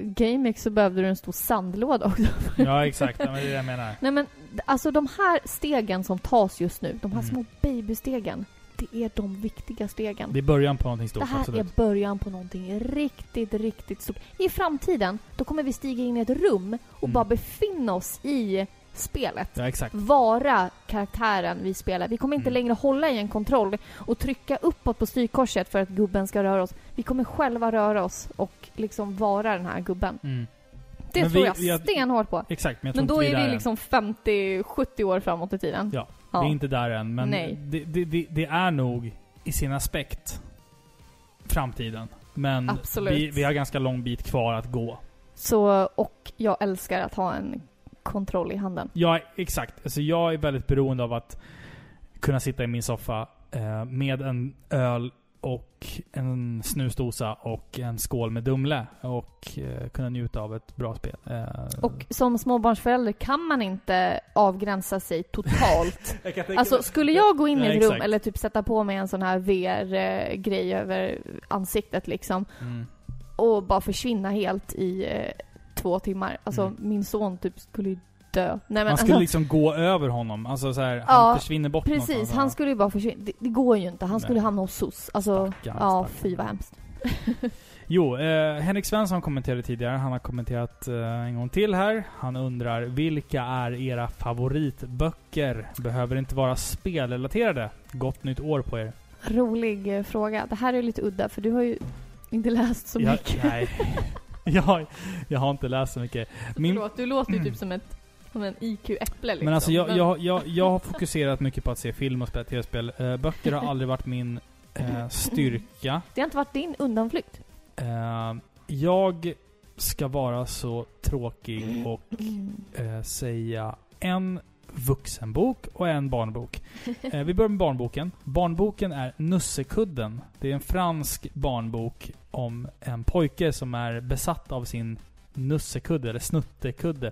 GameX så behövde du en stor sandlåda också. Ja, exakt. Ja, men det är det jag menar. Nej men, alltså de här stegen som tas just nu, de här Mm. små babystegen, det är de viktiga stegen. Det är början på någonting Det stort, här absolut. är början på någonting riktigt, riktigt stort. I framtiden, då kommer vi stiga in i ett rum och Mm. bara befinna oss i spelet. Ja, exakt. Vara karaktären vi spelar. Vi kommer inte Mm. längre hålla i en kontroll och trycka uppåt på styrkorset för att gubben ska röra oss. Vi kommer själva röra oss och liksom vara den här gubben. Mm. Det Men tror vi- jag vi stenhårt på. Exakt, men jag tror Men då inte är vi vi liksom 50-70 år framåt i tiden. Ja, Ja. Vi är inte där än, men Nej. det, det, det, det är nog i sin aspekt framtiden. Men Absolut. vi, vi har ganska lång bit kvar att gå. Så, och jag älskar att ha en kontroll i handen. Ja, exakt. Alltså jag är väldigt beroende av att kunna sitta i min soffa eh, med en öl och en snusdosa och en skål med Dumle och eh, kunna njuta av ett bra spel. Eh, Och som småbarnsförälder kan man inte avgränsa sig totalt. Alltså skulle jag gå in i ett rum eller typ sätta på mig en sån här VR-grej över ansiktet liksom Mm. och bara försvinna helt i eh, två timmar. Alltså Mm. min son typ skulle ju dö. Nej, men Man skulle alltså, liksom gå över honom. Alltså så här, Ja, han försvinner bort Precis, någonstans. han skulle ju bara försvinna. Det, det går ju inte. Han skulle Nej. hamna hos SOS. Alltså, Stackarn, ja stackarn. fy vad hemskt. Jo, eh, Henrik Svensson kommenterade tidigare. Han har kommenterat eh, en gång till här. Han undrar vilka är era favoritböcker? Behöver inte vara spelrelaterade. Gott nytt år på er. Rolig eh, fråga. Det här är lite udda för du har ju inte läst så Jag- mycket. Nej. jag, jag har inte läst så mycket. Min, Förlåt, du låter ju typ som ett som en IQ-äpple liksom. men alltså jag, Men- jag, jag, jag har fokuserat mycket på att se film och spela tv-spel. Eh, böcker har aldrig varit min eh, styrka. Det har inte varit din undanflykt. Eh, jag ska vara så tråkig och eh, säga en vuxenbok och en barnbok. Eh, vi börjar med barnboken. Barnboken är Nussekudden. Det är en fransk barnbok om en pojke som är besatt av sin nussekudde, eller snuttekudde.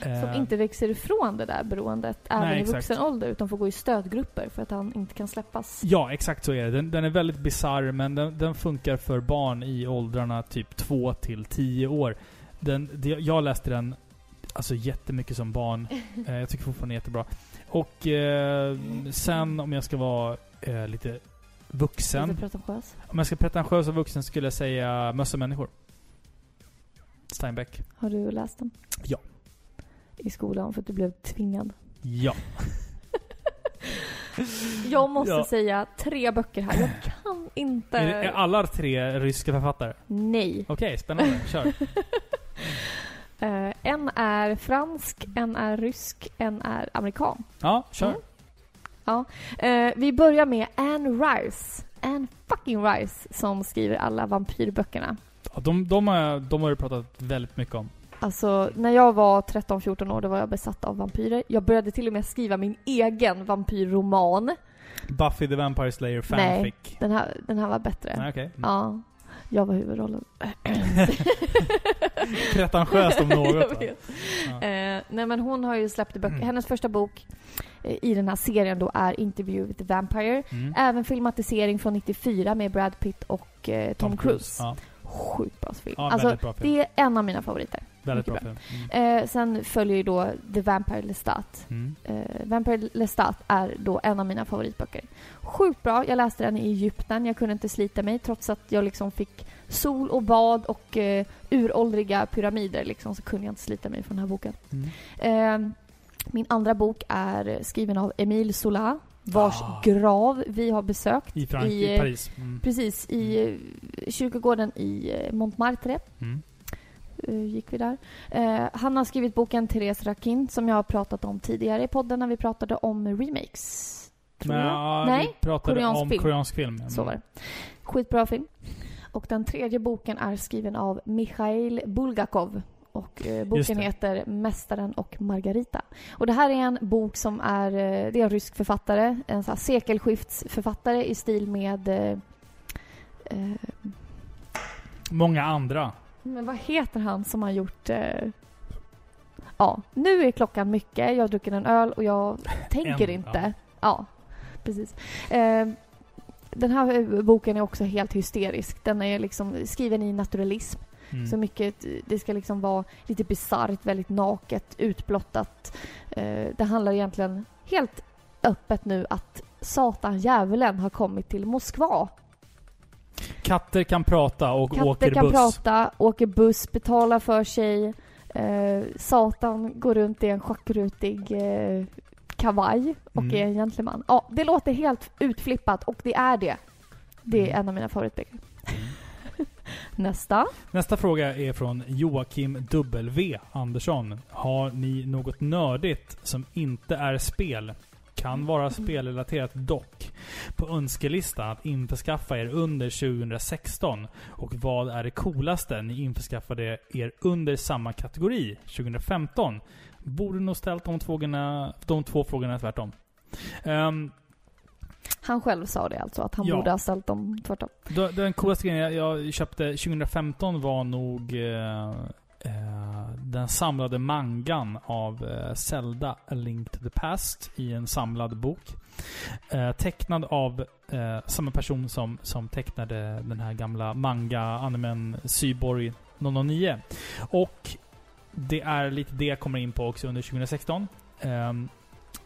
Eh, Som inte växer ifrån det där beroendet även Nej, i exakt. vuxen ålder utan får gå i stödgrupper för att han inte kan släppas. Ja, exakt så är det. Den, den är väldigt bizarr, men den, den funkar för barn i åldrarna typ 2 till 10 år. Den, jag läste den alltså jättemycket som barn. Eh, jag tycker fortfarande den är jättebra. Och eh, sen om jag ska vara eh, lite vuxen. Lite pretentiös. Om jag ska pretentiös och vuxen skulle jag säga Mössa människor. Steinbeck. Har du läst den? Ja. I skolan för att du blev tvingad. Ja. Jag måste Ja. säga tre böcker här. Jag kan inte... Är, är alla tre ryska författare? Nej. Okej, spännande. Kör. Eh, en är fransk, en är rysk, en är amerikan. Ja, kör. Mm. Eh, vi börjar med Anne Rice. Anne fucking Rice som skriver alla vampyrböckerna. Ja, de, de, har, de har du pratat väldigt mycket om. Alltså, när jag var 13-14 år då var jag besatt av vampyrer. Jag började till och med skriva min egen vampyrroman. Buffy the Vampire Slayer Nej. fanfic. Den här, den här var bättre. Nej, okej. Mm. Ja. Jag var huvudrollen. Pretentiöst om något. Ja. Eh, nej men hon har ju släppt böcker. Mm. Hennes första bok eh, i den här serien då är Interview with the Vampire. Mm. Även filmatisering från 94 med Brad Pitt och eh, Tom, Cruise. Ja, Sjukt bra film. ja alltså, bra film. det är en av mina favoriter. Väldigt bra mycket film. Mm. Eh, sen följer ju då The Vampire Lestat. Mm. Eh, Vampire Lestat är då en av mina favoritböcker. Sjukt bra. Jag läste den i Egypten. Jag kunde inte slita mig trots att jag liksom fick sol och bad och eh, uråldriga pyramider liksom, så kunde jag inte slita mig från den här boken. Mm. Eh, min andra bok är skriven av Emile Zola vars Ah. grav vi har besökt. I Frankrike, i, i Paris. Mm. Precis, i eh, kyrkogården i eh, Montmartre Mm. Eh, gick vi där. Eh, han har skrivit boken Therese Rakin som jag har pratat om tidigare i podden när vi pratade om remakes. Tror jag. ja, Nej, vi pratade koreansk om film. koreansk film. Så var det. Skitbra film. Och den tredje boken är skriven av Mikhail Bulgakov. Och eh, boken heter Mästaren och Margarita. Och det här är en bok som är, eh, det är en rysk författare, en här sekelskiftsförfattare i stil med eh, Många andra. Men vad heter han som har gjort... Eh... Ja, nu är klockan mycket. Jag har druckit en öl och jag tänker En, inte. Ja, precis. Eh, den här eh, boken är också helt hysterisk. Den är liksom skriven i naturalism. Mm. Så mycket, det ska liksom vara lite bisarrt, väldigt naket, utblottat. Eh, det handlar egentligen helt öppet nu att Satan, djävulen, har kommit till Moskva. Katter kan prata och Katter åker kan buss. prata, åker buss, betalar för sig. Eh, Satan går runt i en schackrutig eh, kavaj och Mm. är en gentleman. Ja, det låter helt utflippat och det är det. Det är Mm. en av mina favoritböcker. Nästa. Nästa fråga är från Joakim W. Andersson. Har ni något nördigt som inte är spel? Kan vara spelrelaterat dock. På önskelistan att införskaffa er under 2016. Och vad är det coolaste ni införskaffade er under samma kategori 2015? Borde nog ställt de, frågorna, de två frågorna tvärtom. Ehm, Han själv sa det alltså, att han Ja. borde ha ställt dem tvärtom. Den coolaste grejen jag, jag köpte 2015 var nog eh, Eh, den samlade mangan av eh, Zelda A Link to the Past i en samlad bok. Eh, tecknad av eh, samma person som, som tecknade den här gamla manga-animen Cyborg 009. Och det är lite det jag kommer in på också under 2016. Ehm,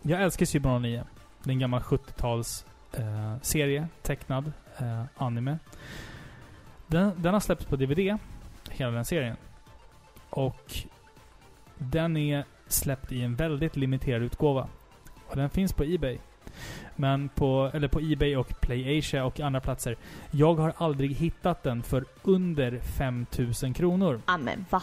jag älskar Cyborg 009. Det är en gammal 70-tals eh, serie, tecknad eh, anime. Den, den har släppts på DVD, hela den serien. Och den är släppt i en väldigt limiterad utgåva. Och den finns på Ebay. Men på, eller på Ebay och PlayAsia och andra platser. Jag har aldrig hittat den för under 5000 kronor. Ja men va?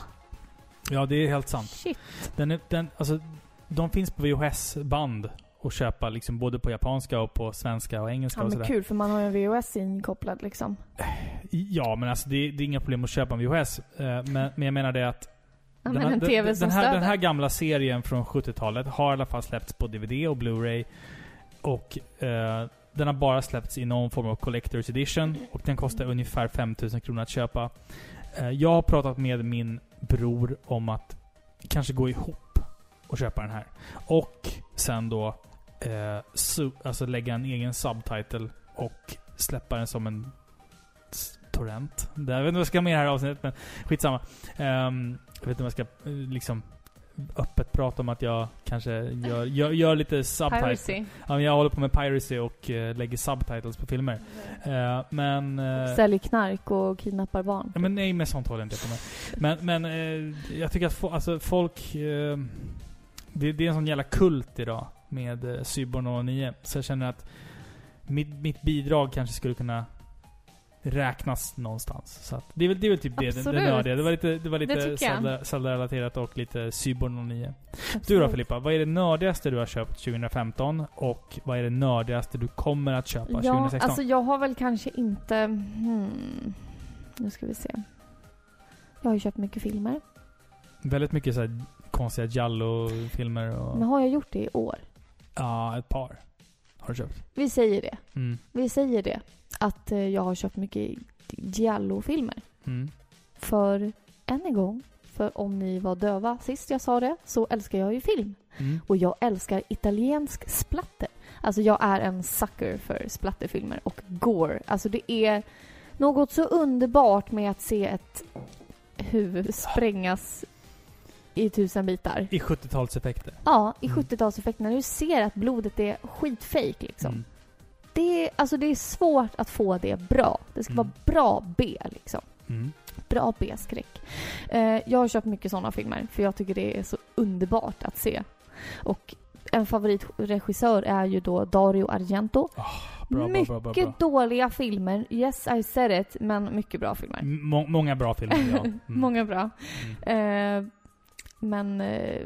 Ja, det är helt sant. Shit. Den är, den, alltså, de finns på VHS-band att köpa liksom både på japanska och på svenska och engelska Ja och men sådär. kul för man har ju en VHS inkopplad liksom. Ja, men alltså det, det är inga problem att köpa en VHS. Eh, men, men jag menar det att Ja, den, här- en den, den, här, den här gamla serien från 70-talet har i alla fall släppts på DVD och Blu-ray. Och eh, den har bara släppts i någon form av Collector's Edition. Och den kostar ungefär 5000 kronor att köpa. Eh, jag har pratat med min bror om att kanske gå ihop och köpa den här. Och sen då eh, alltså lägga en egen subtitle och släppa den som en torrent. Jag vet inte vad jag ska med i det här avsnittet, men skitsamma. Ehm, jag vet inte om jag ska eh, liksom öppet prata om att jag kanske gör, gör, gör lite subtitles. Piracy. Ja, men jag håller på med piracy och eh, lägger subtitles på filmer. Eh, men... Säljer knark och kidnappar barn. Ja, men nej, med sånt håller jag inte på med. Men, men jag tycker att fo- alltså, folk... Det, det är en sån jävla kult idag med eh, Cyborg 09. Så jag känner att mitt, mitt bidrag kanske skulle kunna räknas någonstans. Så att det är väl, det är väl typ det, det, det Absolut. nördiga. Det var lite, det var lite Zelda-relaterat och lite Cyborg 09. Du då Absolut. Filippa, vad är det nördigaste du har köpt 2015? Och vad är det nördigaste du kommer att köpa Ja, 2016? alltså jag har väl kanske inte... Hmm, nu ska vi se. Jag har ju köpt mycket filmer. Väldigt mycket så här konstiga Jallo-filmer och... Men har jag gjort det i år? Ja, ett par. Har du köpt? Vi säger det. Mm. Vi säger det. Att eh, jag har köpt mycket Giallo-filmer. Mm. För än en gång, för om ni var döva sist jag sa det, så älskar jag ju film. Mm. Och jag älskar italiensk splatter. Alltså jag är en sucker för splatterfilmer och gore. Alltså det är något så underbart med att se ett huvud sprängas i tusen bitar. I 70-talseffekter. Ja, i Mm. 70-talseffekterna. När du ser att blodet är skitfake liksom. Mm. Det, är, alltså det är svårt att få det bra. Det ska Mm. vara bra B liksom. Mm. Bra B-skräck. Eh, jag har köpt mycket sådana filmer för jag tycker det är så underbart att se. Och en favoritregissör är ju då Dario Argento. Bra, bra, mycket bra, bra, dåliga filmer. Yes, I said it. Men mycket bra filmer. Må- många bra filmer, ja. Mm. Många bra. Mm. Eh, men eh,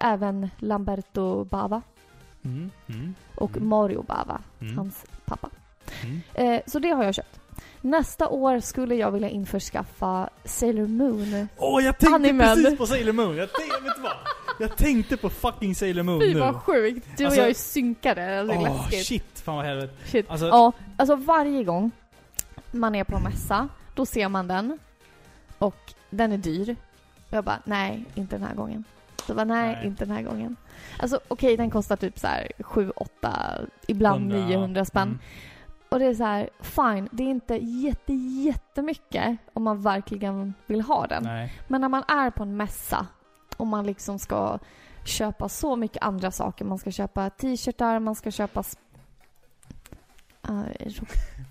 även Lamberto Bava Mm. Mm. och Mm. Mario Bava, Mm. hans pappa. Eh, så det har jag köpt. Nästa år skulle jag vilja införskaffa Sailor Moon. Åh, jag tänkte Animen. precis på Sailor Moon! Jag tänkte, vet vad? Jag tänkte på fucking Sailor Moon Fy nu. vad sjukt! Du och Alltså- jag är synkade. Alltså, Åh, läskigt. shit! Fan vad helvete. Shit. Alltså- ja, alltså varje gång man är på en mässa, då ser man den. Och den är dyr. Och jag bara, nej, inte den här gången. Så bara, nej, Nej. inte den här gången. Alltså okej, den kostar typ så här 7, 8, ibland 100, 900 spänn. mm. Och det är så här, fine, det är inte jätte, jättemycket om man verkligen vill ha den. Nej. Men när man är på en mässa och man liksom ska köpa så mycket andra saker. Man ska köpa t-shirtar, man ska köpa... Uh.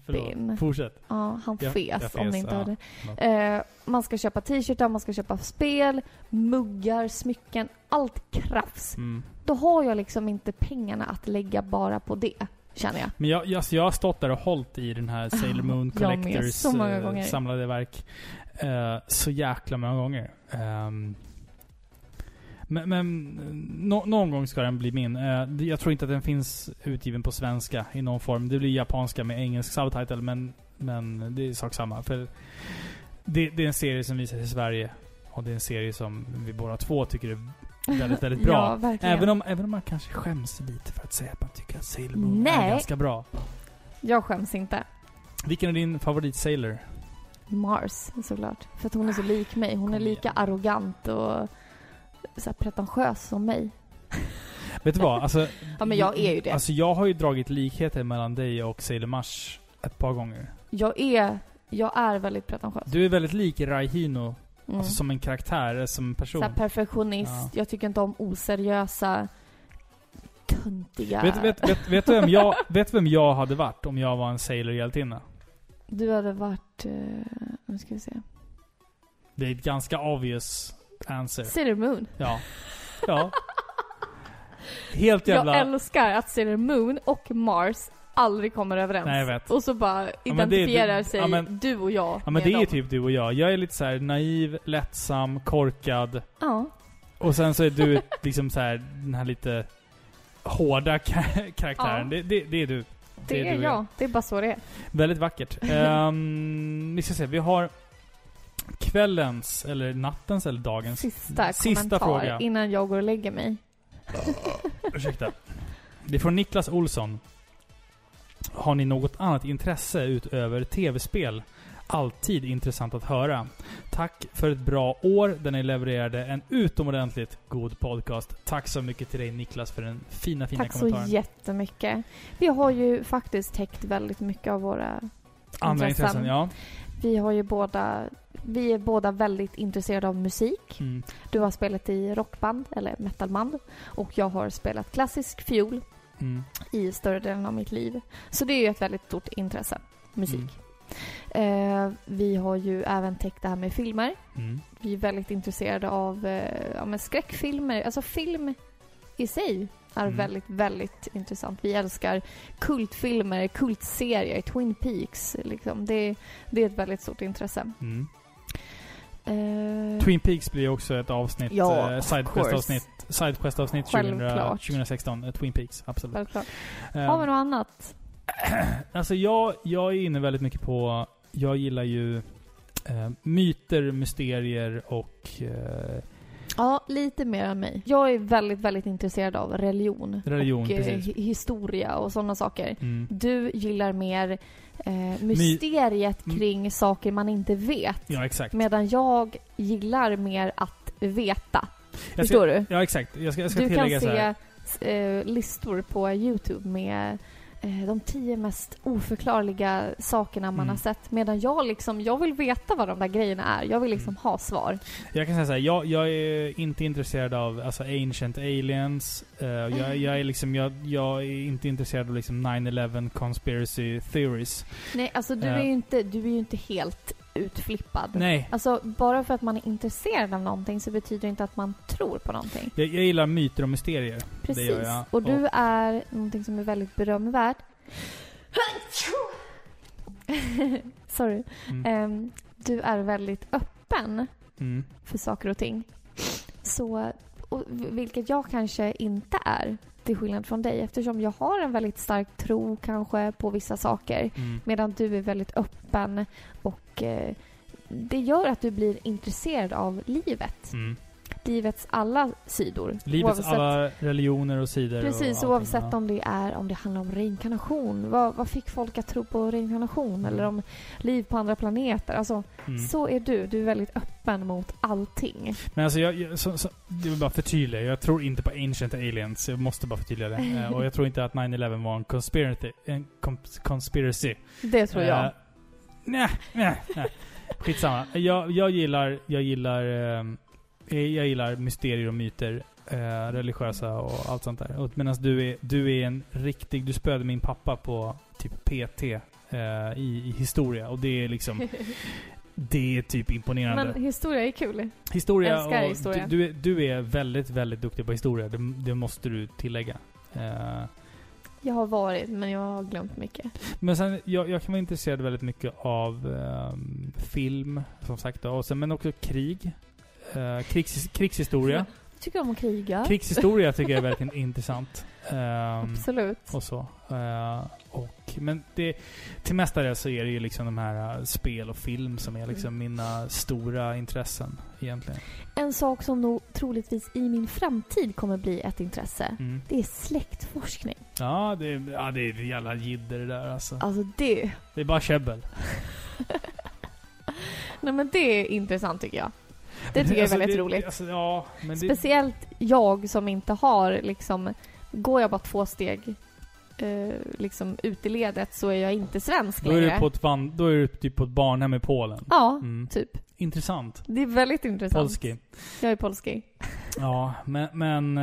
Robin. Fortsätt. Ja, han Jag- fes, om ni inte ja. hörde. Förlåt. Eh, man ska köpa t-shirtar, man ska köpa spel, muggar, smycken, allt krafs. Mm. Då har jag liksom inte pengarna att lägga bara på det, känner jag. Men jag, jag, jag har stått där och hållit i den här Sailor Moon med, Collectors så många eh, samlade verk. eh, så jäkla många gånger. Ehm, men men nå- någon gång ska den bli min. Eh, jag tror inte att den finns utgiven på svenska i någon form. Det blir japanska med engelsk subtitle, men, men det är sak samma. För det, det är en serie som visas i Sverige. Och det är en serie som vi båda två tycker är väldigt, väldigt bra. Ja. Även om, även om man kanske skäms lite för att säga att man tycker att Sailor Moon Nej. är ganska bra. Jag skäms inte. Vilken är din favorit Sailor? Mars, såklart. För att hon är så lik mig. Hon är lika arrogant och så här pretentiös som mig. Vet du vad? Alltså, Ja, men jag är ju det. Alltså jag har ju dragit likheter mellan dig och Sailor Mars ett par gånger. Jag är, jag är väldigt pretentiös. Du är väldigt lik Rai Hino, Mm. alltså som en karaktär, som en person. så här perfektionist. Ja. Jag tycker inte om oseriösa, töntiga... Vet, vet, vet, vet, du vem jag, vet vem jag hade varit om jag var en Sailor-hjältinna? Du hade varit... Uh, nu ska vi se. Det är ett ganska obvious answer. Sailor Moon. Ja. Ja. Helt jävla... Jag älskar att Sailor Moon och Mars aldrig kommer överens. Nej, jag vet. Och så bara men det är- identifierar sig ja, men- du och jag Ja men det är dem. typ du och jag. Jag är lite så naiv, lättsam, korkad. Ja. Och sen så är du liksom så här den här lite hårda ka- karaktären. Ja. Det, det, det är du. Det, är är du och jag. Det är bara så det är. Väldigt vackert. Ehm, vi ska se, vi har kvällens, eller nattens, eller dagens. Sista, Sista fråga. innan jag går och lägger mig. Ursäkta. Det är från Niklas Olsson. Har ni något annat intresse utöver tv-spel? Alltid intressant att höra. Tack för ett bra år där ni levererade en utomordentligt god podcast. Tack så mycket till dig Niklas för den fina, fina Tack så kommentaren. jättemycket. Vi har ju faktiskt täckt väldigt mycket av våra Andra intressen. intressen, ja. Vi har ju båda... Vi är båda väldigt intresserade av musik. Mm. Du har spelat i rockband, eller metalband. Och jag har spelat klassisk fiol Mm. i större delen av mitt liv. Så det är ju ett väldigt stort intresse, musik. Mm. Eh, vi har ju även täckt det här med filmer. Mm. Vi är väldigt intresserade av eh, ja, skräckfilmer. Alltså film i sig är Mm. väldigt, väldigt intressant. Vi älskar kultfilmer, kultserier, Twin Peaks. Liksom. Det, det är ett väldigt stort intresse. Mm. Eh, Twin Peaks blir ju också ett avsnitt, Ja, eh, Sidequest-avsnitt. 2000, Självklart. 2016. eh, Twin Peaks, absolut. Självklart. Eh, Har vi något annat? Alltså jag, jag är inne väldigt mycket på... Jag gillar ju eh, myter, mysterier och... Eh, Ja, lite mer än mig. Jag är väldigt, väldigt intresserad av religion. Religion, och eh, precis. hi- historia och sådana saker. mm. Du gillar mer eh, mysteriet Mm. kring saker man inte vet. Ja, exakt. Medan jag gillar mer att veta. Jag Förstår ska, du? Ja, exakt. Jag ska, jag ska Du kan se eh, listor på Youtube med de tio mest oförklarliga sakerna man Mm. har sett. Medan jag liksom, jag vill veta vad de där grejerna är. Jag vill liksom Mm. ha svar. Jag kan säga så här, jag, jag är inte intresserad av alltså, ancient aliens. Eh, jag, jag är liksom, jag, jag är inte intresserad av liksom 9-11 conspiracy theories. Nej, alltså du Eh. är ju inte, du är ju inte helt utflippad. Nej. Alltså, bara för att man är intresserad av någonting så betyder det inte att man tror på någonting. Jag, jag gillar myter och mysterier. Precis. Och du är någonting som är väldigt berömvärd. Sorry. Mm. Ehm, du är väldigt öppen Mm. för saker och ting. Så, och, vilket jag kanske inte är, till skillnad från dig. Eftersom jag har en väldigt stark tro kanske på vissa saker. Mm. Medan du är väldigt öppen och eh, det gör att du blir intresserad av livet. Mm. Livets alla sidor. Livets Oavsett- alla religioner och sidor. Precis, och oavsett ja. om det är om det handlar om reinkarnation. Vad, vad fick folk att tro på reinkarnation? Mm. Eller om liv på andra planeter? Alltså, Mm. så är du. Du är väldigt öppen mot allting. Men alltså, jag, jag, så, så, det vill bara förtydliga. Jag tror inte på ancient aliens. Jag måste bara förtydliga det. Eh, och jag tror inte att 9-11 var en conspiracy. En cons- conspiracy. Det tror jag. Eh, nej, nej, nej. Skitsamma. Jag, jag gillar, jag gillar, eh, jag gillar mysterier och myter. Eh, religiösa och allt sånt där. Medan du är, du är en riktig, du spöade min pappa på typ PT eh, i, i historia. Och det är liksom, det är typ imponerande. Men historia är kul. Historia Älskar och historia. Du, du, är, du är väldigt, väldigt duktig på historia. Det, det måste du tillägga. Eh, Jag har varit, men jag har glömt mycket. men sen, jag, jag kan vara intresserad väldigt mycket av ehm, film, som sagt. Då, och sen, men också krig. Uh, krigs, krigshistoria. Tycker om att kriga. Krigshistoria tycker jag är väldigt in- intressant. Ehm, Absolut. och så. Eh, och, men det, till mestadels så är det ju liksom de här eh, spel och film som är liksom mina stora intressen egentligen. En sak som nog troligtvis i min framtid kommer bli ett intresse. Mm. Det är släktforskning. Ja, det är, ja, det är jävla jidder det där alltså. Alltså det... Det är bara käbbel. Nej men det är intressant tycker jag. Det tycker jag är Alltså, väldigt det- roligt. Alltså, ja, men det, Speciellt jag som inte har liksom... Går jag bara två steg eh, liksom ut i ledet så är jag inte svensk då är, längre. du på ett van, då är du typ på ett barnhem i Polen. Ja, Mm. typ. Intressant. Det är väldigt intressant. Polski. Jag är polski. Ja, men... men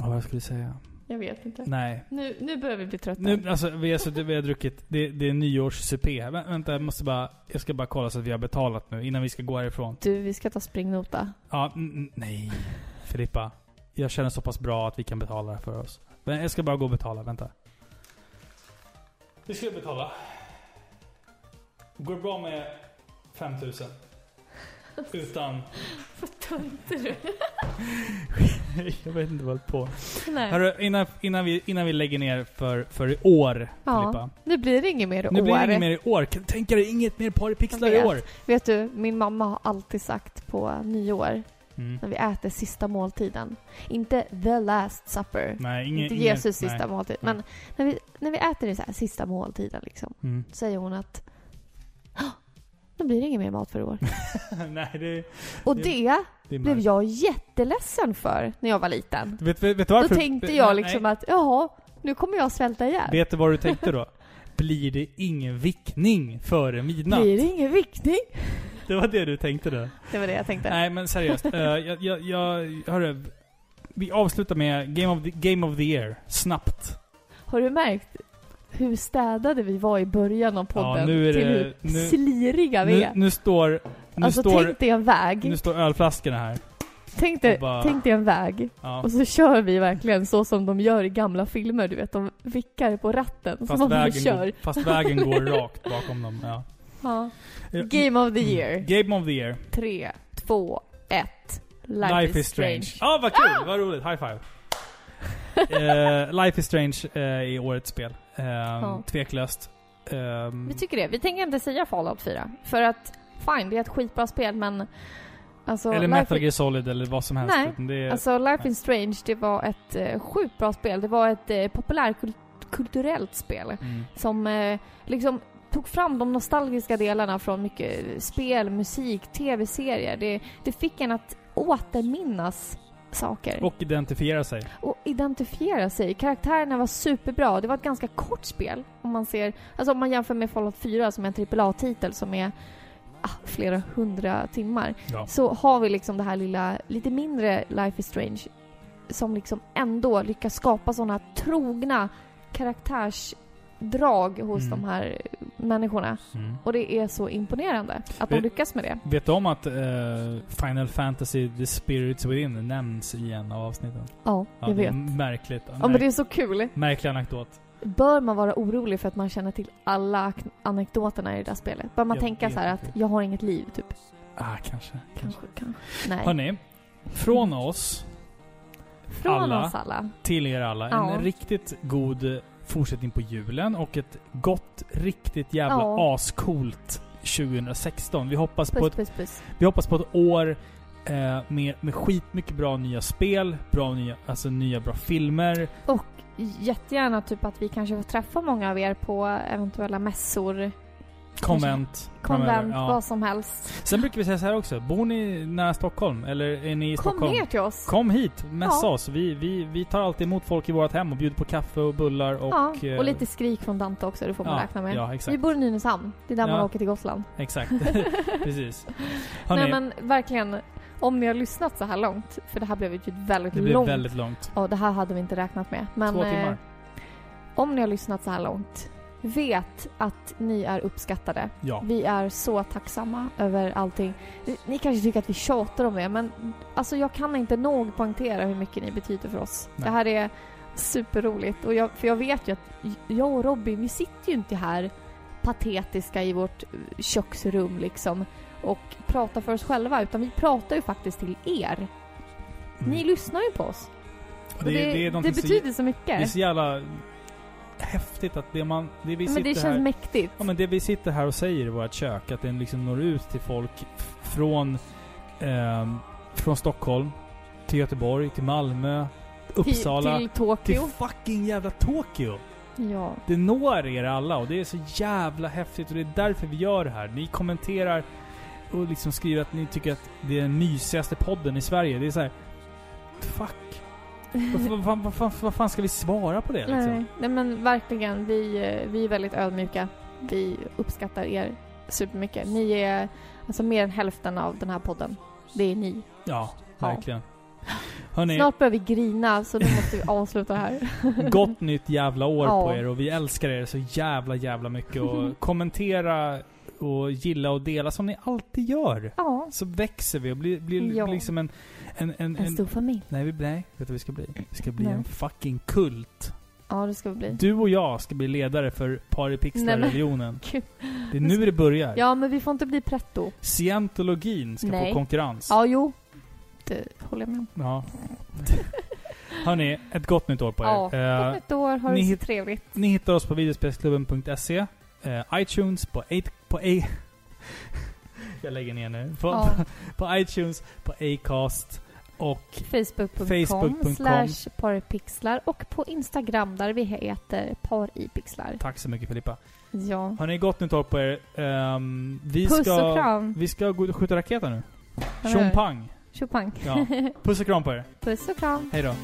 ja, vad jag skulle säga? Jag vet inte. Nej. Nu, nu börjar vi bli trötta. Nu, alltså, vi, suttit- vi har druckit, det, det är nyårssupé. Vä- Vänta, jag måste bara, jag ska bara kolla så att vi har betalat nu innan vi ska gå härifrån. Du, vi ska ta springnota. Ja, nej. Filippa. Jag känner så pass bra att vi kan betala det för oss. Men jag ska bara gå och betala, vänta. Vi ska betala. Går det bra med 5000? Utan... Vad töntig du jag vet inte vad jag på. Nej. Hörru, innan, innan, vi, innan vi lägger ner för, för i år, Ja. Filippa. Nu blir det inget mer Nu blir det år. inget mer i år. Tänka dig inget mer paripixlar Jag i år? Vet du, min mamma har alltid sagt på nyår, Mm. när vi äter sista måltiden. Inte the last supper. Nej, ingen, inte ingen, Jesus sista nej. måltid. Nej. Men när vi, när vi äter den så här sista måltiden liksom, Mm. säger hon att "Ah, nu blir det ingen mer mat för i år. nej, det, Och Det- det det blev jag jätteledsen för när jag var liten. Vet, vet, vet varför? Då tänkte Nej, jag liksom att, jaha, nu kommer jag svälta ihjäl. Vet du vad du tänkte då? Blir det ingen vickning före midnatt? Blir det ingen viktning? Det var det du tänkte då? Det var det jag tänkte. Nej men seriöst. Uh, jag, jag, jag, hörru, vi avslutar med Game of the, Game of the Year. Snabbt. Har du märkt hur städade vi var i början av podden? Ja, nu är till det- hur nu- sliriga vi Nu, är. nu står... Nu alltså står... tänk dig en väg. Nu står ölflaskorna här. Tänk dig, bara- tänk dig en väg. Ja. Och så kör vi verkligen så som de gör i gamla filmer. Du vet, de vickar på ratten. Fast som vägen, kör. går, fast vägen går rakt bakom dem. Ja. Ja. Game of the year. Mm. Game of the year. Tre, två, ett. Life, is strange. Ja, ah, vad kul! Vad roligt. High five. Eh, Life is Strange uh, är årets spel. Uh, Tveklöst. Ehm, Vi tycker det. Vi tänker inte säga Fallout 4. För att, fine, det är ett skitbra spel men... Alltså, eller Life Metal Gear Solid eller vad som helst. Nej, är, Alltså Life nej. is Strange, det var ett eh, sjukt bra spel. Det var ett eh, populärkulturellt spel. mm. Som eh, liksom tog fram de nostalgiska delarna från mycket spel, musik, tv-serier. Det, det fick en att återminnas saker. Och identifiera sig. och identifiera sig. Karaktärerna var superbra. Det var ett ganska kort spel. Om man ser, alltså om man jämför med Fallout 4 som är en AAA-titel som är ah, flera hundra timmar. Ja. Så har vi liksom det här lilla, lite mindre Life is Strange som liksom ändå lyckas skapa sådana trogna karaktärsdrag hos Mm. de här människorna. Mm. Och det är så imponerande att de lyckas med det. Vet du om att eh, Final Fantasy The Spirits Within nämns i en av avsnitten? Ja, Ja, jag vet. Märkligt. Ja men det är så kul. Märklig anekdot. Bör man vara orolig för att man känner till alla anekdoterna i det där spelet? Bör man Jag tänka så här att jag har inget liv, typ? Ah, kanske. kanske. Kanske, kanske. Nej. Hörni, från oss Från alla. oss alla. till er alla. Ja. En riktigt god fortsättning på julen och ett gott, riktigt jävla Ja. ascoolt 2016. Vi hoppas, på Puss, ett, puss, puss. vi hoppas på ett år Eh, med, med skitmycket bra nya spel, bra nya, alltså nya bra filmer. Och jättegärna typ att vi kanske får träffa många av er på eventuella mässor, Konvent. konvent, ja. vad som helst. Sen brukar vi säga så här också. Bor ni nära Stockholm? Eller är ni i Kom Stockholm? ner till oss. Kom hit, mässa Ja. oss. Vi, vi, vi tar alltid emot folk i vårt hem och bjuder på kaffe och bullar och... ja, eh, och lite skrik från Dante också, det får man ja, räkna med. Ja, vi exakt. bor i Nynäshamn. Det är där man åker till Gotland. Exakt. Precis. Hörrni, Nej men verkligen, om ni har lyssnat så här långt, för det här blev ju ett väldigt det långt... väldigt långt. Ja, det här hade vi inte räknat med. Men Två eh, timmar. om ni har lyssnat så här långt, vet att ni är uppskattade. Ja. Vi är så tacksamma över allting. Ni kanske tycker att vi tjatar om det, men alltså jag kan inte nog poängtera hur mycket ni betyder för oss. Nej. Det här är superroligt. Och jag, för jag vet ju att jag och Robin, vi sitter ju inte här patetiska i vårt eh, köksrum liksom och pratar för oss själva, utan vi pratar ju faktiskt till er. Ni Mm. lyssnar ju på oss. Det, det, det, det, någonting så- betyder så mycket. Det är så jävla häftigt att det man... Det vi men det känns här... mäktigt. Ja men det vi sitter här och säger i vårt kök, att den liksom når ut till folk från, ehm, från Stockholm, till Göteborg, till Malmö, Uppsala, Till, till, till Tokyo. fucking jävla Tokyo! Ja. Det når er alla och det är så jävla häftigt och det är därför vi gör det här. Ni kommenterar och liksom skriver att ni tycker att det är den mysigaste podden i Sverige. Det är så här. Fuck. Vad, vad, vad, fan- vad fan ska vi svara på det liksom? Nej, nej men verkligen. Vi, eh, vi är väldigt ödmjuka. Vi uppskattar er supermycket. Ni är alltså mer än hälften av den här podden. Det är ni. Ja, Ja. verkligen. Hörni, Snart börjar vi grina så nu måste vi avsluta här. gott nytt jävla år Ja. på er och vi älskar er så jävla jävla mycket. Och kommentera och gilla och dela som ni alltid gör. Ja, Så växer vi och blir, blir, Ja. blir liksom en... en, en, en en stor familj. nej, vi, nej, vet du vad vi ska bli? Vi ska bli Nej. en fucking kult. Ja, det ska vi bli. Du och jag ska bli ledare för paripixlar-religionen. Det är nu det börjar. Ja, men vi får inte bli pretto. Scientologin ska Nej. få konkurrens. Ja, jo. Det håller jag med om. Ja. Hörni, ett gott nytt år på er. Ja, Eh, Gott nytt år. Ha det så trevligt. Ni hittar oss på videospelsklubben.se, eh, iTunes, på, eight, på A... Jag lägger ner nu. På, Ja. på iTunes, på Acast och Facebook.com Facebook.com. slash paripixlar och på Instagram där vi heter paripixlar. tack så mycket Filippa. Ja. Har ni gott nytt år på er? Ehm, vi Puss ska, och kram. Vi ska gå och skjuta raketer nu. Eller Tjong hur? pang! Tjopang. Ja. Puss och kram på er. Puss och kram. Hej då.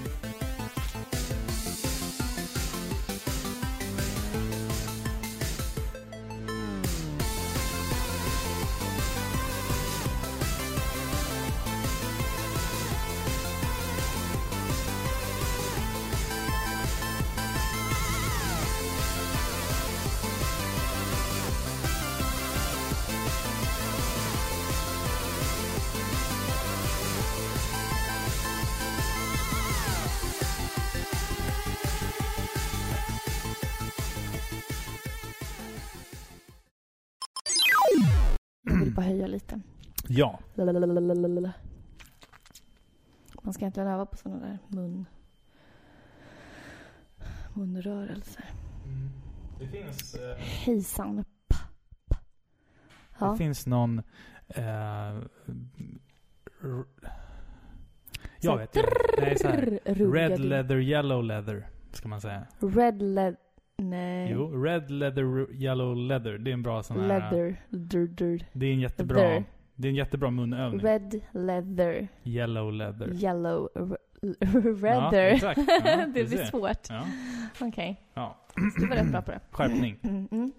Lite. Ja. Lalalalalalala. Man ska egentligen öva på sådana där mun... munrörelser. Det finns... Hejsan. Pa, pa. Ja. Det finns någon... Eh, r- jag vet inte. Nej, så här. Ruggar Red leather, yellow leather. Ska man säga. Red leather. Nej. Jo, red leather, yellow leather. Det är en bra sån här... Leather. Dur, dur. Det är en jättebra... Leather. Det är en jättebra munövning. Red leather. Yellow leather. Yellow. r- Ja, exakt. Ja, det blir ser. svårt. Ja, Okej. ja. Du var rätt bra på det. Skärpning. Mm, mm.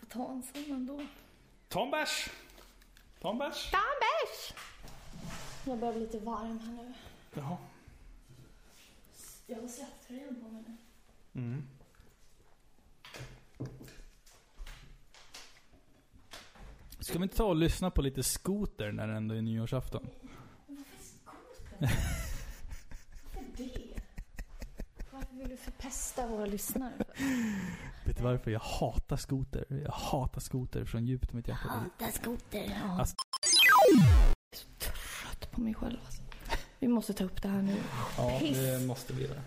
Får ta en sån ändå. Ta en bärs! Ta en bärs! Jag börjar bli lite varm här nu. Jaha. Jag har svetttröjan på mig nu. Mm. Ska vi inte ta och lyssna på lite skoter när det ändå är nyårsafton? Varför det? Varför vill du förpesta våra lyssnare? Vet du varför? Jag hatar skoter. Jag hatar skoter från djupet av mitt hjärta. Hatar skoter. Ja. Alltså- på mig själv. Alltså. Vi måste ta upp det här nu. Ja, Piss. det måste vi göra.